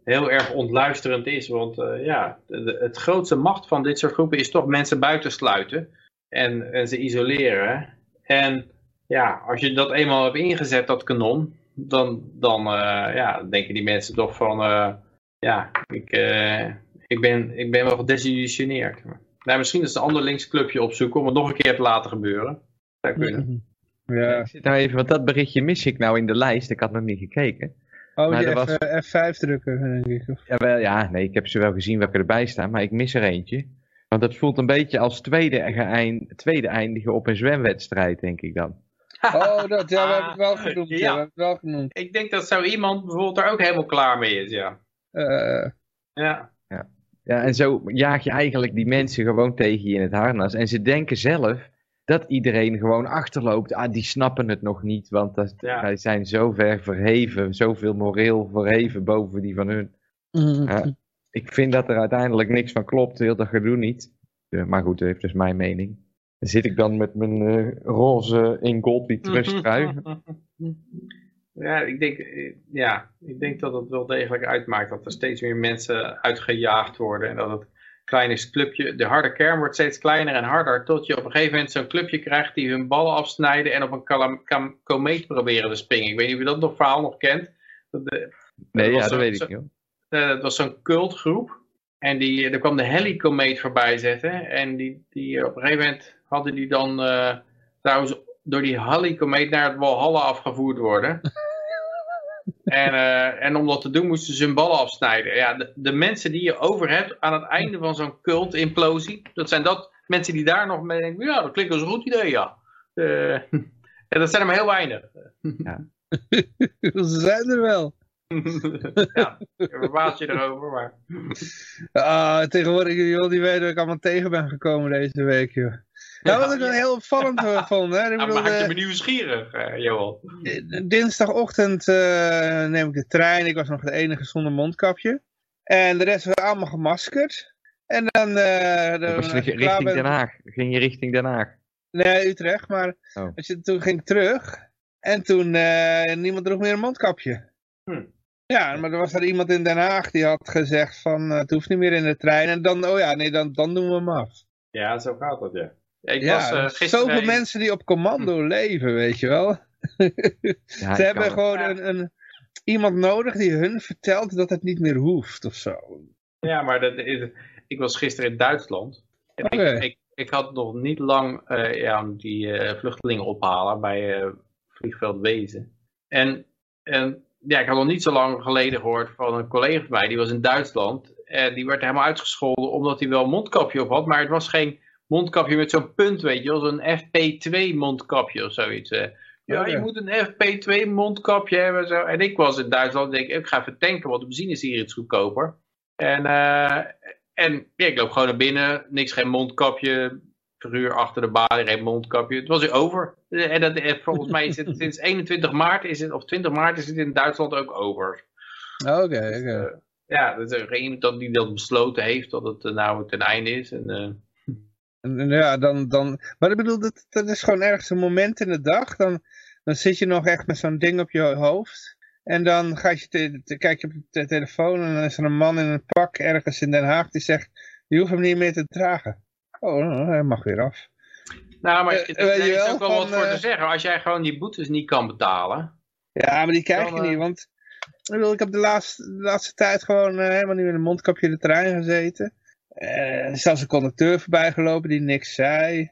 heel erg ontluisterend is. Want eh, ja, de- de- het grootste macht van dit soort groepen is toch mensen buitensluiten en, en ze isoleren. En ja, als je dat eenmaal hebt ingezet, dat kanon, dan, dan eh, ja, denken die mensen toch van, eh, ja, ik, eh, ik, ben, ik ben wel gedesillusioneerd. Nou, misschien is het een ander linksclubje opzoeken om het nog een keer te laten gebeuren. Zou kunnen. Ja. Ik zit nou even, want dat berichtje mis ik nou in de lijst. Ik had nog niet gekeken. Oh, Maar die er was- F, eh, F5 drukken, denk ik. Of- Ja, wel, ja, nee, ik heb ze wel gezien welke erbij staan, maar ik mis er eentje. Want dat voelt een beetje als tweede, geëin- tweede eindigen op een zwemwedstrijd, denk ik dan. Oh, dat, ja, we hebben het wel genoemd. Ja. Ja. we hebben het wel genoemd. Ik denk dat zo iemand bijvoorbeeld daar ook helemaal klaar mee is, ja. Eh, Ja, Ja, en zo jaag je eigenlijk die mensen gewoon tegen je in het harnas. En ze denken zelf dat iedereen gewoon achterloopt. Ah, die snappen het nog niet, want dat, Ja. wij zijn zo ver verheven, zoveel moreel verheven boven die van hun. Ja. Ik vind dat er uiteindelijk niks van klopt, heel dat gedoe niet. Ja, maar goed, dat heeft dus mijn mening. Dan zit ik dan met mijn eh, roze in gold die trusttrui. Ja, ik denk, eh, ja, ik denk dat het wel degelijk uitmaakt dat er steeds meer mensen uitgejaagd worden. En dat het kleine clubje, de harde kern wordt steeds kleiner en harder. Tot je op een gegeven moment zo'n clubje krijgt die hun ballen afsnijden en op een kalam- kam- komeet proberen te springen. Ik weet niet of je dat nog verhaal nog kent. Dat de- Nee, was ja, dat zo- weet ik niet. Hoor. eh, was zo'n cultgroep. En die, er kwam de Helicomeet voorbij zetten. En die, die, op een gegeven moment hadden die dan eh trouwens door die Helicomeet naar het Walhalla afgevoerd worden. en, eh, en om dat te doen moesten ze hun ballen afsnijden. Ja, de, de mensen die je over hebt aan het einde van zo'n cult-implosie. Dat zijn dat mensen die daar nog mee denken. Ja, dat klinkt als een goed idee, ja. Eh, en dat zijn er maar heel weinig. Ze zijn er wel. Ja, ik verbaas je erover, maar... Ah, tegenwoordig, joh, die weten dat ik allemaal tegen ben gekomen deze week, joh. Nou, wat ik wel heel opvallend eh, vond, hè. Ik Ja, bedoel, maak je eh, me nieuwsgierig, eh, Johan. dinsdagochtend eh, neem ik de trein. Ik was nog de enige zonder mondkapje. En de rest was allemaal gemaskerd. En dan... eh Dat dan- was als je richting bent- Den Haag. Ging je richting Den Haag? Nee, Utrecht, maar Oh. als je, toen ging ik terug. En toen, eh, niemand droeg meer een mondkapje. Hm. Ja, maar er was er iemand in Den Haag die had gezegd van, eh, het hoeft niet meer in de trein. En dan, oh ja, nee, dan, dan doen we hem af. Ja, zo gaat dat, ja. Ik ja, was zijn gisteren... zoveel mensen die op commando leven, weet je wel. Ja, Ze hebben kan- gewoon Ja. een, een, iemand nodig die hun vertelt dat het niet meer hoeft of zo. Ja, maar dat is, ik was gisteren in Duitsland. En ik, ik, ik had nog niet lang eh, ja, die eh, vluchtelingen ophalen bij eh, vliegveld Wezen. En, en ja, ik had nog niet zo lang geleden gehoord van een collega van mij, die was in Duitsland. En die werd helemaal uitgescholden omdat hij wel een mondkapje op had, maar het was geen mondkapje met zo'n punt, weet je wel, zo'n FP2 mondkapje of zoiets. eh. Ja, Oké. je moet een FP2 mondkapje hebben. Zo. En ik was in Duitsland en denk, ik ga even tanken, want de benzine is hier iets goedkoper. En, eh, en ja, ik loop gewoon naar binnen, niks, geen mondkapje. Figuur achter de balie, geen mondkapje. Het was weer over. En dat, eh, volgens mij is het sinds 21 maart, is het, of 20 maart is het in Duitsland ook over. Oké, oké. Eh, ja, dat is er geen iemand die dat besloten heeft, dat het eh, nou ten einde is. En, En- en Ja, dan, dan, maar ik bedoel, dat, dat is gewoon ergens een moment in de dag. Dan, dan zit je nog echt met zo'n ding op je hoofd. En dan ga je te, te- kijk je op de telefoon en dan is er een man in een pak ergens in Den Haag die zegt, je hoeft hem niet meer te dragen. Oh, hij mag weer af. nou, maar Eh, weet er is wel, ook wel van, wat voor eh, te zeggen. Als jij gewoon die boetes niet kan betalen, Ja, maar die krijg Dan, je eh, niet, want ik, heb de laatste, de laatste tijd gewoon eh, helemaal niet met een mondkapje in de trein gezeten. Eh, er is zelfs een conducteur voorbij gelopen die niks zei.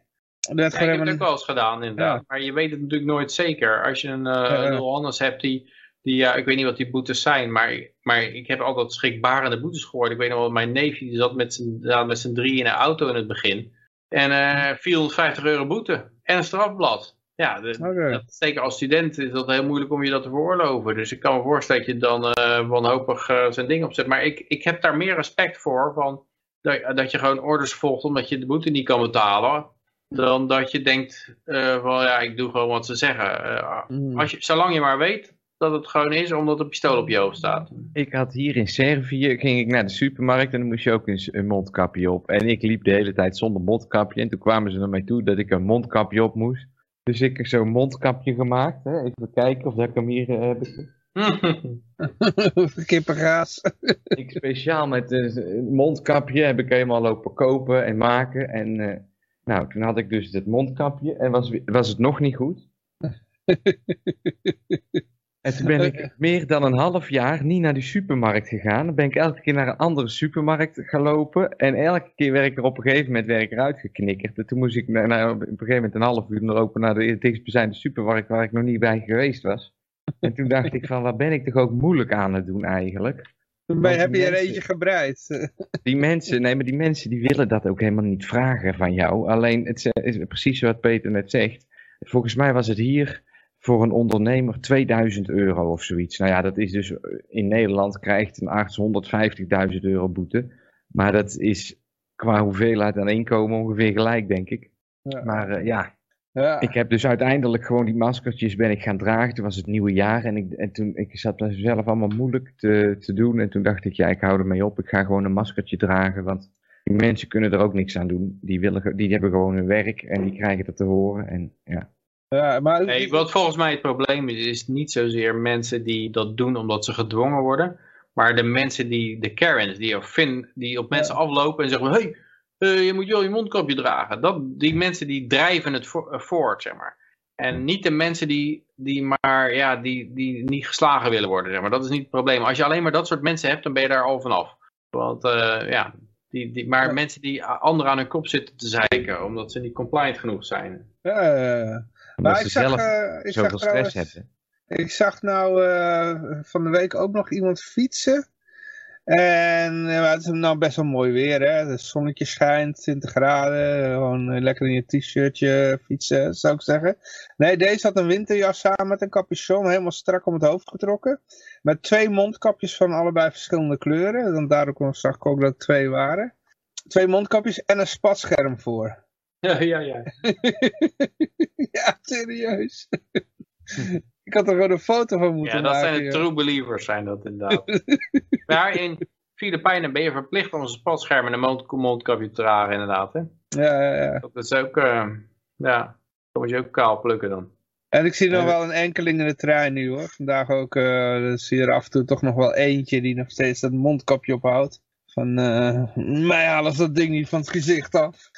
Werd Ja, ik heb het ook wel eens gedaan inderdaad. Ja. Maar je weet het natuurlijk nooit zeker. Als je een uh. Johannes hebt die, die ja, ik weet niet wat die boetes zijn, maar, maar ik heb altijd schrikbarende boetes gehoord. Ik weet nog wel, mijn neefje die zat met zijn, zat met zijn drie in een auto in het begin. En eh 450 euro boete. En een strafblad. Ja, de, dat, zeker als student is dat heel moeilijk om je dat te veroorloven. Dus ik kan me voorstellen dat je dan eh wanhopig eh, zijn ding opzet. Maar ik, ik heb daar meer respect voor van dat, dat je gewoon orders volgt omdat je de boete niet kan betalen. Dan dat je denkt van ja, ik doe gewoon wat ze zeggen. Eh, Mm. als je, zolang je maar weet dat het gewoon is omdat een pistool op je hoofd staat. Ik had hier in Servië, ging ik naar de supermarkt en dan moest je ook een, mondkapje op. En ik liep de hele tijd zonder mondkapje en toen kwamen ze naar mij toe dat ik een mondkapje op moest. Dus ik heb zo'n mondkapje gemaakt. Hè? Even kijken of dat ik hem hier eh, heb. Kippengaas. Ik speciaal met een mondkapje heb ik helemaal lopen kopen en maken. En eh, nou, toen had ik dus het mondkapje en was, was het nog niet goed. En toen ben ik meer dan een half jaar niet naar die supermarkt gegaan. Dan ben ik elke keer naar een andere supermarkt gaan lopen. En elke keer werd ik er op een gegeven moment werd ik eruit geknikkerd. En toen moest ik na, na- op een gegeven moment een half uur lopen naar de dichtstbijzijnde supermarkt waar ik nog niet bij geweest was. En toen dacht ik van, wat ben ik toch ook moeilijk aan het doen eigenlijk. Toen ben- heb je er mensen- eentje gebreid. Die mensen, nee, maar die mensen die willen dat ook helemaal niet vragen van jou. Alleen, het is precies wat Peter net zegt. Volgens mij was het hier voor een ondernemer 2000 euro of zoiets. Nou ja, dat is dus in Nederland krijgt een arts 150.000 euro boete. Maar dat is qua hoeveelheid aan inkomen ongeveer gelijk, denk ik. Ja. Maar eh, ja, Ja. ik heb dus uiteindelijk gewoon die maskertjes ben ik gaan dragen. Toen was het nieuwe jaar en, ik, en toen ik zat dat zelf allemaal moeilijk te, te doen. En toen dacht ik, ja, ik hou ermee op. Ik ga gewoon een maskertje dragen, want die mensen kunnen er ook niks aan doen. Die, willen, die hebben gewoon hun werk en die krijgen dat te horen. En ja, Ja, maar Nee, wat volgens mij het probleem is, is niet zozeer mensen die dat doen omdat ze gedwongen worden. Maar de mensen die, de Karens, die op, Fin, die op mensen aflopen en zeggen, hey, eh, je moet wel je mondkapje dragen. Dat, die mensen die drijven het vo- eh, voort, zeg maar. En niet de mensen die, die maar, ja, die, die niet geslagen willen worden, zeg maar. Dat is niet het probleem. Als je alleen maar dat soort mensen hebt, dan ben je daar al vanaf. Want, eh, ja, die, die, maar Ja. mensen die anderen aan hun kop zitten te zeiken, omdat ze niet compliant genoeg zijn. ja. Omdat Maar ze ik zag, zelf ik zag zoveel stress trouwens, hebben. ik zag nou eh, van de week ook nog iemand fietsen. En eh, het is nou best wel mooi weer, hè. Het zonnetje schijnt, 20 graden, gewoon lekker in je t-shirtje fietsen, zou ik zeggen. Nee, deze had een winterjas aan met een capuchon, helemaal strak om het hoofd getrokken. Met twee mondkapjes van allebei verschillende kleuren. Dan daarom zag ik ook dat het twee waren. Twee mondkapjes en een spatscherm voor. Ja, ja, ja. ja, serieus. Ik had er gewoon een foto van moeten Ja, dat maken. zijn de joh. true believers, zijn dat inderdaad. maar in Filipijnen ben je verplicht om een spatscherm en een mond mondkapje te dragen, inderdaad. Hè? Ja, ja, ja. Dat is ook, eh, ja, dan moet je ook kaal plukken dan. En ik zie nog Ja, wel een enkeling in de trein nu hoor. Vandaag ook, eh dan zie je er af en toe toch nog wel eentje die nog steeds dat mondkapje ophoudt. Van, eh mij halen ze dat ding niet van het gezicht af.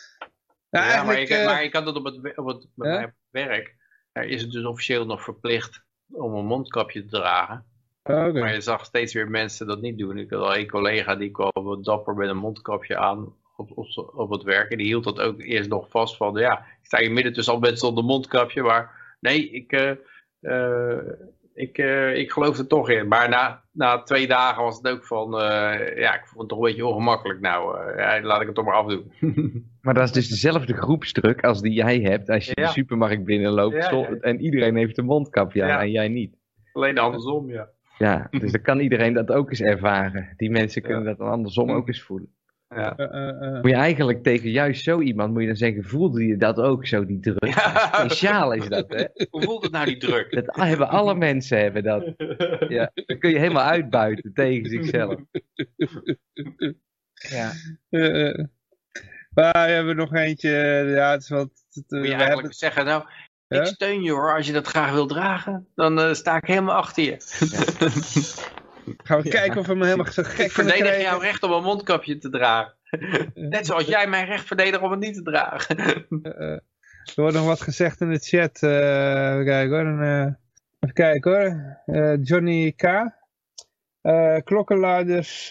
Ja, Ja, maar, ik, eh, maar ik had het op het, op het op werk. Daar is het dus officieel nog verplicht om een mondkapje te dragen. oh. Maar je zag steeds weer mensen dat niet doen. Ik had al een collega die kwam dapper met een mondkapje aan op, op, op het werk. En die hield dat ook eerst nog vast van, ja, ik sta hier midden tussen al mensen zonder mondkapje. Maar nee, ik, eh, eh, ik, eh, ik geloof er toch in. Maar na, na twee dagen was het ook van, eh, ja, ik vond het toch een beetje ongemakkelijk. Nou, eh, ja, laat ik het toch maar afdoen. Maar dat is dus dezelfde groepsdruk als die jij hebt als je Ja. de supermarkt binnenloopt Ja, en iedereen heeft een mondkapje aan Ja. en jij niet. Alleen andersom, ja. Ja, dus dan kan iedereen dat ook eens ervaren. Die mensen kunnen dat dan andersom ook eens voelen. Ja. Eh, eh, eh. Moet je eigenlijk tegen juist zo iemand, moet je dan zeggen, voelde je dat ook zo, die druk? Ja. Speciaal is dat, hè? Hoe voelt het nou, die druk? Dat hebben alle mensen hebben dat. Ja, dan kun je helemaal uitbuiten tegen zichzelf. Ja. Eh, eh. Maar we hebben nog eentje, ja het is wat... het, Moet je we eigenlijk hebben, zeggen, nou, Ja? ik steun je hoor, als je dat graag wil dragen, dan eh, sta ik helemaal achter je. gaan we kijken of we hem helemaal zo gek ik verdedig jouw recht om een mondkapje te dragen. Net zoals jij mijn recht verdedigt om het niet te dragen. Eh, eh. er wordt nog wat gezegd in de chat. eh, even kijken hoor. En, even kijken hoor. Johnny K. Klokkenluiders,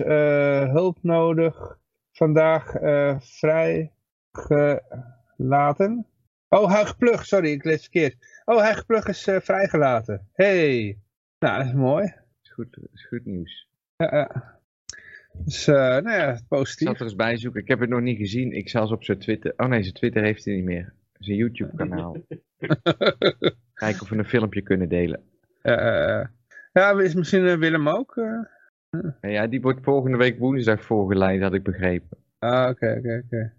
hulp nodig. Vandaag vrijgelaten. Oh, Huig Plug, sorry, ik lees verkeerd. Oh, Huig Plug is vrijgelaten. Hey. Nou, dat is mooi. Goed, is goed nieuws. Ja, ja. Dus, eh, nou ja, Ik zal positief. er eens bij zoeken. Ik heb het nog niet gezien. Ik zal eens op zijn Twitter... Oh nee, zijn Twitter heeft hij niet meer. Zijn YouTube kanaal. Kijken of we een filmpje kunnen delen. Ja, is misschien eh, Willem ook? eh? En ja, die wordt volgende week woensdag voorgeleid, had ik begrepen. Ah, oké, oké, oké.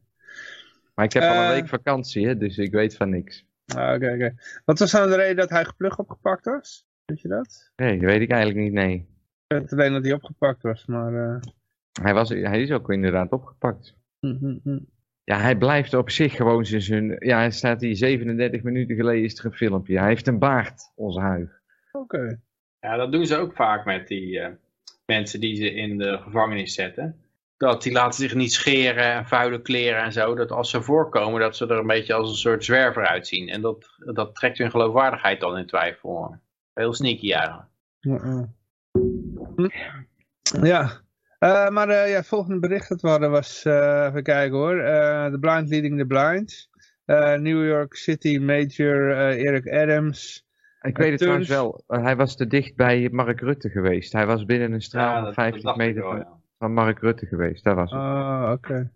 Maar ik heb al een week vakantie, hè, dus ik weet van niks. Ah, oké, oké. Wat was nou de reden dat hij geplug opgepakt was? Weet je dat? Nee, dat weet ik eigenlijk niet, nee. Ik weet alleen dat hij opgepakt was, maar... eh, Hij, was, hij is ook inderdaad opgepakt. hm, hm, hm. Ja, hij blijft op zich gewoon zijn- zijn... Ja, hij staat hier 37 minuten geleden is er een filmpje. Hij heeft een baard, onze huig. Oké. Ja, dat doen ze ook vaak met die eh, mensen die ze in de gevangenis zetten. Dat die laten zich niet scheren en vuile kleren en zo. Dat als ze voorkomen, dat ze er een beetje als een soort zwerver uitzien. En dat, dat trekt hun geloofwaardigheid dan in twijfel. Heel sneaky eigenlijk. Ja, ja. Hm. Ja. Eh, maar eh, ja, het volgende bericht dat we hadden was, eh, even kijken hoor, eh, The Blind Leading the Blind. Eh, New York City Major eh, Eric Adams. Ik weet het Turns- trouwens wel. Hij was te dicht bij Mark Rutte geweest. Hij was binnen een straal van dat- 50 dat dacht ik meter wel, van, ja. van Mark Rutte geweest. Dat was het. Oh, oké.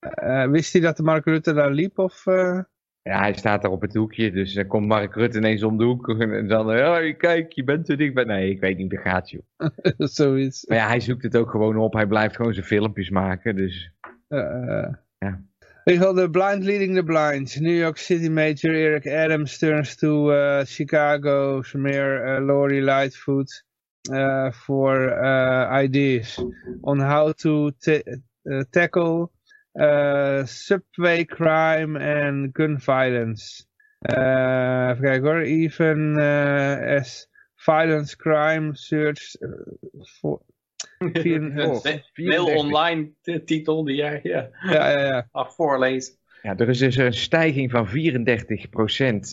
Eh, wist hij dat de Mark Rutte daar liep? Of, eh? Ja, hij staat daar op het hoekje, dus dan komt Mark Rutte ineens om de hoek en dan, ja, kijk, je bent te dichtbij. Nee, ik weet niet, dat gaat joh. zoiets? Maar ja, hij zoekt het ook gewoon op, hij blijft gewoon zijn filmpjes maken, dus... Uh, Ja. Ik had The Blind Leading the Blind. New York City Major Eric Adams turns to uh, Chicago Mayor uh, Lori Lightfoot for uh, ideas on how to ta- tackle subway crime and gun violence. Uh, even kijken hoor. Even uh, as violence crime search for... Vier- Oh, Een 34. heel online titel die jij ja, ja, ja, ja. voorleest. Ja, er is dus een stijging van 34%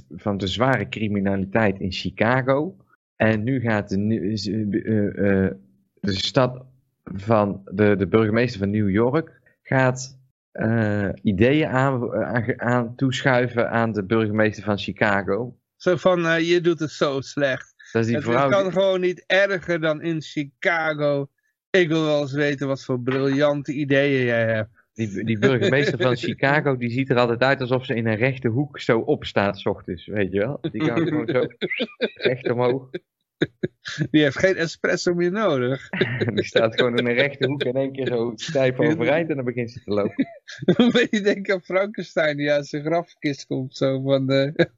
van de zware criminaliteit in Chicago. En nu gaat de, eh, eh, eh, de stad van de, de burgemeester van New York gaat eh, ideeën aan, aan, aan toeschuiven aan de burgemeester van Chicago. Zo van, eh, je doet het zo slecht. Dat is die Het vrouw. kan gewoon niet erger dan in Chicago. Ik wil wel eens weten wat voor briljante ideeën jij hebt. Die, die burgemeester van Chicago, die ziet er altijd uit alsof ze in een rechte hoek zo opstaat, s ochtends, weet je wel. Die gaat gewoon zo recht omhoog. Die heeft geen espresso meer nodig. Die staat gewoon in een rechte hoek in één keer zo stijf overeind en dan begint ze te lopen. Weet je denken aan Frankenstein die uit zijn grafkist komt. Zo van de...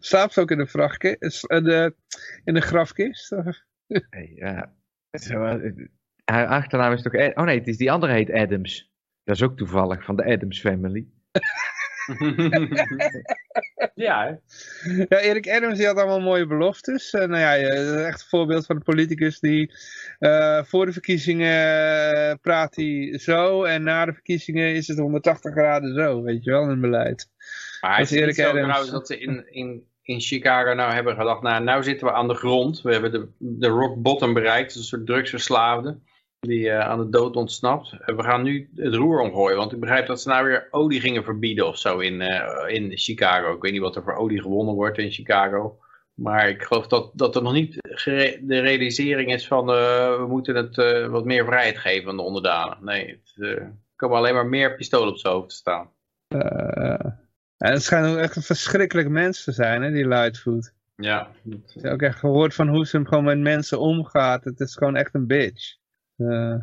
Slaapt ze ook in een, vrachtkist, in een grafkist? Hey, ja. Zo, haar achternaam is toch... Ad- Oh nee, het is die andere heet Adams. Dat is ook toevallig, van de Adams Family. ja, hè? Ja, Erik Adams die had allemaal mooie beloftes. En nou ja, je- echt een voorbeeld van een politicus die eh, voor de verkiezingen eh, praat hij zo en na de verkiezingen is het 180 graden zo, weet je wel, in het beleid. Maar Dat is Erik zo Adams. trouwens dat ze in, in, in Chicago nou hebben gedacht, nou, nou zitten we aan de grond. We hebben de, de rock bottom bereikt, een soort drugsverslaafde die eh, aan de dood ontsnapt. We gaan nu het roer omgooien, want ik begrijp dat ze nou weer olie gingen verbieden of zo in, eh, in Chicago. Ik weet niet wat er voor olie gewonnen wordt in Chicago. Maar ik geloof dat, dat er nog niet de realisering is van eh, we moeten het wat meer vrijheid geven aan de onderdanen. Nee, er komen alleen maar meer pistolen op zijn hoofd te staan. En het schijnt ook echt een verschrikkelijk mens te zijn, hè, die Lightfoot. Ja, Ik heb ook echt gehoord van hoe ze hem gewoon met mensen omgaat. Het is gewoon echt een bitch. Eh,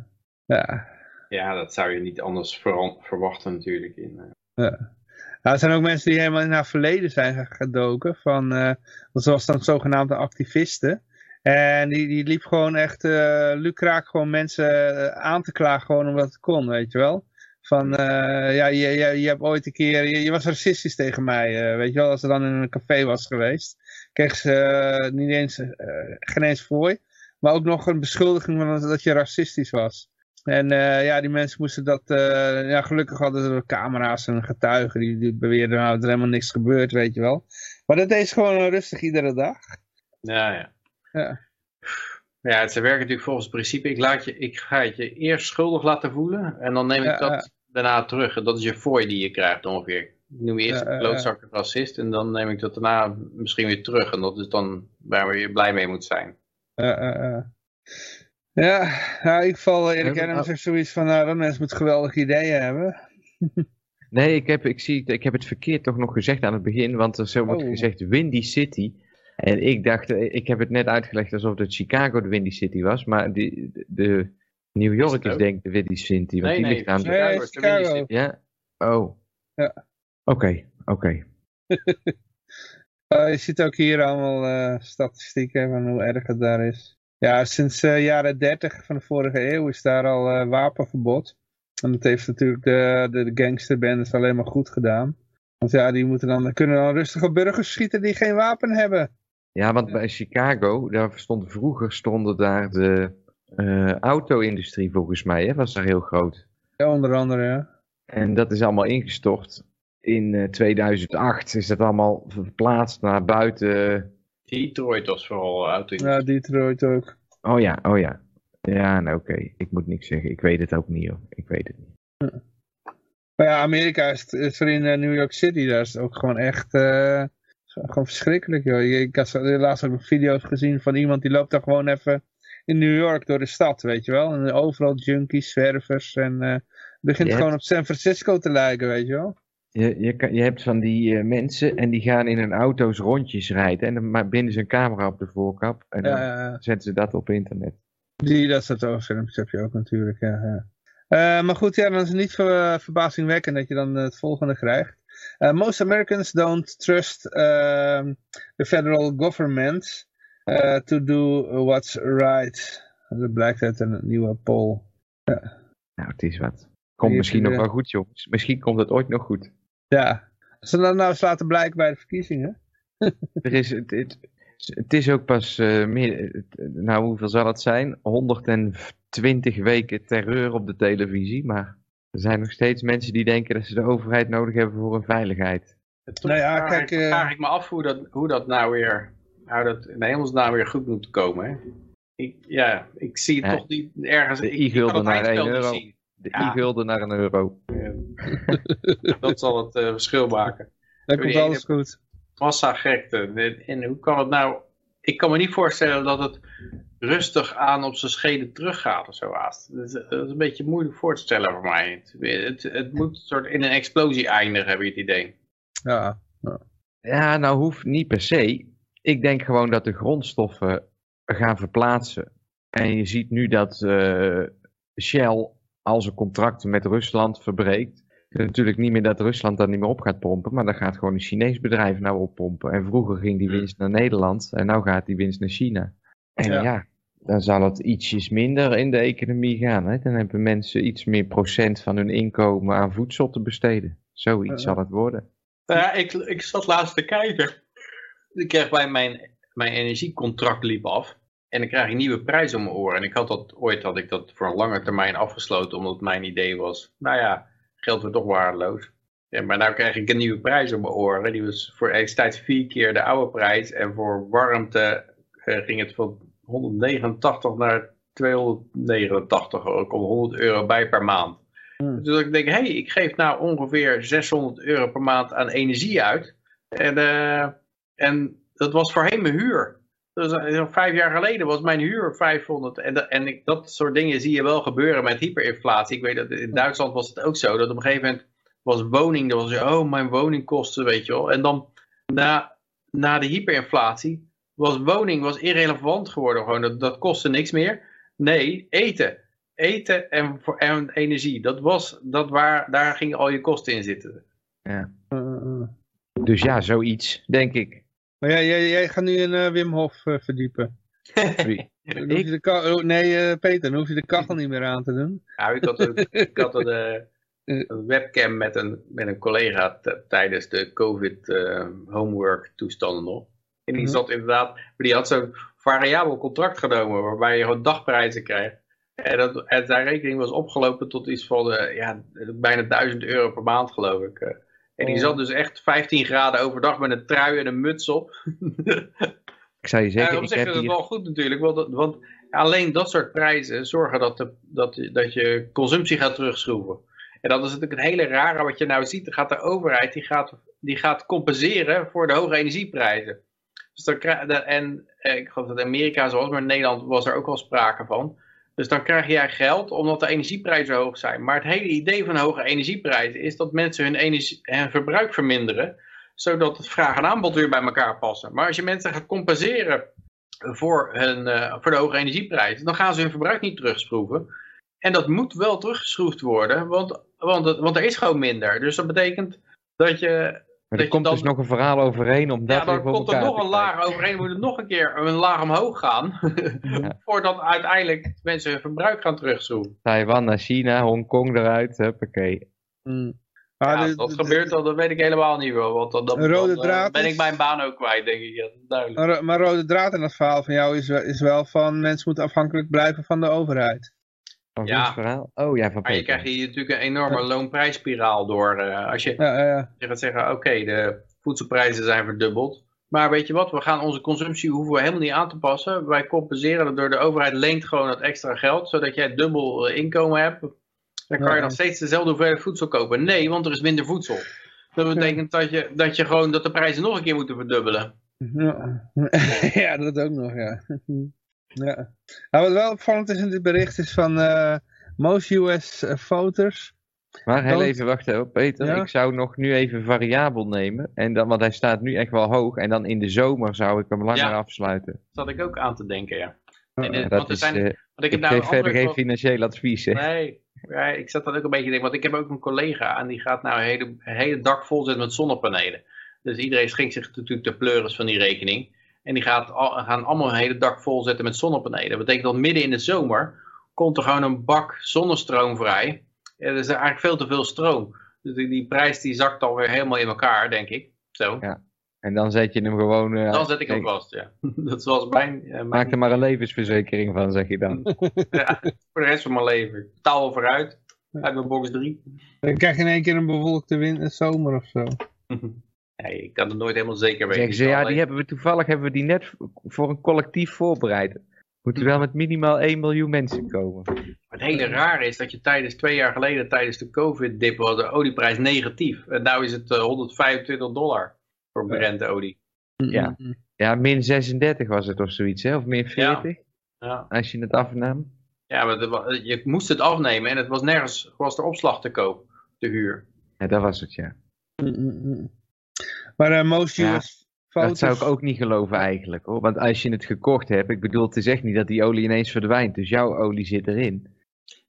ja. Ja, dat zou je niet anders verwachten natuurlijk. In, eh. Nou, er zijn ook mensen die helemaal in haar verleden zijn gedoken. Van, eh want ze was dan zogenaamd een activiste. En die, die liep gewoon echt uh, lucraak gewoon mensen eh, aan te klagen gewoon omdat het kon, weet je wel. Van, eh, ja, je, je, je hebt ooit een keer, je, je was racistisch tegen mij, eh, weet je wel. Als ze dan in een café was geweest, kreeg ze eh, niet eens, eh, geen eens fooi. Maar ook nog een beschuldiging van dat je racistisch was. En eh, ja, die mensen moesten dat, eh, ja gelukkig hadden ze camera's en getuigen die, die beweerden nou, dat er helemaal niks gebeurt, weet je wel. Maar dat deed ze gewoon rustig iedere dag. Ja, ja. Ja. Ze werken natuurlijk volgens het principe, ik, laat je, ik ga het je eerst schuldig laten voelen en dan neem ik Ja, dat ja. daarna terug. En dat is je fooi die je krijgt ongeveer. Ik noem je eerst Ja, een klootzak racist en dan neem ik dat daarna misschien weer terug. En dat is dan waar je blij mee moet zijn. Eh, eh, eh. Ja, nou, in ieder geval, Erik Adams heeft zoiets van, nou, dat mensen moeten geweldige ideeën hebben. Nee, ik heb, ik, zie, ik heb het verkeerd toch nog gezegd aan het begin, want er zo wordt Oh. gezegd Windy City. En ik dacht, ik heb het net uitgelegd alsof het Chicago de Windy City was, maar die, de, de New York is denk ik de Windy City, want Nee, die nee, ligt aan de... Nee, Chicago de. Ja? Oh. Ja. Oké, oké. Eh, je ziet ook hier allemaal eh, statistieken van hoe erg het daar is. Ja, sinds de jaren 30 van de vorige eeuw is daar al eh, wapenverbod. En dat heeft natuurlijk de, de, de alleen maar goed gedaan. Want ja, die moeten dan, kunnen dan rustig op burgers schieten die geen wapen hebben. Ja, want bij Chicago, daar stond, vroeger stonden daar de eh, auto-industrie volgens mij, hè, was daar heel groot. Ja, onder andere, ja. En dat is allemaal ingestort. In eh, 2008 is dat allemaal verplaatst naar buiten. Detroit was vooral auto Ja, Detroit ook. Oh ja, oh ja. Ja, nou oké. Ik moet niks zeggen. Ik weet het ook niet hoor. Ik weet het niet. Maar ja, Amerika is, is er in eh, New York City, daar is het ook gewoon echt eh, gewoon verschrikkelijk. Joh. Ik had zo- laatst ook video's gezien van iemand die loopt daar gewoon even in New York door de stad, weet je wel. En overal junkies, zwervers en eh, het begint gewoon op San Francisco te lijken, weet je wel. Je, je, je hebt van die eh, mensen en die gaan in hun auto's rondjes rijden. En dan binden ze een camera op de voorkap. En dan zetten ze dat op internet. die, dat soort filmpjes heb je ook natuurlijk, ja. ja. Eh, maar goed, ja, dan is het niet ver, verbazingwekkend dat je dan het volgende krijgt. Eh, most Americans don't trust um, the federal government to do what's right. Dat blijkt uit een nieuwe poll. Nou, het is wat. Komt misschien nog wel goed, jongens. Misschien komt het ooit nog goed. Ja, als ze dat nou eens laten blijken bij de verkiezingen. Er is, het, het, het is ook pas, eh, meer, nou hoeveel zal het zijn? 120 weken terreur op de televisie. Maar er zijn nog steeds mensen die denken dat ze de overheid nodig hebben voor hun veiligheid. Toch Nou ja, vraag, kijk, ik, eh, vraag ik me af hoe dat, hoe dat nou weer, hoe dat in de hemelsnaam weer goed moet komen. Hè? Ik, ja, ik zie het Ja, toch niet ergens. de ik, ik i-gulden kan het naar eindspel 1 niet euro. zien. De Ja. i-gulden naar een euro. Ja. dat zal het eh, verschil maken. Dan Wil komt alles goed. Massagekte. En hoe kan het nou... Ik kan me niet voorstellen dat het rustig aan op zijn scheden teruggaat of zo haast. Dat is, dat is een beetje moeilijk voor te stellen voor mij. Het, het, het moet soort in een explosie eindigen, heb je het idee. Ja. Ja, nou hoeft niet per se. Ik denk gewoon dat de grondstoffen gaan verplaatsen. En je ziet nu dat eh, Shell al zijn contracten met Rusland verbreekt. Natuurlijk niet meer dat Rusland dat niet meer op gaat pompen, maar dan gaat gewoon een Chinees bedrijf nou oppompen. En vroeger ging die winst naar Nederland en nu gaat die winst naar China. En Ja. ja, dan zal het ietsjes minder in de economie gaan. Hè? Dan hebben mensen iets meer procent van hun inkomen aan voedsel te besteden. Zoiets zal het worden. Nou ja, ik, ik zat laatst te kijken. Ik kreeg bij mijn, mijn energiecontract liep af. En dan krijg ik nieuwe prijzen om mijn oren. En ik had dat, ooit had ik dat voor een lange termijn afgesloten, omdat mijn idee was, nou ja, geld wordt toch waardeloos. Ja, maar nou krijg ik een nieuwe prijs om mijn oren. Die was voor destijds vier keer de oude prijs. En voor warmte eh, ging het van 189 naar 289. Er komt 100 euro bij per maand. Hmm. Dus ik denk, hé, hey, ik geef nou ongeveer 600 euro per maand aan energie uit. En, eh, en dat was voorheen mijn huur. Dus vijf jaar geleden was mijn huur 500. En, dat- en ik, dat soort dingen zie je wel gebeuren met hyperinflatie. Ik weet dat in Duitsland was het ook zo. Dat op een gegeven moment was woning, dat was oh mijn woningkosten, weet je wel. En dan na, na de hyperinflatie was woning was irrelevant geworden. Gewoon, dat, dat kostte niks meer. Nee, eten. Eten en, voor- en energie. Dat was, dat waar, daar gingen al je kosten in zitten. Eh. Dus ja, zoiets, denk ik. Maar jij, jij, jij gaat nu in eh, Wim Hof eh, verdiepen. Wie? Dan hoef je de ka- oh, nee, eh, Peter, dan hoef je de kachel niet meer aan te doen. Nou, ik had, een, ik had een, een webcam met een, met een collega tijdens de COVID eh, homework toestanden nog. En die Mhm. zat inderdaad, maar die had zo'n variabel contract genomen waarbij je gewoon dagprijzen krijgt. En, dat, en zijn rekening was opgelopen tot iets van eh, ja, bijna 1000 euro per maand geloof ik. En die Oh. zat dus echt 15 graden overdag met een trui en een muts op. Ik zou je Ja, zeggen, op ik zich heb is het hier... wel goed natuurlijk, want, want alleen dat soort prijzen zorgen dat, de, dat, dat je consumptie gaat terugschroeven. En dat is natuurlijk het hele rare wat je nou ziet. Dan gaat de overheid die gaat, die gaat compenseren voor de hoge energieprijzen. Dus dan en eh, ik geloof dat Amerika zoals, maar in Nederland was er ook wel sprake van. Dus dan krijg jij geld omdat de energieprijzen hoog zijn. Maar het hele idee van hoge energieprijzen is dat mensen hun, energie, verbruik verminderen zodat het vraag en aanbod weer bij elkaar passen. Maar als je mensen gaat compenseren voor, hun, eh, voor de hoge energieprijzen, dan gaan ze hun verbruik niet terugschroeven. En dat moet wel teruggeschroefd worden, want, want, want er is gewoon minder. Dus dat betekent dat je... Maar er komt dan- dus nog een verhaal overheen om dat ja, dan komt er nog een laag overheen, moet het nog een keer een laag omhoog gaan, voordat uiteindelijk mensen hun verbruik gaan terugschroeven. Taiwan naar China, Hongkong eruit, huppakee. Mm. Maar Ja, de- dat de- gebeurt al, dat weet ik helemaal niet wel, want dan, rode dan, eh, draad ben is- ik mijn baan ook kwijt, denk ik. Ja, duidelijk. Maar, maar rode draad in dat verhaal van jou is, wel- is wel van mensen moeten afhankelijk blijven van de overheid. Van Ja. verhaal? Oh ja, van Maar je krijgt hier natuurlijk een enorme loonprijsspiraal door. eh, als je, Ja, je gaat zeggen, oké, de voedselprijzen zijn verdubbeld. Maar weet je wat, we gaan onze consumptie hoeven we helemaal niet aan te passen. Wij compenseren dat door de overheid leent gewoon dat extra geld, zodat jij dubbel eh, inkomen hebt. Dan kan je nog steeds dezelfde hoeveelheid voedsel kopen. Nee, want er is minder voedsel. Dat betekent dat je, dat je gewoon dat de prijzen nog een keer moeten verdubbelen. Ja, ja dat ook nog, ja. Ja. Nou, wat wel opvallend is in dit bericht is van eh, most US voters. Maar heel even wachten op Peter. Ja? Ik zou nog nu even variabel nemen. En dan, want hij staat nu echt wel hoog. En dan in de zomer zou ik hem langer Ja. afsluiten. Dat zat ik ook aan te denken, ja. Eh, dat want er is, zijn, eh, want ik nou geef verder geen financieel advies. Hè. Nee, ja, ik zat dan ook een beetje te denken, want ik heb ook een collega en die gaat nou een hele, een hele dak vol zetten met zonnepanelen. Dus iedereen schenkt zich natuurlijk de pleuris van die rekening. En die gaat, al- gaan allemaal een hele dak vol zetten met zonnepanelen. Dat betekent dat midden in de zomer komt er gewoon een bak zonnestroom vrij. Ja, er is eigenlijk veel te veel stroom. Dus die, die prijs die zakt alweer helemaal in elkaar, denk ik. Zo. Ja. En dan zet je hem gewoon... eh, Dan zet ik hem vast, ja. Dat was mijn... eh, mijn Maak er maar een levensverzekering van, zeg je dan. ja, voor de rest van mijn leven. Wel vooruit. Uit mijn box 3. Dan krijg je in één keer een bewolkte win zomer of zo. Nee, ik kan het nooit helemaal zeker weten. Zeggen ze, ja, die hebben we toevallig hebben we die net voor een collectief voorbereid. Moeten wel met minimaal 1 miljoen mensen komen. Het hele rare is dat je tijdens twee jaar geleden, tijdens de COVID-dip, was de olieprijs negatief. En nu is het eh, 125 dollar voor Brent olie. Ja. Ja, min 36 was het of zoiets, hè? Of min 40. Ja, als je het afnam. ja maar de- je moest het afnemen en het was nergens, was er opslag te koop, te huur. Ja, dat was het, ja. Mm, mm, mm. Maar eh most Ja, US foto's... Dat zou ik ook niet geloven eigenlijk, hoor. Want als je het gekocht hebt, ik bedoel, het is echt niet dat die olie ineens verdwijnt. Dus jouw olie zit erin.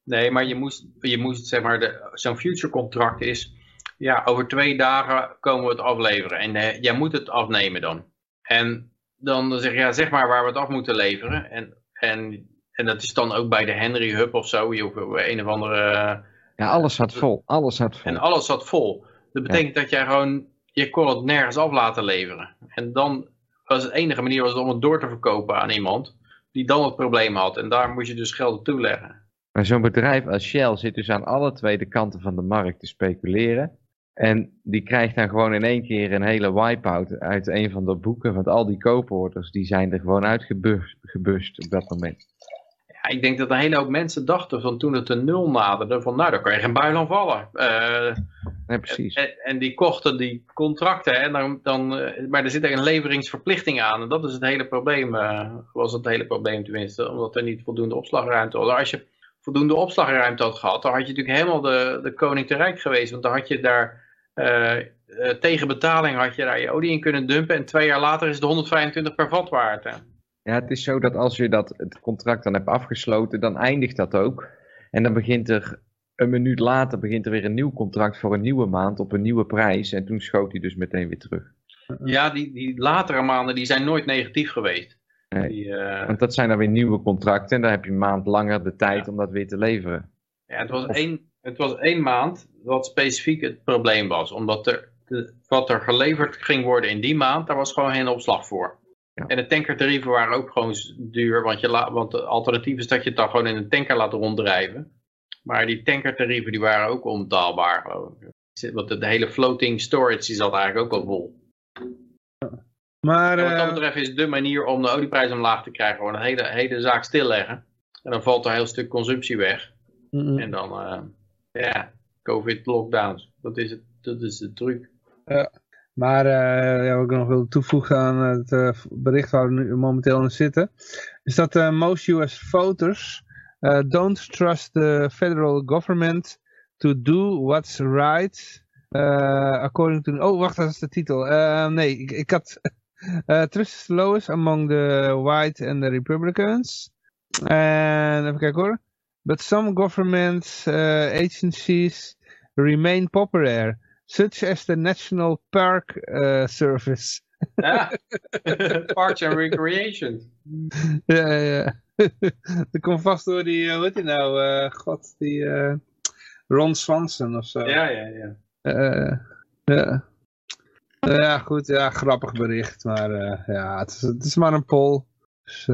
Nee, maar je moest, je moest zeg maar, de- zo'n future contract is, ja, over twee dagen komen we het afleveren. En eh, jij moet het afnemen dan. En dan zeg je, ja, zeg maar waar we het af moeten leveren. En, en, en dat is dan ook bij de Henry Hub of zo, je hoeft een of andere... eh, Ja, alles zat vol. Alles zat vol. En alles zat vol. Dat betekent dat jij gewoon, je kon het nergens af laten leveren. En dan was het enige manier was om het door te verkopen aan iemand die dan het probleem had. En daar moest je dus geld op toeleggen. Maar zo'n bedrijf als Shell zit dus aan alle twee de kanten van de markt te speculeren. En die krijgt dan gewoon in één keer een hele wipe-out uit een van de boeken. Want al die kooporders die zijn er gewoon uitgebust op dat moment. Ik denk dat een hele hoop mensen dachten van toen het een nul naderde, van nou, daar kan je geen buil aan vallen. Eh, Nee, precies. en, en die kochten die contracten, en dan, dan, eh, maar er zit er een leveringsverplichting aan. En dat is het hele probleem, eh, was het hele probleem tenminste, omdat er niet voldoende opslagruimte was. Als je voldoende opslagruimte had gehad, dan had je natuurlijk helemaal de, de koning te rijk geweest. Want dan had je daar tegen betaling had je daar je olie in kunnen dumpen. En twee jaar later is het 125 per vat waard. Hè. Ja, het is zo dat als je dat, het contract dan hebt afgesloten, dan eindigt dat ook. En dan begint er een minuut later begint er weer een nieuw contract voor een nieuwe maand op een nieuwe prijs. En toen schoot hij dus meteen weer terug. Ja, die, die latere maanden die zijn nooit negatief geweest. Nee. Die, eh, Want dat zijn dan weer nieuwe contracten en dan heb je een maand langer de tijd Ja. om dat weer te leveren. Ja, het was, één, het was één maand wat specifiek het probleem was. Omdat er, de, wat er geleverd ging worden in die maand, daar was gewoon geen opslag voor. Ja. En de tankertarieven waren ook gewoon duur. Want, je la, want het alternatief is dat je het dan gewoon in een tanker laat ronddrijven. Maar die tankertarieven die waren ook onbetaalbaar geloof ik. Want de, de hele floating storage die zat eigenlijk ook al vol. Maar En wat dat eh, betreft is de manier om de olieprijs omlaag te krijgen. Gewoon een hele, hele zaak stilleggen. En dan valt er een heel stuk consumptie weg. mm, mm. En dan, eh, ja, COVID-lockdowns. Dat is, het, dat is de truc. Maar eh, ja, wat ik nog wil toevoegen aan het eh, bericht waar we nu momenteel in zitten, is dat eh, most US voters don't trust the federal government to do what's right according to... Oh, wacht, dat is de titel. Nee, ik, ik had... trust is lowest among the white and the Republicans. En even kijken hoor. But some government agencies remain popular such as the National Park uh, Service. Ja. Parks and Recreation. ja, ja, dat komt vast door die, uh, hoe heet die nou, uh, god, die uh, Ron Swanson of zo. Ja, ja, ja. Ja. ja, goed, ja, grappig bericht, maar ja, het is, het is maar een poll. Dus,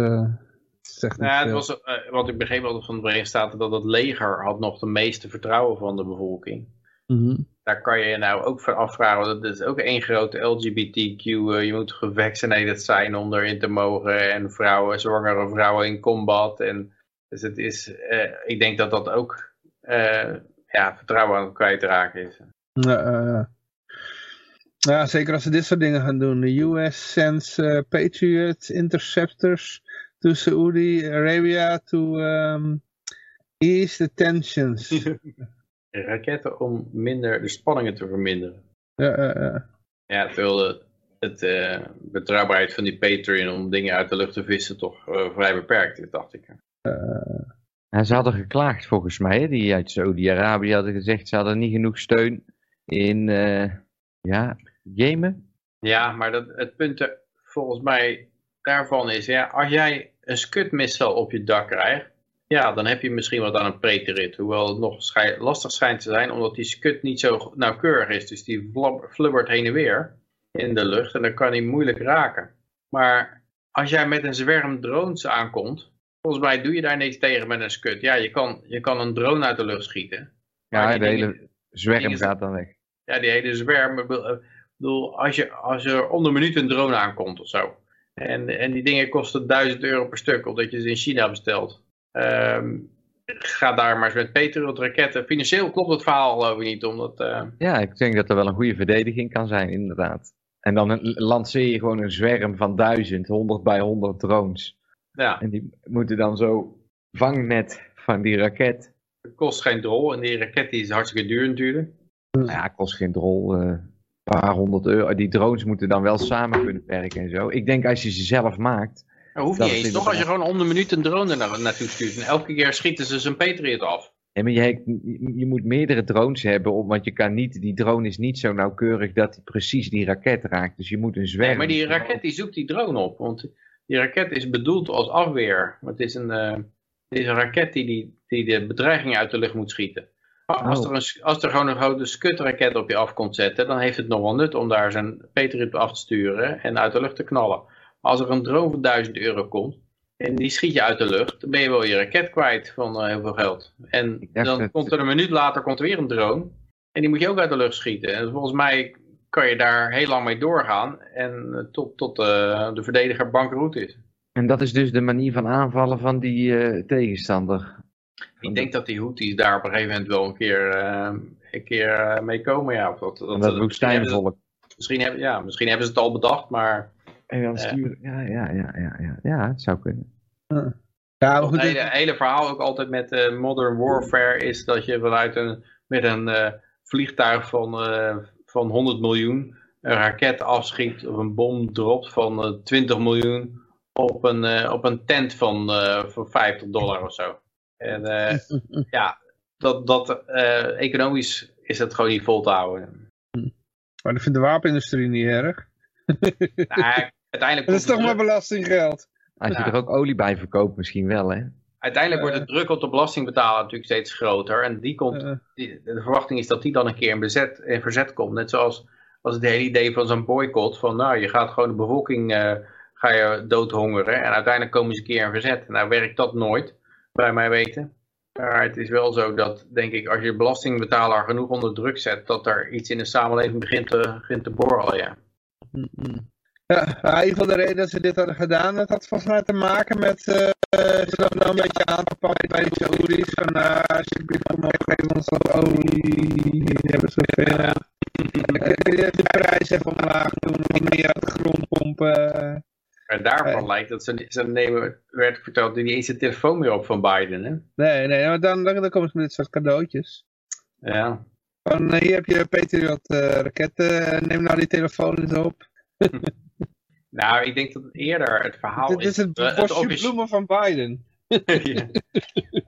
ja, het was, uh, wat ik begreep van het bericht staat, dat het leger had nog de meeste vertrouwen van de bevolking. Mm -hmm. Daar kan je je nou ook van afvragen, want dat is ook één grote LGBTQ, uh, je moet gevaccineerd zijn om erin te mogen en vrouwen, zwangere vrouwen in combat. En, dus het is, uh, ik denk dat dat ook uh, ja, vertrouwen aan het kwijtraken is. Ja, ja, zeker als ze dit soort dingen gaan doen. De US sends uh, Patriot interceptors to Saudi Arabia to um, ease the tensions. Raketten om minder de spanningen te verminderen. Ja, uh, ja terwijl de het, uh, betrouwbaarheid van die Patreon om dingen uit de lucht te vissen toch uh, vrij beperkt is, dacht ik. Ja, ze hadden geklaagd volgens mij, hè, die uit Saudi-Arabië hadden gezegd ze hadden niet genoeg steun in uh, ja, Jemen. Ja, maar dat, het punt er, volgens mij daarvan is, ja, als jij een skutmissel op je dak krijgt, ja, dan heb je misschien wat aan een preterit. Hoewel het nog schij, lastig schijnt te zijn, omdat die skut niet zo nauwkeurig is. Dus die flubbert heen en weer in de lucht en dan kan hij moeilijk raken. Maar als jij met een zwerm drones aankomt, volgens mij doe je daar niks tegen met een skut. Ja, je kan, je kan een drone uit de lucht schieten. Ja, de dingen, hele zwerm gaat dan weg. Ja, die hele zwerm. Ik bedoel, als, je, als er om de minuut een drone aankomt of zo. En, en die dingen kosten 1000 euro per stuk, omdat je ze in China bestelt. Um, ga daar maar eens met Patriot raketten. Financieel klopt het verhaal geloof ik niet. Omdat, uh... Ja, ik denk dat er wel een goede verdediging kan zijn, inderdaad. En dan lanceer je gewoon een zwerm van 1000, 100 bij 100 drones. Ja, En die moeten dan zo vangnet van die raket. het kost geen drol en die raket die is hartstikke duur natuurlijk. Nou ja, kost geen drol. eh, Een paar honderd euro. Die drones moeten dan wel samen kunnen werken en zo. Ik denk als je ze zelf maakt. Dat hoeft Dat niet eens, toch? Als je gewoon om de minuut een drone er na- naartoe stuurt. En elke keer schieten ze zijn Patriot af. Nee, maar je, je moet meerdere drones hebben. Want je kan niet, die drone is niet zo nauwkeurig dat hij precies die raket raakt. Dus je moet een zwerm. Nee, maar die raket die zoekt die drone op. Want die raket is bedoeld als afweer. Het is een, eh, het is een raket die, die, die de bedreiging uit de lucht moet schieten. Als, Oh. er een, als er gewoon een grote skutraket op je af komt zetten, dan heeft het nog wel nut om daar zijn Patriot af te sturen en uit de lucht te knallen. Als er een drone van 1000 euro komt en die schiet je uit de lucht, dan ben je wel je raket kwijt van eh, heel veel geld. En dan dat- komt er een minuut later komt er weer een drone en die moet je ook uit de lucht schieten. En volgens mij kan je daar heel lang mee doorgaan en eh, tot, tot eh, de verdediger bankroet is. En dat is dus de manier van aanvallen van die tegenstander. Ik denk dat die Houthis daar op een gegeven moment wel een keer, een keer mee komen. Ja, of dat, dat, dat hebben misschien, hebben, ja, misschien hebben ze het al bedacht, maar En dan Ja. sturen. Ja, ja, ja, ja, ja. Ja, het zou kunnen. Ja, maar het hele, hele verhaal ook altijd met eh, Modern Warfare is dat je vanuit een, met een eh, vliegtuig van, eh, van 100 miljoen een raket afschiet of een bom dropt van eh, 20 miljoen op een, eh, op een tent van, eh, van 50 dollar of zo. En eh, ja, dat, dat, eh, economisch is dat gewoon niet vol te houden. maar dat vindt de wapenindustrie niet erg. Nou, uiteindelijk Dat is toch maar belastinggeld. Als je Ja. er ook olie bij verkoopt, misschien wel, hè? uiteindelijk wordt de druk op de belastingbetaler natuurlijk steeds groter. En die komt, die- de verwachting is dat die dan een keer in, bezet, in verzet komt. Net zoals als het hele idee van zo'n boycott. Van nou, je gaat gewoon de bevolking eh, ga je doodhongeren. En uiteindelijk komen ze een keer in verzet. Nou werkt dat nooit, bij mij weten. Maar het is wel zo dat, denk ik, als je de belastingbetaler genoeg onder druk zet, dat er iets in de samenleving begint te, begint te borrelen, ja. In ieder geval de reden dat ze dit hadden gedaan, dat had volgens mij te maken met uh, ze dat nou een beetje aan te pakken bij die Saoedi's. Van uh, alsjeblieft kom op, geef ons wat olie. Die hebben zoveel. Uh, de prijs even omlaag doen, wat meer uit de grond pompen. En daarvan lijkt dat ze, ze nemen, werd verteld, die niet eens de telefoon meer op van Biden, hè? Nee, nee, maar dan, dan, dan komen ze met dit soort cadeautjes. Ja. Van hier heb je Patriot raketten, neem nou die telefoon eens op. Nou, ik denk dat het eerder het verhaal Dit is het eh, het bosje offici- bloemen van Biden. Ja.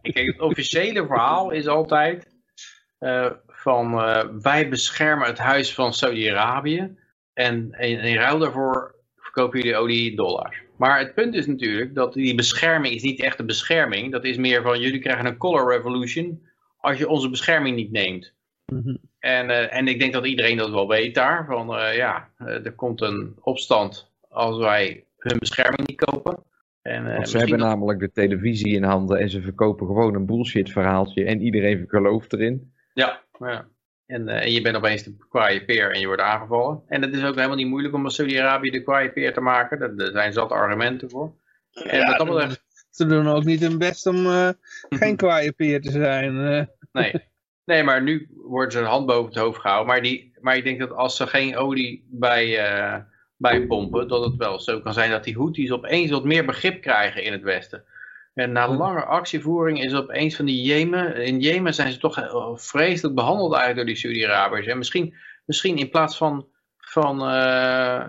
Kijk, het officiële verhaal is altijd eh, van eh, wij beschermen het huis van Saudi-Arabië en in, in ruil daarvoor verkopen jullie olie in dollars. Maar het punt is natuurlijk dat die bescherming is niet echt een bescherming. Dat is meer van jullie krijgen een color revolution als je onze bescherming niet neemt. Mhm. En, en ik denk dat iedereen dat wel weet daar. Van ja, er komt een opstand als wij hun bescherming niet kopen. En, eh, ze hebben dat- namelijk de televisie in handen en ze verkopen gewoon een bullshit verhaaltje en iedereen gelooft erin. Ja, ja. En, eh, en je bent opeens de kwaaie peer en je wordt aangevallen. En het is ook helemaal niet moeilijk om als Saudi-Arabië de kwaaie peer te maken. Daar, daar zijn zat argumenten voor. En Ja, wat dat Ze doen ook niet hun best om uh, geen kwaaie peer te zijn. Uh. nee. nee, maar nu worden ze een hand boven het hoofd gehouden. Maar, die, maar ik denk dat als ze geen olie bij, uh, bij pompen, dat het wel zo kan zijn dat die Houthis opeens wat meer begrip krijgen in het Westen. En na lange actievoering is opeens van die Jemen. In Jemen zijn ze toch vreselijk behandeld eigenlijk door die Saudi-Arabiërs. En misschien, misschien in plaats van, van uh,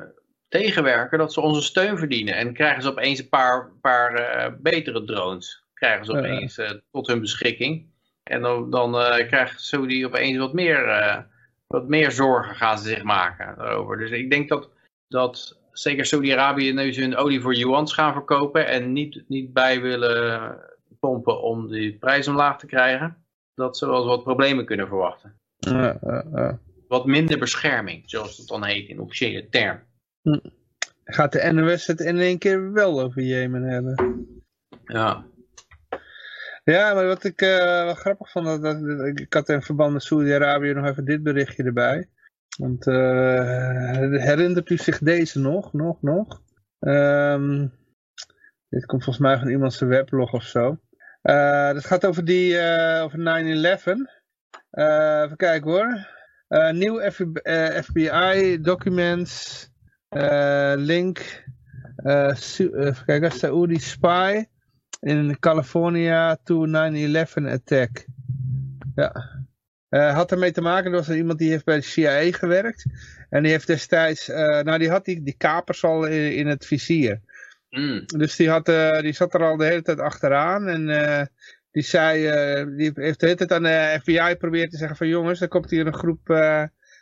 tegenwerken, dat ze onze steun verdienen. En krijgen ze opeens een paar, paar uh, betere drones. Krijgen ze opeens uh, tot hun beschikking. En dan, dan krijgt Saudi opeens wat meer, wat meer zorgen gaan ze zich maken daarover. Dus ik denk dat, dat zeker Saudi-Arabië nu ze hun olie voor yuans gaan verkopen en niet, niet bij willen pompen om die prijs omlaag te krijgen, dat ze wel wat problemen kunnen verwachten. Uh, uh, wat minder bescherming, zoals het dan heet in officiële term. Hm. Gaat de NOS het in één keer wel over Jemen hebben? Ja. Ja, maar wat ik uh, wel grappig vond, dat, dat, ik had in verband met Saudi-Arabië nog even dit berichtje erbij. Want uh, herinnert u zich deze nog, nog, nog? Um, dit komt volgens mij van iemand zijn weblog of zo. Uh, dat gaat over die, uh, over 9-11. even kijken hoor. nieuw FBI documents, link. Uh, even kijken, Saudi spy in California to 9-11 attack. Ja. Uh, had ermee te maken, er was er iemand die heeft bij de CIA gewerkt. En die heeft destijds, uh, nou die had die, die kapers al in, in het vizier. Mm. Dus die, had, uh, die zat er al de hele tijd achteraan. En die zei, die heeft de hele tijd aan de FBI geprobeerd te zeggen van jongens, er komt hier een groep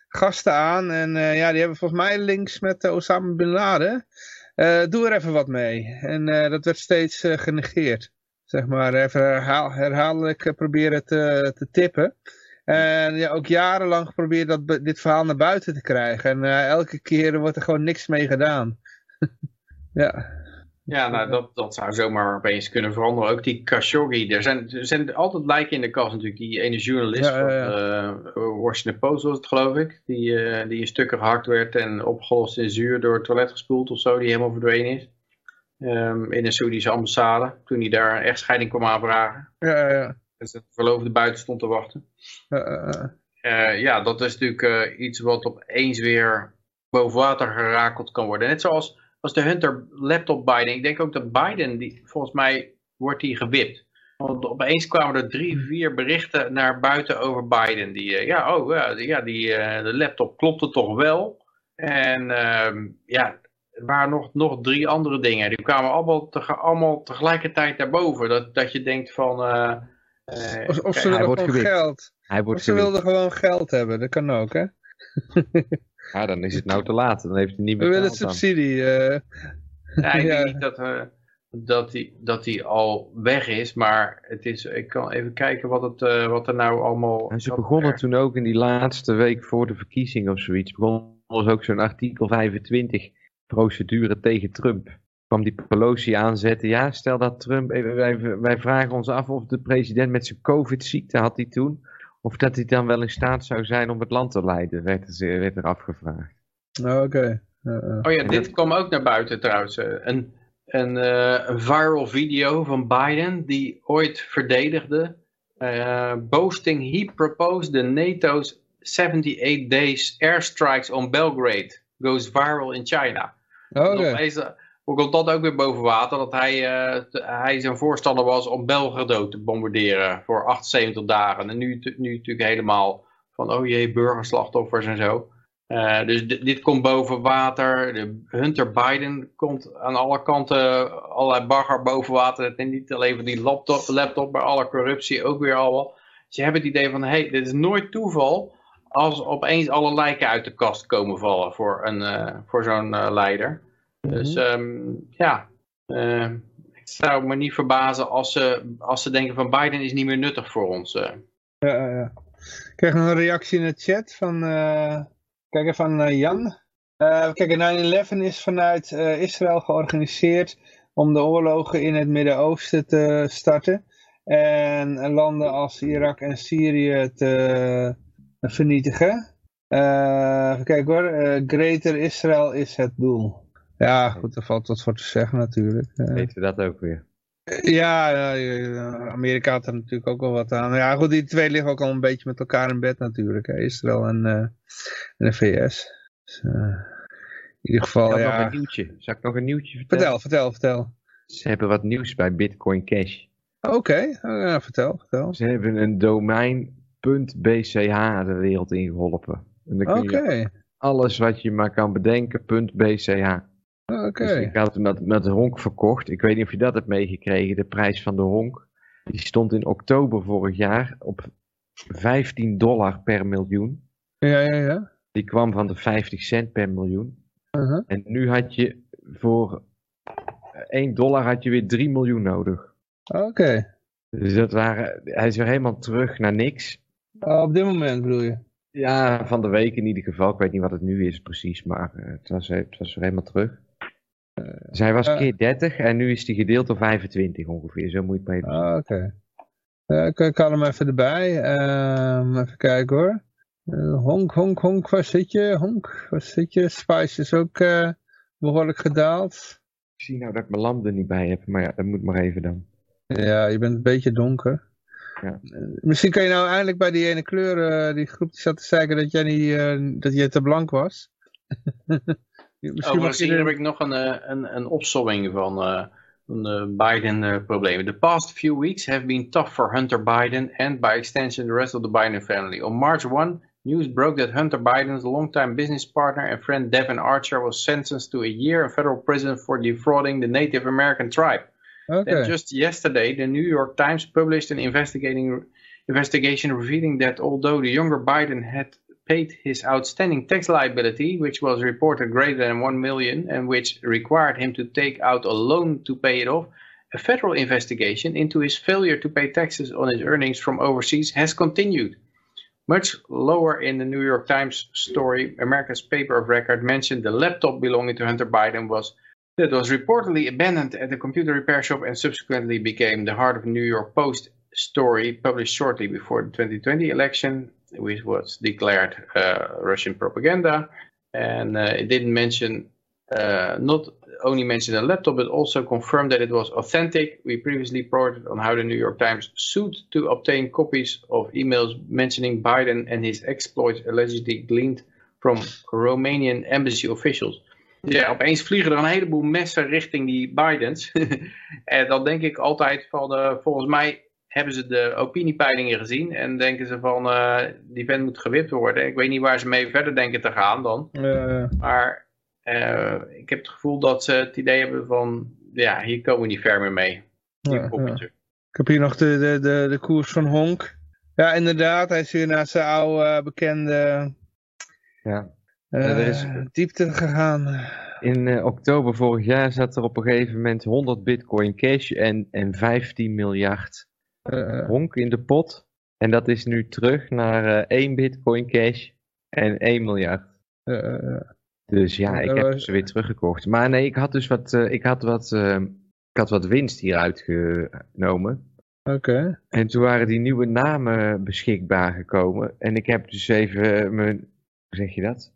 gasten aan. En ja, die hebben volgens mij links met Osama Bin Laden. doe er even wat mee. En dat werd steeds genegeerd. Zeg maar, even herhaal, herhaaldelijk proberen te, te tippen. En ja, ook jarenlang geprobeerd dat, dit verhaal naar buiten te krijgen. En uh, elke keer wordt er gewoon niks mee gedaan. ja. Ja, nou, dat, dat zou zomaar opeens kunnen veranderen. Ook die Khashoggi. Er zijn, er zijn altijd lijken in de kast natuurlijk. Die ene journalist ja, ja, ja. van uh, Washington Post was het geloof ik. Die, uh, die in stukken gehakt werd en opgelost in zuur door het toilet gespoeld of zo. Die helemaal verdwenen is. Um, in een Saoedische ambassade. Toen hij daar een echtscheiding kwam aanvragen. Ja, ja. De verloofde buiten stond te wachten. Uh, uh, ja, dat is natuurlijk iets wat opeens weer boven water gerakeld kan worden. Net zoals als de Hunter laptop Biden. Ik denk ook dat Biden, die, volgens mij wordt die gewipt. Want opeens kwamen er drie, vier berichten naar buiten over Biden. Die, ja, oh, ja, die, ja die, de laptop klopte toch wel. En ehm, ja, er waren nog, nog drie andere dingen. Die kwamen allemaal, te, allemaal tegelijkertijd naar boven. Dat, dat je denkt van... Uh, of, of ze wilden gewoon geld. Hij wordt of ze wilden gewoon geld hebben, dat kan ook, hè? ja, dan is het nou te laat. Dan heeft hij niet meer We willen subsidie. Uh... Ja, ik denk niet dat, uh, dat, die, dat die al weg is, maar het is, ik kan even kijken wat, het, uh, wat er nou allemaal... En ze begonnen er... toen ook in die laatste week voor de verkiezing of zoiets, begon was ook zo'n artikel 25 procedure tegen Trump kwam die Pelosi aanzetten. Ja, stel dat Trump, wij, wij vragen ons af of de president met zijn COVID-ziekte had hij toen, of dat hij dan wel in staat zou zijn om het land te leiden, werd er, werd er afgevraagd. Oh, Oké. Okay. Uh, uh. Oh ja, dit kwam ook naar buiten trouwens. Een, een, uh, een viral video van Biden die ooit verdedigde. boasting he proposed the NATO's 78 days airstrikes on Belgrade goes viral in China. Oh, okay hoe komt dat ook weer boven water? Dat hij, uh, hij zijn voorstander was om Belgrado te bombarderen voor 78 dagen. En nu, nu natuurlijk helemaal van, oh jee, burgerslachtoffers en zo. Uh, dus dit komt boven water. De Hunter Biden komt aan alle kanten allerlei bagger boven water. En niet alleen van die laptop, laptop, maar alle corruptie ook weer allemaal. Dus je hebt het idee van, hé, hey, dit is nooit toeval als opeens alle lijken uit de kast komen vallen voor, een, uh, voor zo'n leider. Dus um, ja, uh, ik zou me niet verbazen als ze, als ze denken van Biden is niet meer nuttig voor ons. Uh. Ja, ja. Ik krijg nog een reactie in de chat van, uh, kijk van Jan. kijk, 9-11 is vanuit Israël georganiseerd om de oorlogen in het Midden-Oosten te starten. En landen als Irak en Syrië te vernietigen. kijk hoor, Greater Israël is het doel. Ja, goed, daar valt wat voor te zeggen natuurlijk. Weten we dat ook weer? Ja, Amerika had er natuurlijk ook wel wat aan. Ja, goed, die twee liggen ook al een beetje met elkaar in bed natuurlijk. Hè. Israël en, uh, en de VS. Dus, uh, in ieder geval, ja. Nog een nieuwtje. Zal ik nog een nieuwtje vertellen? Vertel, vertel, vertel. Ze hebben wat nieuws bij Bitcoin Cash. Oké, okay. ja, vertel, vertel. Ze hebben een domein.bch de wereld ingeholpen. Oké. Okay. Alles wat je maar kan bedenken, .bch. Oké. Okay. Dus ik had het met, met de honk verkocht. Ik weet niet of je dat hebt meegekregen. De prijs van de honk. Die stond in oktober vorig jaar op 15 dollar per miljoen. Ja, ja, ja. Die kwam van de 50 cent per miljoen. Uh -huh. En nu had je voor 1 dollar had je weer 3 miljoen nodig. Oké. Okay. Dus dat waren, hij is weer helemaal terug naar niks. Uh, op dit moment bedoel je? Ja, van de week in ieder geval. Ik weet niet wat het nu is precies, maar uh, het, was, het was weer helemaal terug. Dus hij was keer 30 en nu is hij gedeeld door 25 ongeveer. Zo moet je het mee ah, Oké. Okay. ik, ik haal hem even erbij. Uh, even kijken hoor. Honk, honk, honk, waar zit je? Honk, waar zit je? Spice is ook behoorlijk gedaald. Ik zie nou dat ik mijn lamp er niet bij heb, maar ja, dat moet maar even dan. Ja, je bent een beetje donker. Ja. misschien kan je nou eindelijk bij die ene kleur, die groep die zat te zeggen dat jij, niet, dat jij te blank was. Overigens hier heb ik nog een, een, een opsomming van uh, Biden-problemen. the past few weeks have been tough for Hunter Biden and by extension the rest of the Biden family. On March 1, news broke that Hunter Biden's longtime business partner and friend Devin Archer was sentenced to a year in federal prison for defrauding the Native American tribe. Okay. Then just yesterday, the New York Times published an investigating investigation revealing that although the younger Biden had paid his outstanding tax liability, which was reported greater than 1 million and which required him to take out a loan to pay it off, a federal investigation into his failure to pay taxes on his earnings from overseas has continued. Much lower in the New York Times story, America's paper of record mentioned the laptop belonging to Hunter Biden was that was reportedly abandoned at a computer repair shop and subsequently became the heart of the New York Post story published shortly before the 2020 election which was declared uh, Russian propaganda. And uh, it didn't mention, uh, not only mention a laptop, but also confirmed that it was authentic. We previously reported on how the New York Times sued to obtain copies of emails mentioning Biden and his exploits allegedly gleaned from Romanian embassy officials. Ja, opeens vliegen er een heleboel messen richting die Bidens. en dan denk ik altijd van, uh, volgens mij hebben ze de opiniepeilingen gezien en denken ze van uh, die vent moet gewipt worden. Ik weet niet waar ze mee verder denken te gaan dan. Maar uh, ik heb het gevoel dat ze het idee hebben van ja, hier komen we niet ver meer mee. Ja, ik heb hier nog de, de, de, de koers van Honk. Ja, inderdaad, hij is weer naar zijn oude uh, bekende ja. er is, diepte gegaan. In oktober vorig jaar zat er op een gegeven moment 100 bitcoin cash en, en 15 miljard honk in de pot. En dat is nu terug naar uh, 1 bitcoin cash en 1 miljard. Dus ja, ik heb ze weer teruggekocht. Maar nee, ik had dus wat, ik had wat, ik had wat winst hieruit genomen. Oké. En toen waren die nieuwe namen beschikbaar gekomen. En ik heb dus even mijn, hoe zeg je dat?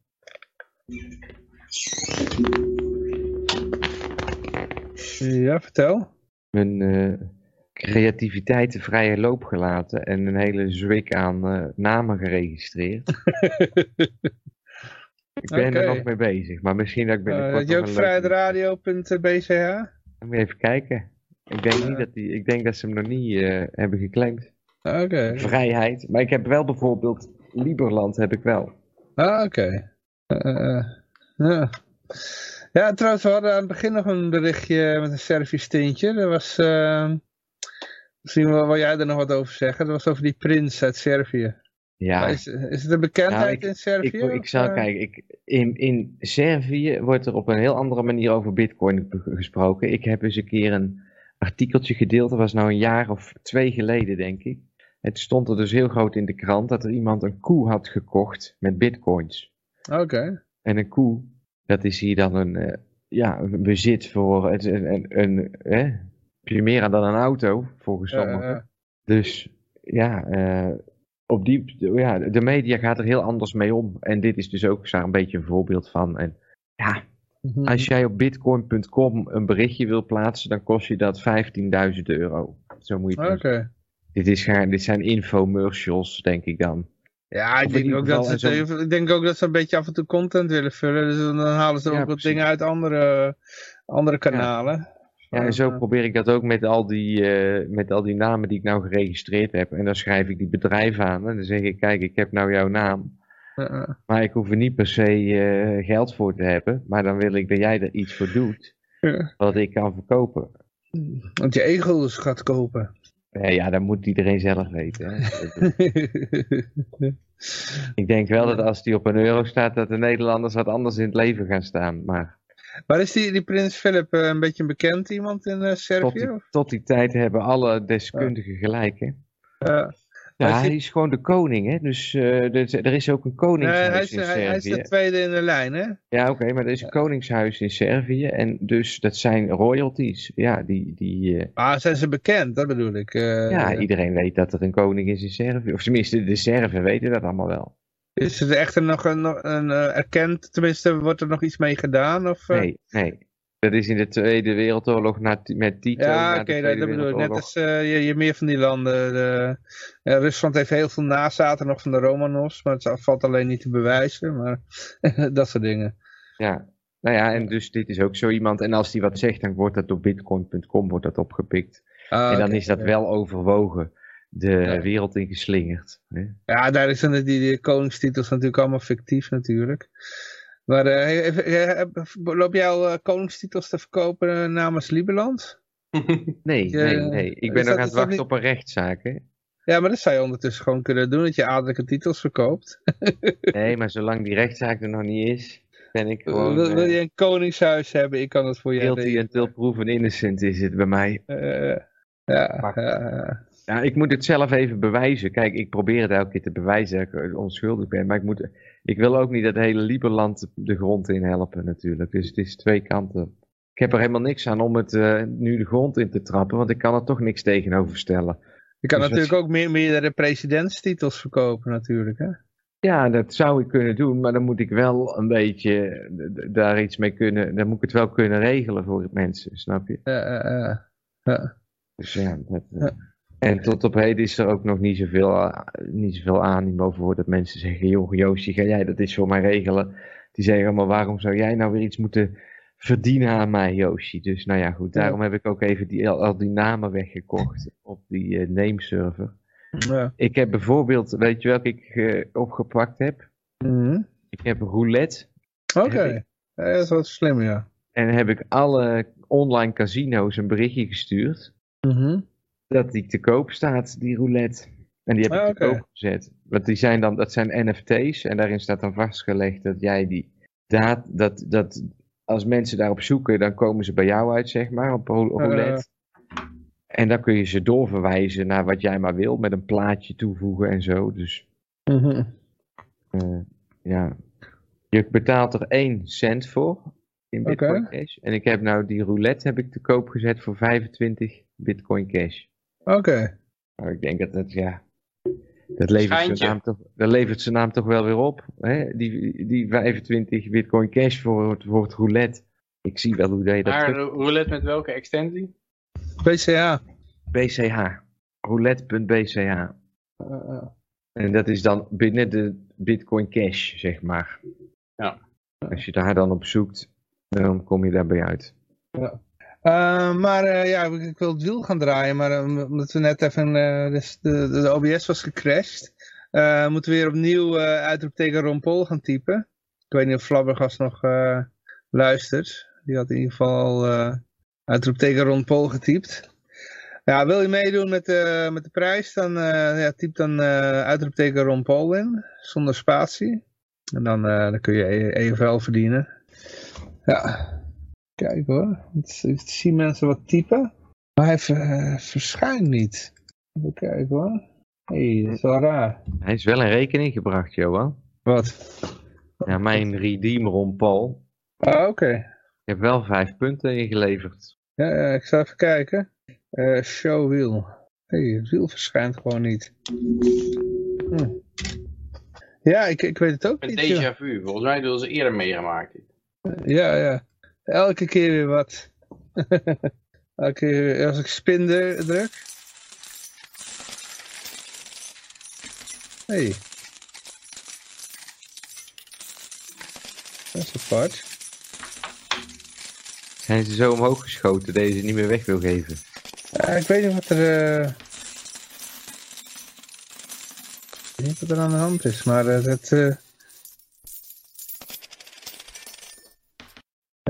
Ja, vertel. Mijn creativiteit de vrije loop gelaten en een hele zwik aan uh, namen geregistreerd. ik ben er nog mee bezig, maar misschien dat ik binnenkort... Uh, heb je ook vrijheidradio.bch? Moet je even kijken. Ik denk, niet dat die, ik denk dat ze hem nog niet uh, hebben geclaimd. Oké. Vrijheid. Maar ik heb wel bijvoorbeeld Liberland heb ik wel. Ah, oké. Okay. ja. ja, trouwens, we hadden aan het begin nog een berichtje met een Servisch tintje. Dat was... Misschien wil, jij er nog wat over zeggen. Dat was over die prins uit Servië. Ja. Is, is het een bekendheid nou, in Servië? Ik, ik zou eh? kijken, ik, in, in Servië wordt er op een heel andere manier over bitcoin gesproken. Ik heb eens een keer een artikeltje gedeeld, dat was nou een jaar of twee geleden denk ik. Het stond er dus heel groot in de krant dat er iemand een koe had gekocht met bitcoins. Oké. En een koe, dat is hier dan een, uh, ja, een bezit voor een, een, een, een, je meer aan dan een auto, volgens sommigen. Dus ja, uh, op die, ja, de media gaat er heel anders mee om. En dit is dus ook daar een beetje een voorbeeld van. En ja, mhm. als jij op bitcoin.com een berichtje wil plaatsen, dan kost je dat 15.000 euro. Zo moet je het Oké. Dit, is, dit zijn infomercials, denk ik dan. Ja, ik denk, ook dat ze, ik denk ook dat ze een beetje af en toe content willen vullen. Dus dan halen ze ook wat dingen uit andere, andere kanalen. Ja, en zo probeer ik dat ook met al, die, uh, met al die namen die ik nou geregistreerd heb. En dan schrijf ik die bedrijven aan. En dan zeg ik, kijk, ik heb nou jouw naam. Uh Maar ik hoef er niet per se uh, geld voor te hebben. Maar dan wil ik dat jij er iets voor doet. Wat ik kan verkopen. Want je egels gaat kopen. Ja, ja, dat moet iedereen zelf weten. Hè. ik denk wel dat als die op een euro staat, dat de Nederlanders wat anders in het leven gaan staan. Maar maar is die, die prins Philip uh, een beetje een bekend iemand in uh, Servië? Tot die, tot die, tijd hebben alle deskundigen gelijk, hè? Ja. Ja, hij is gewoon de koning, hè? Dus uh, er is ook een koningshuis hij is, in Servië. Hij is de tweede in de lijn, hè? Ja, oké, maar er is een koningshuis in Servië en dus dat zijn royalties. Ja, die... die uh... Ah, zijn ze bekend? Dat bedoel ik. Uh, ja, iedereen weet dat er een koning is in Servië. Of tenminste, de Serven weten dat allemaal wel. Is er echt nog een, een, uh, erkend, tenminste wordt er nog iets mee gedaan? Of, uh... Nee, nee. Dat is in de Tweede Wereldoorlog met Tito. Ja, oké, okay, dat, bedoel ik. Net als uh, je, je meer van die landen. De, Rusland heeft heel veel nazaten nog van de Romanovs, maar het valt alleen niet te bewijzen. Maar dat soort dingen. Ja, Nou ja, en dus dit is ook zo iemand. En als die wat zegt, dan wordt dat door bitcoin.com wordt dat opgepikt. Ah, en dan is dat ja. wel overwogen de Ja. wereld in geslingerd. Hè? Ja, daar zijn die, die koningstitels natuurlijk allemaal fictief natuurlijk. Maar eh, eh, loop jij al eh, koningstitels te verkopen namens Lieberland? Nee, Je- nee, nee. Ik ben dat- nog aan het wachten niet- op een rechtszaak. Hè? Ja, maar dat zou je ondertussen gewoon kunnen doen, dat je adellijke titels verkoopt. Nee, maar zolang die rechtszaak er nog niet is, ben ik gewoon... wil, wil je een koningshuis hebben? Ik kan dat voor je guilty until proven innocent is het bij mij. Eh, ja, Wacht. ja, Ja, ik moet het zelf even bewijzen. Kijk, ik probeer het elke keer te bewijzen dat ik onschuldig ben. Maar ik, moet, ik wil ook niet dat hele Lieberland de grond in helpen natuurlijk. Dus het is twee kanten. Ik heb er helemaal niks aan om het eh, nu de grond in te trappen. Want ik kan er toch niks tegenover stellen. je kan Dus natuurlijk ook meer, meerdere presidentstitels verkopen natuurlijk. Hè? Ja, dat zou ik kunnen doen. Maar dan moet ik wel een beetje daar iets mee kunnen. Dan moet ik het wel kunnen regelen voor mensen, snap je? Ja, ja. Dus ja, dat, eh, Ja. En tot op heden is er ook nog niet zoveel, eh, niet zoveel animo voor dat mensen zeggen, joh Joosje, ga jij dat is voor mij regelen. Die zeggen, maar waarom zou jij nou weer iets moeten verdienen aan mij Joosje? Dus nou ja, goed, daarom heb ik ook even die, al, die namen weggekocht op die eh, nameserver. Ja. Ik heb bijvoorbeeld, weet je welke ik eh, opgepakt heb? Mhm. Ik heb roulette Oké, Ja, dat is wel slim, ja. en heb ik alle online casino's een berichtje gestuurd Mhm. Dat die te koop staat, die roulette. En die heb Ah, ik te oké. koop gezet. Want die zijn dan, dat zijn NFT's en daarin staat dan vastgelegd dat jij die daad, dat, dat als mensen daarop zoeken, dan komen ze bij jou uit, zeg maar, op rou- roulette. En dan kun je ze doorverwijzen naar wat jij maar wil, met een plaatje toevoegen en zo. Dus Mhm. eh, ja, je betaalt er 1 cent voor in Bitcoin. Cash. En ik heb nou die roulette heb ik te koop gezet voor 25 Bitcoin Cash. Oké. Nou, ik denk dat dat, ja, dat levert, zijn naam, toch, dat levert zijn naam toch wel weer op. Hè? Die, die 25 Bitcoin Cash voor het, voor het roulette. Ik zie wel hoe dat je dat Maar roulette met welke extensie? BCA. BCH. Roulette.bch. Eh, eh. En dat is dan binnen de Bitcoin Cash, zeg maar. Ja. Als je daar dan op zoekt, dan kom je daarbij uit. Eh, maar eh, ja, ik, wil het wiel gaan draaien, maar eh, omdat we net even, de, de, OBS was gecrashed, moeten we weer opnieuw uitroepteken Ron Paul gaan typen. Ik weet niet of Flabbergas nog luistert. Die had in ieder geval al uitroepteken Ron Paul getypt. Ja, wil je meedoen met, de met de prijs, dan ja, typ dan uitroepteken Ron Paul in, zonder spatie. En dan, dan kun je EFL verdienen. Ja, Kijk hoor, ik, zie mensen wat typen. Maar hij ver- eh, verschijnt niet. Even kijken hoor. Hé, hey, dat is wel raar. Hij is wel in rekening gebracht, Johan. Wat? Ja, mijn redeem Ron Paul. Ah, oké. Ik heb wel vijf punten ingeleverd. Ja, ja, ik zal even kijken. Eh, show wheel. Hé, hey, het wiel verschijnt gewoon niet. Hm. Ja, ik, ik weet het ook Met niet. joh. déjà vu. Volgens mij hebben ze eerder meegemaakt. Ja, ja. Elke keer weer wat. Elke keer weer- als ik spin dru- druk. Hey. Dat is apart. Zijn ze zo omhoog geschoten dat je ze niet meer weg wil geven? Ja, ik weet niet wat er... eh, Ik weet niet wat er aan de hand is, maar eh, dat... eh,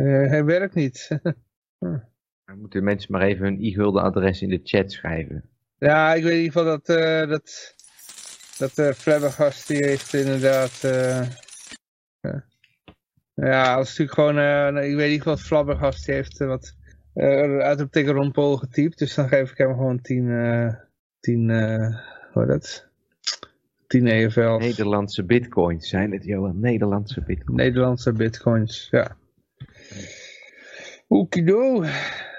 hij werkt niet. Dan moeten mensen maar even hun e-gulden adres in de chat schrijven. Ja, ik weet in ieder geval dat, eh dat, dat uh, Flabbergast die heeft inderdaad... eh, ja. is natuurlijk gewoon... eh, nee, ik weet in ieder geval dat Flabbergast die heeft eh, wat uh, uit op tegen Ron Paul getypt. Dus dan geef ik hem gewoon 10... eh 10 eh hoe dat? 10 EFL's. Nederlandse bitcoins zijn het, Johan. Nederlandse bitcoins. Nederlandse bitcoins, ja. Oekido.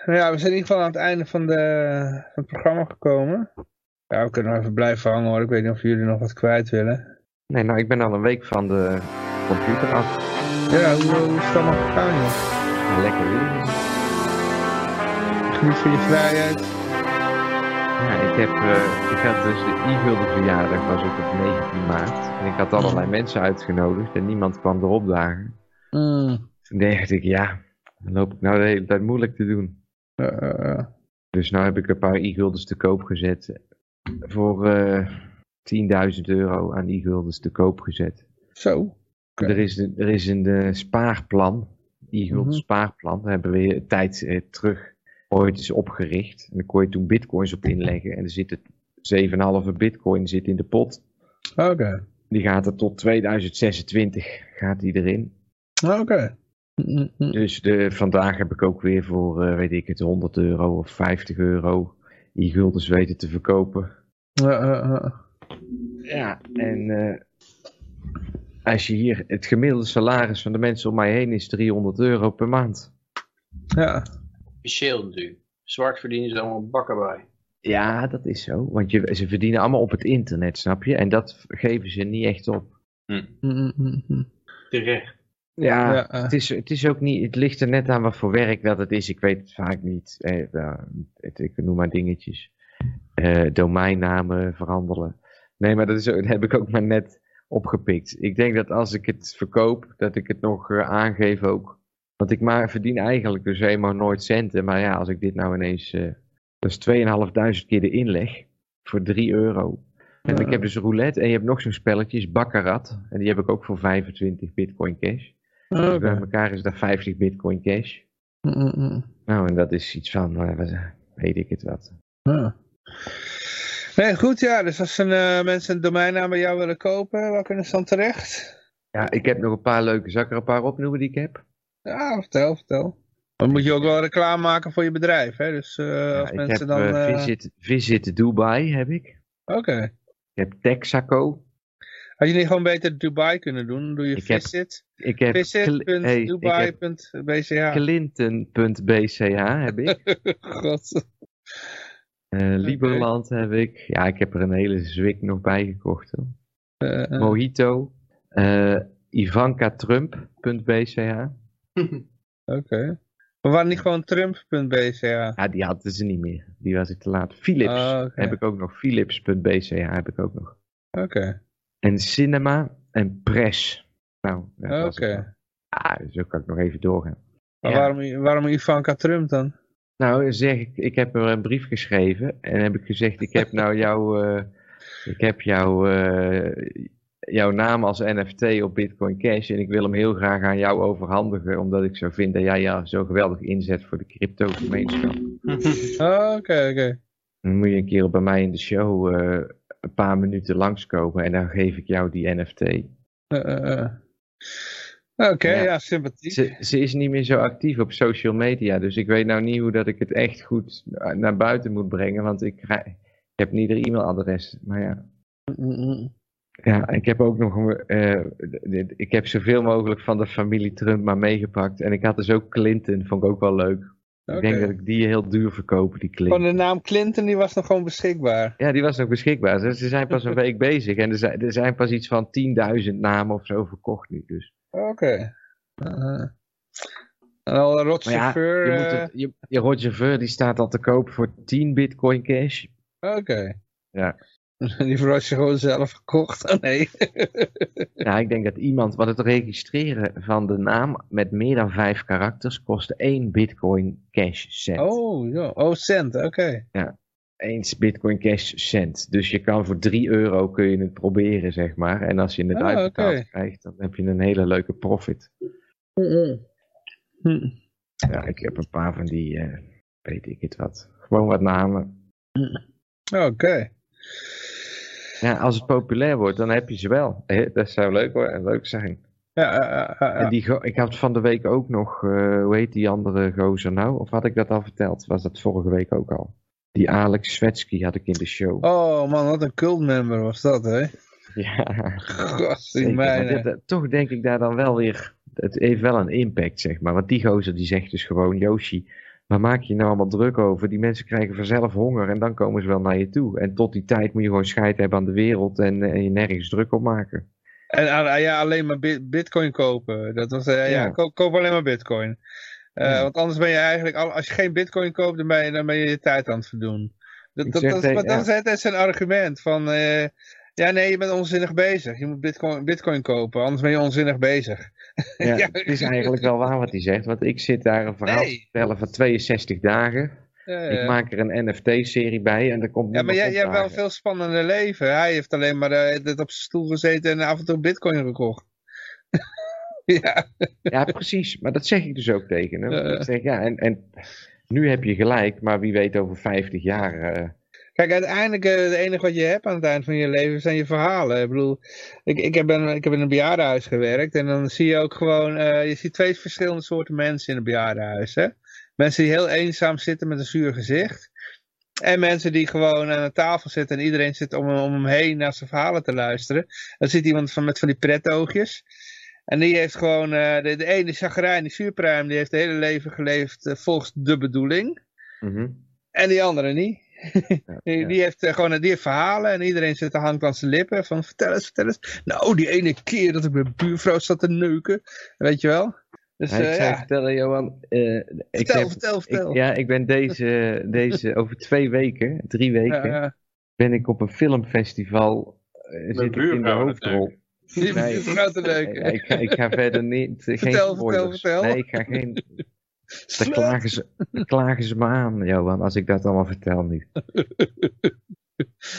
Nou ja, we zijn in ieder geval aan het einde van, de, van het programma gekomen. Ja, we kunnen nog even blijven hangen hoor. Ik weet niet of jullie nog wat kwijt willen. Nee, nou, ik ben al een week van de computer af. Ja, hoe, hoe is het allemaal gegaan joh? Lekker weer. Geniet van je vrijheid. Ja, ik, heb, eh, ik had dus de e-gulden verjaardag was ook op 19 maart. En ik had allerlei mensen uitgenodigd en niemand kwam erop dagen. Mm. Toen dacht ik, ja, dan loop ik nou de hele tijd moeilijk te doen. Uh, Dus nou heb ik een paar e-guldens te koop gezet. Voor eh 10.000 euro aan e-guldens te koop gezet. zo. Er, is, een- er is een eh, spaarplan, e-gulden Mhm. spaarplan. Daar hebben we een tijd eh, terug ooit eens opgericht. En daar kon je toen bitcoins op inleggen. En er zitten 7,5 bitcoin zit in de pot. Oké. Die gaat er tot 2026 gaat die erin. Oké. Mm. Dus de, vandaag heb ik ook weer voor, eh, weet ik het, 100 euro of 50 euro e-guldens weten te verkopen. Ja, en eh, als je hier, het gemiddelde salaris van de mensen om mij heen is 300 euro per maand. ja. Officieel natuurlijk. Zwart verdienen ze allemaal bakken bij. Ja, dat is zo. Want je, ze verdienen allemaal op het internet, snap je? En dat geven ze niet echt op. Mm, mm. Terecht. Ja, Ja, het, is, het is ook niet, het ligt er net aan wat voor werk dat het is. Ik weet het vaak niet. Eh, ja, het- ik noem maar dingetjes. Eh, domeinnamen verhandelen. Nee, maar dat, is, dat heb ik ook maar net opgepikt. Ik denk dat als ik het verkoop, dat ik het nog eh, aangeef ook. Want ik maar verdien eigenlijk dus helemaal nooit centen. Maar ja, als ik dit nou ineens... eh dat is 2.500 keer de inleg. Voor 3 euro. En Ja. ik heb dus roulette en je hebt nog zo'n spelletjes, Baccarat. En die heb ik ook voor 25 bitcoin cash. Dus Oké. bij elkaar is dat 50 bitcoin cash. Mm, mm, mm. Nou, en dat is iets van, eh, wat, weet ik het wat. Ja. Nee, goed, ja. Dus als een, eh, mensen een domeinnaam bij jou willen kopen, waar kunnen ze dan terecht? Ja, ik heb nog een paar leuke, zal ik er een paar opnoemen die ik heb? Ja, vertel, vertel. Dan moet je ook wel reclame maken voor je bedrijf, hè? Dus eh, Ja, als mensen heb dan... eh, eh, visit, visit Dubai, heb ik. Oké. Ik heb Texaco. Had je niet gewoon beter Dubai kunnen doen? Dan doe je Ik visit. Ik heb, hey, ik heb Visit.dubai.bch. Clinton.bch heb ik. God. Eh, Liberland heb ik. Ja, ik heb er een hele zwik nog bij gekocht. Hoor. Eh, Mojito. eh Ivankatrump.bch. Oké. Maar waarom niet gewoon Trump.bch? Ja, die hadden ze niet meer. Die was ik te laat. Philips Oh, oké. heb ik ook nog. Philips.bch heb ik ook nog. Oké. En Cinema en Press. Nou, Oké. wel. Ah, zo kan ik nog even doorgaan. Maar Ja. waarom, waarom Ivanka Trump dan? Nou, zeg ik, ik heb er een brief geschreven en heb ik gezegd, ik heb nou jouw, eh, ik heb jouw, eh, jouw naam als NFT op Bitcoin Cash en ik wil hem heel graag aan jou overhandigen, omdat ik zo vind dat jij je zo geweldig inzet voor de crypto gemeenschap. Oh, Oké, oké. Dan moet je een keer bij mij in de show eh, een paar minuten langskomen en dan geef ik jou die NFT. Eh, eh, eh. Oké, Ja. ja. sympathiek. Ze, ze is niet meer zo actief op social media, dus ik weet nou niet hoe dat ik het echt goed naar buiten moet brengen, want ik, krijg- ik heb niet haar e-mailadres. Maar ja, Mm, mm. ja, ik heb ook nog, dit- ik heb zoveel mogelijk van de familie Trump maar meegepakt. En ik had dus ook Clinton, vond ik ook wel leuk. Ik denk dat ik die heel duur verkoop, die Van Clinton. de naam Clinton, die was nog gewoon beschikbaar. Ja, die was nog beschikbaar. Ze ze zijn pas een week bezig en er zijn, er zijn pas iets van 10.000 namen of zo verkocht nu. Dus. Oké. Uh, en al een ja, rotchauffeur. je, moet eh, het, je, je Roger Ver die staat al te koop voor 10 bitcoin cash. Oké. Ja. Die Roger gewoon zelf gekocht. Oh nee. Ja, ik denk dat iemand, want het registreren van de naam met meer dan 5 karakters kost 1 bitcoin cash cent. oh, ja. Oh, cent. Oké. eens Bitcoin Cash cent. Dus je kan voor 3 euro kun je het proberen, zeg maar. En als je het uitbetaald oké. krijgt, dan heb je een hele leuke profit. Hm. Ja, ik heb een paar van die, eh, weet ik het wat. Gewoon wat namen. Oké. Ja, als het populair wordt, dan heb je ze wel. Eh, Dat zou leuk, hoor, leuk zijn. Ja. En die, ik had van de week ook nog, eh, hoe heet die andere gozer nou? Of had ik dat al verteld? Was dat vorige week ook al? Die Alex Svetsky had ik in de show. Oh man, wat een cultmember was dat, hè? Ja. Dit- dat- toch denk ik daar dan wel weer, het heeft wel een impact zeg maar. Want die gozer die zegt dus gewoon, Yoshi, waar maak je nou allemaal druk over? Die mensen krijgen vanzelf honger en dan komen ze wel naar je toe. En tot die tijd moet je gewoon scheid hebben aan de wereld en, eh, en je nergens druk op maken. En ah, ja, alleen maar bit- bitcoin kopen. Dat was, eh, ja, Ja. koop, koop alleen maar bitcoin. Eh, Ja. Want anders ben je eigenlijk, al, als je geen bitcoin koopt, dan ben je, dan ben je je tijd aan het verdoen. Dat, dat, is- dat altijd zijn argument van, ja nee, je bent onzinnig bezig. Je moet bitcoin, bitcoin kopen, anders ben je onzinnig bezig. Ja, Ja. Het is eigenlijk wel waar wat hij zegt, want ik zit daar een verhaal Nee. te vertellen van 62 dagen. Ja, ja. Ik maak er een NFT-serie bij en er komt Ja, maar jij, hebt wel veel spannender leven. Hij heeft alleen maar dit op zijn stoel gezeten en af en toe bitcoin gekocht. ja, Ja, precies. Maar dat zeg ik dus ook tegen hem. Ja. Ik zeg, ja, en, en nu heb je gelijk, maar wie weet over 50 jaar... eh, kijk, uiteindelijk eh, het enige wat je hebt aan het eind van je leven zijn je verhalen. Ik bedoel, ik, ik, heb, in, ik heb in een bejaardenhuis gewerkt en dan zie je ook gewoon, eh, je ziet twee verschillende soorten mensen in een bejaardenhuis. Hè? Mensen die heel eenzaam zitten met een zuur gezicht. En mensen die gewoon aan een tafel zitten en iedereen zit om, om hem heen naar zijn verhalen te luisteren. Dan zit iemand van, met van die pretoogjes. En die heeft gewoon, eh, de, de ene chagrijn, die zuurpruim, die heeft het hele leven geleefd volgens de bedoeling. mhm. En die andere niet. Ja, Die, ja. die heeft eh, gewoon die heeft verhalen en iedereen zit de hand aan zijn lippen van vertel eens, vertel eens. Nou, die ene keer dat ik mijn buurvrouw zat te neuken. Weet je wel? Dus Ja, ik eh, zou je ja, vertellen, Johan. eh, ik vertel, heb- vertel, ik- vertel. ja, ik ben deze, deze over twee weken, drie weken, Ja, ja. ben ik op een filmfestival. eh, zit ik in de hoofdrol. Die Nee. Ja, ik, ga, ik ga verder niet. geen Vertel, vertel, spoilers. vertel. Nee, ik ga geen. Daar klagen ze, daar klagen ze me aan, Johan, als ik dat allemaal vertel nu.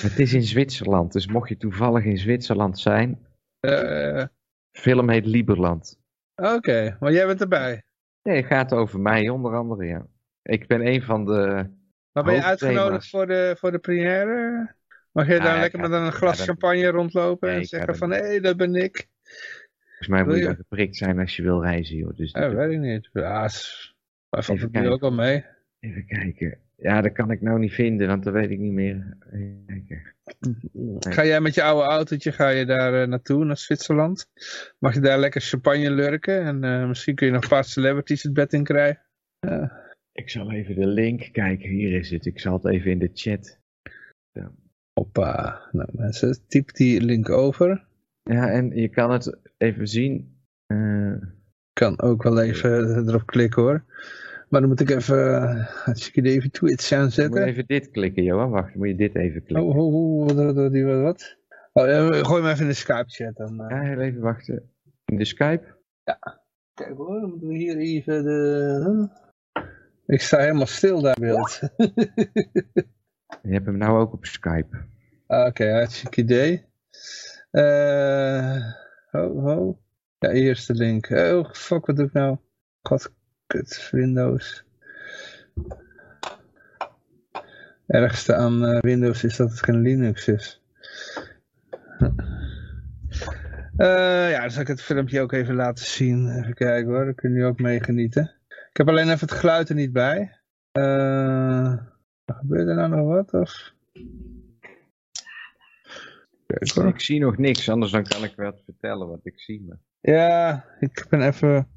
Het is in Zwitserland, dus mocht je toevallig in Zwitserland zijn. Eh, Film heet Lieberland. Oké, maar jij bent erbij. Nee, het gaat over mij onder andere, ja. Ik ben een van de. Maar ben je uitgenodigd voor de, voor de première? Mag je Ah, daar ja, lekker met een glas ja, champagne rondlopen Nee, en zeggen van hé, hey, dat ben ik? Volgens mij moet je geprikt zijn als je wil reizen, joh. Dus Ja, dat- weet ik niet. Ja, is- maar valt Even het nu kijken. ook al mee. Even kijken. Ja, dat kan ik nou niet vinden, want dat weet ik niet meer. Ga jij met je oude autootje ga je daar eh, naartoe, naar Zwitserland? Mag je daar lekker champagne lurken? En eh, misschien kun je nog een paar celebrities het bed in krijgen. Ik zal even de link kijken. Hier is het. Ik zal het even in de chat. Hoppa. Nou mensen, typ die link over. Ja, en je kan het even zien. Eh, Kan ook wel even erop klikken hoor. Maar dan moet ik even, eh, als ik even Twitch je moet aanzetten. even dit klikken, Johan. Wacht, moet je dit even klikken. Oh, oh, oh, wat, wat, wat, wat? Oh, ja, gooi me even in de Skype chat dan. eh. Ja, heel even wachten. In de Skype? Kijk hoor, dan moeten we hier even de... Ik sta helemaal stil daar beeld. Je hebt hem nou ook op Skype. Ah, Oké, hartstikke idee. Eh, ho, ho. Ja, de link. Oh, fuck, wat doe ik nou? God, kut, Windows. Ergste aan eh, Windows is dat het geen Linux is. Eh, ja, dan zal ik het filmpje ook even laten zien. Even kijken hoor, dan kun je ook meegenieten. Ik heb alleen even het geluid er niet bij. Eh, gebeurt er nou nog wat? Of... Ik zie nog niks, anders dan kan ik wat vertellen wat ik zie. Maar... Ja, ik ben even...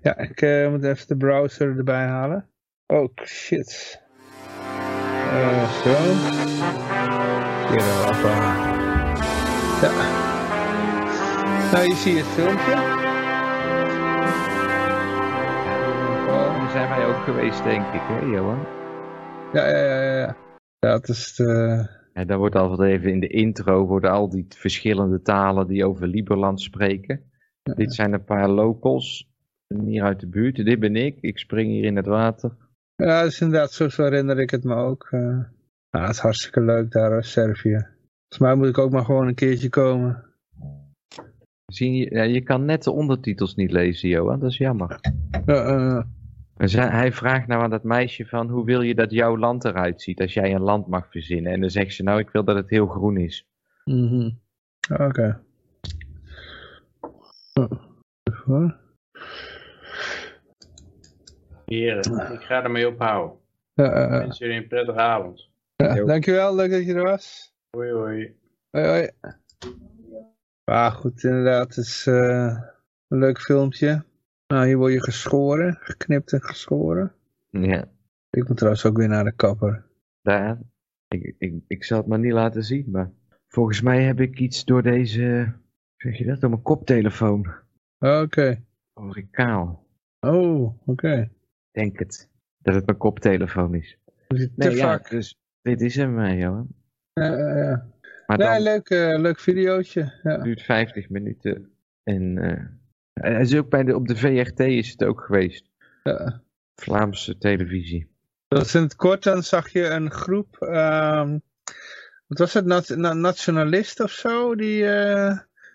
Ja, ik eh, moet even de browser erbij halen. Oh, shit. Eh, zo. Hier, eh, hoppa. Ja. Nou, je ziet het filmpje. Oh, Daar zijn wij ook geweest, denk ik, hè, Johan? Ja, ja, ja, ja. Ja, dat is de... En dan wordt altijd even in de intro worden al die verschillende talen die over Liberland spreken. Dit zijn een paar locals hier uit de buurt. Dit ben ik. Ik spring hier in het water. Ja, dat is inderdaad, zo, zo herinner ik het me ook. nou, het is hartstikke leuk daar, hoor, Servië. Volgens mij moet ik ook maar gewoon een keertje komen. Zie je, ja, je kan net de ondertitels niet lezen, Johan. Dat is jammer. Ja, eh, hij vraagt nou aan dat meisje van hoe wil je dat jouw land eruit ziet als jij een land mag verzinnen. En dan zegt ze nou ik wil dat het heel groen is. mhm. Oké. Hoor. Heren, ik ga ermee ophouden. Ja, eh, eh, Wens jullie een prettige avond. dankjewel, leuk dat je er was. Hoi hoi. Hoi, hoi. Ah, goed, inderdaad. Het is eh, een leuk filmpje. Nou, hier word je geschoren, geknipt en geschoren. Ja, Ik moet trouwens ook weer naar de kapper. daar. Ik, ik, ik zal het maar niet laten zien, maar volgens mij heb ik iets door deze, zeg je dat, door mijn koptelefoon. Oké. Kaal. Oh, oké. Denk het. Dat het mijn koptelefoon is. Te Nee, ja, vaak. dus dit is hem, eh, Johan. Ja, ja, ja. Maar Nee, dan leuk, eh, leuk videootje. Ja. duurt 50 minuten en Hij is ook bij de, op de VRT is het ook geweest. Ja. Vlaamse televisie. Dat is in het kort, dan zag je een groep, ehm, wat was het, nat, na- nationalist of zo, die,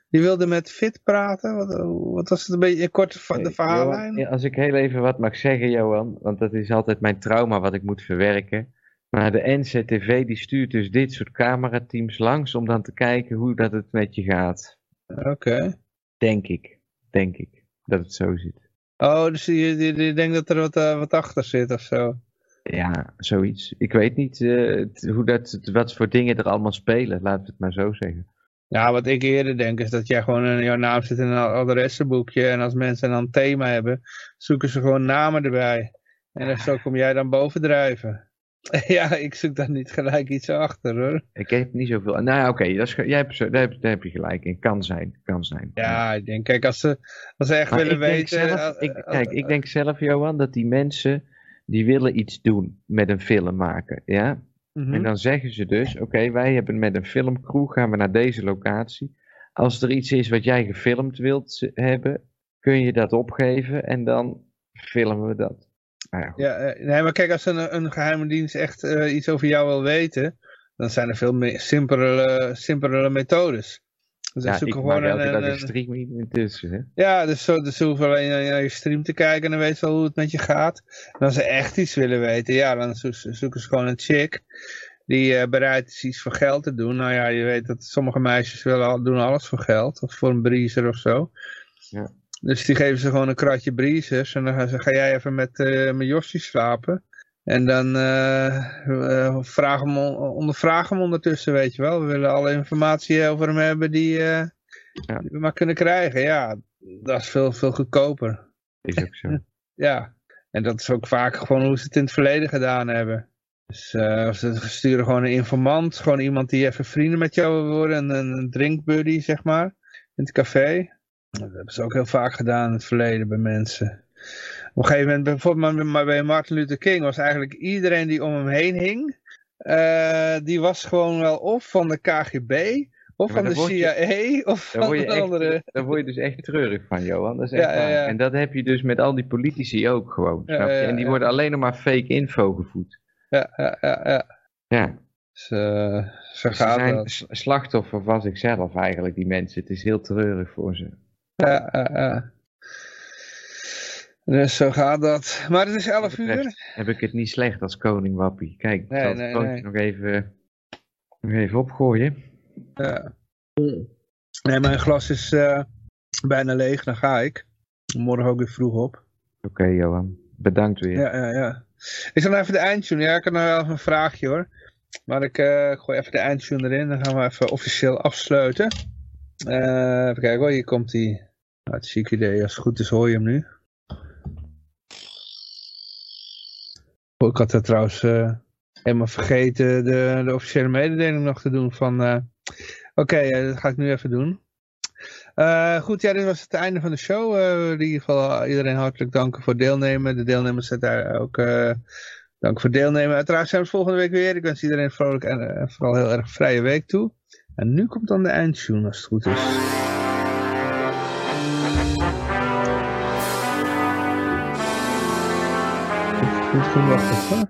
die wilde met Fit praten. Wat, wat was het een beetje, kort de, de verhaallijn? Johan, als ik heel even wat mag zeggen, Johan, want dat is altijd mijn trauma wat ik moet verwerken. Maar de NCTV die stuurt dus dit soort camerateams langs om dan te kijken hoe dat het met je gaat. Oké. Denk ik. Denk ik. Dat het zo zit. Oh, dus je, je, je denkt dat er wat, eh, wat achter zit of zo. Ja, zoiets. Ik weet niet eh, hoe dat, wat voor dingen er allemaal spelen, laten we het maar zo zeggen. Ja, wat ik eerder denk is dat jij gewoon in jouw naam zit in een adressenboekje. En als mensen dan een thema hebben, zoeken ze gewoon namen erbij. En dan zo kom jij dan bovendrijven. ja, ik zoek daar niet gelijk iets achter hoor. Ik heb niet zoveel. Nou ja, oké, jij hebt daar, heb, daar heb je gelijk in. Kan zijn, kan zijn. Ja, ik denk, kijk, als ze, als ze echt Maar willen weten... zelf, eh, ik, eh, kijk, ik denk zelf, Johan, dat die mensen, die willen iets doen met een film maken, ja? Mhm. En dan zeggen ze dus, oké, wij hebben met een filmcrew, gaan we naar deze locatie. Als er iets is wat jij gefilmd wilt hebben, kun je dat opgeven en dan filmen we dat. Nou ja. Ja, eh, nee, maar kijk, als een, een geheime dienst echt eh, iets over jou wil weten, dan zijn er veel meer simpelere, simpelere methodes. Dus ze Ja, zoeken gewoon een, een- een stream intussen, hè. Ja, dus, zo, dus ze hoeven alleen naar je stream te kijken en dan weten ze al hoe het met je gaat. En als ze echt iets willen weten, ja, dan zo- zoeken ze gewoon een chick die eh, bereid is iets voor geld te doen. Nou ja, je weet dat sommige meisjes willen, al- doen alles voor geld, of voor een breezer of zo. Ja. Dus die geven ze gewoon een kratje breezers en dan gaan ze, ga jij even met, eh met Josje slapen. En dan eh eh, vraag hem, on- ondervraag hem ondertussen, weet je wel. We willen alle informatie over hem hebben die, eh, Ja. die we maar kunnen krijgen. Ja, dat is veel, veel goedkoper. Is ook zo. Ja, en dat is ook vaak gewoon hoe ze het in het verleden gedaan hebben. Dus ze sturen gewoon een informant, gewoon iemand die even vrienden met jou wil worden, een een drinkbuddy, zeg maar, in het café. Dat hebben ze ook heel vaak gedaan in het verleden bij mensen. Op een gegeven moment, bijvoorbeeld bij Martin Luther King, was eigenlijk iedereen die om hem heen hing, eh, die was gewoon wel of van de KGB, of Ja, van de je- CIA, of van een andere... daar word je dus echt treurig van, Johan. Dat is echt Ja. En dat heb je dus met al die politici ook gewoon. Snap je? en die worden alleen nog maar fake info gevoed. Ja, ja, ja, ja. Ja, Dus, eh, zo ze zijn dat. slachtoffer was ik zelf eigenlijk, die mensen. Het is heel treurig voor ze. Ja, ja, ja. Dus zo gaat dat. Maar het is 11 Wat betreft uur. Heb ik het niet slecht als koning Wappie. Kijk, ik Nee, zal het nee, broodje nee. nog even, nog even opgooien. Ja. Nee, mijn glas is eh, bijna leeg. Dan ga ik. Morgen ook weer vroeg op. Oké, Johan. Bedankt weer. Ja, ja, ja. Ik zal nou even de eindtune. Ja, ik heb nog wel even een vraagje hoor. Maar ik eh, gooi even de eindtune erin. Dan gaan we even officieel afsluiten. Eh, even kijken hoor. Hier komt die. Nou, het ziek idee. Als het goed is hoor je hem nu. Ik had er trouwens eh, helemaal vergeten de, de officiële mededeling nog te doen van... eh, Oké, eh, dat ga ik nu even doen. Goed, ja, dit was het einde van de show. In ieder geval iedereen hartelijk danken voor deelnemen. De deelnemers zijn daar ook dank voor deelnemen. Uiteraard zijn we volgende week weer. Ik wens iedereen een vrolijk en vooral heel erg vrije week toe. En nu komt dan de eindtune als het goed is. Goed, goed, wacht even.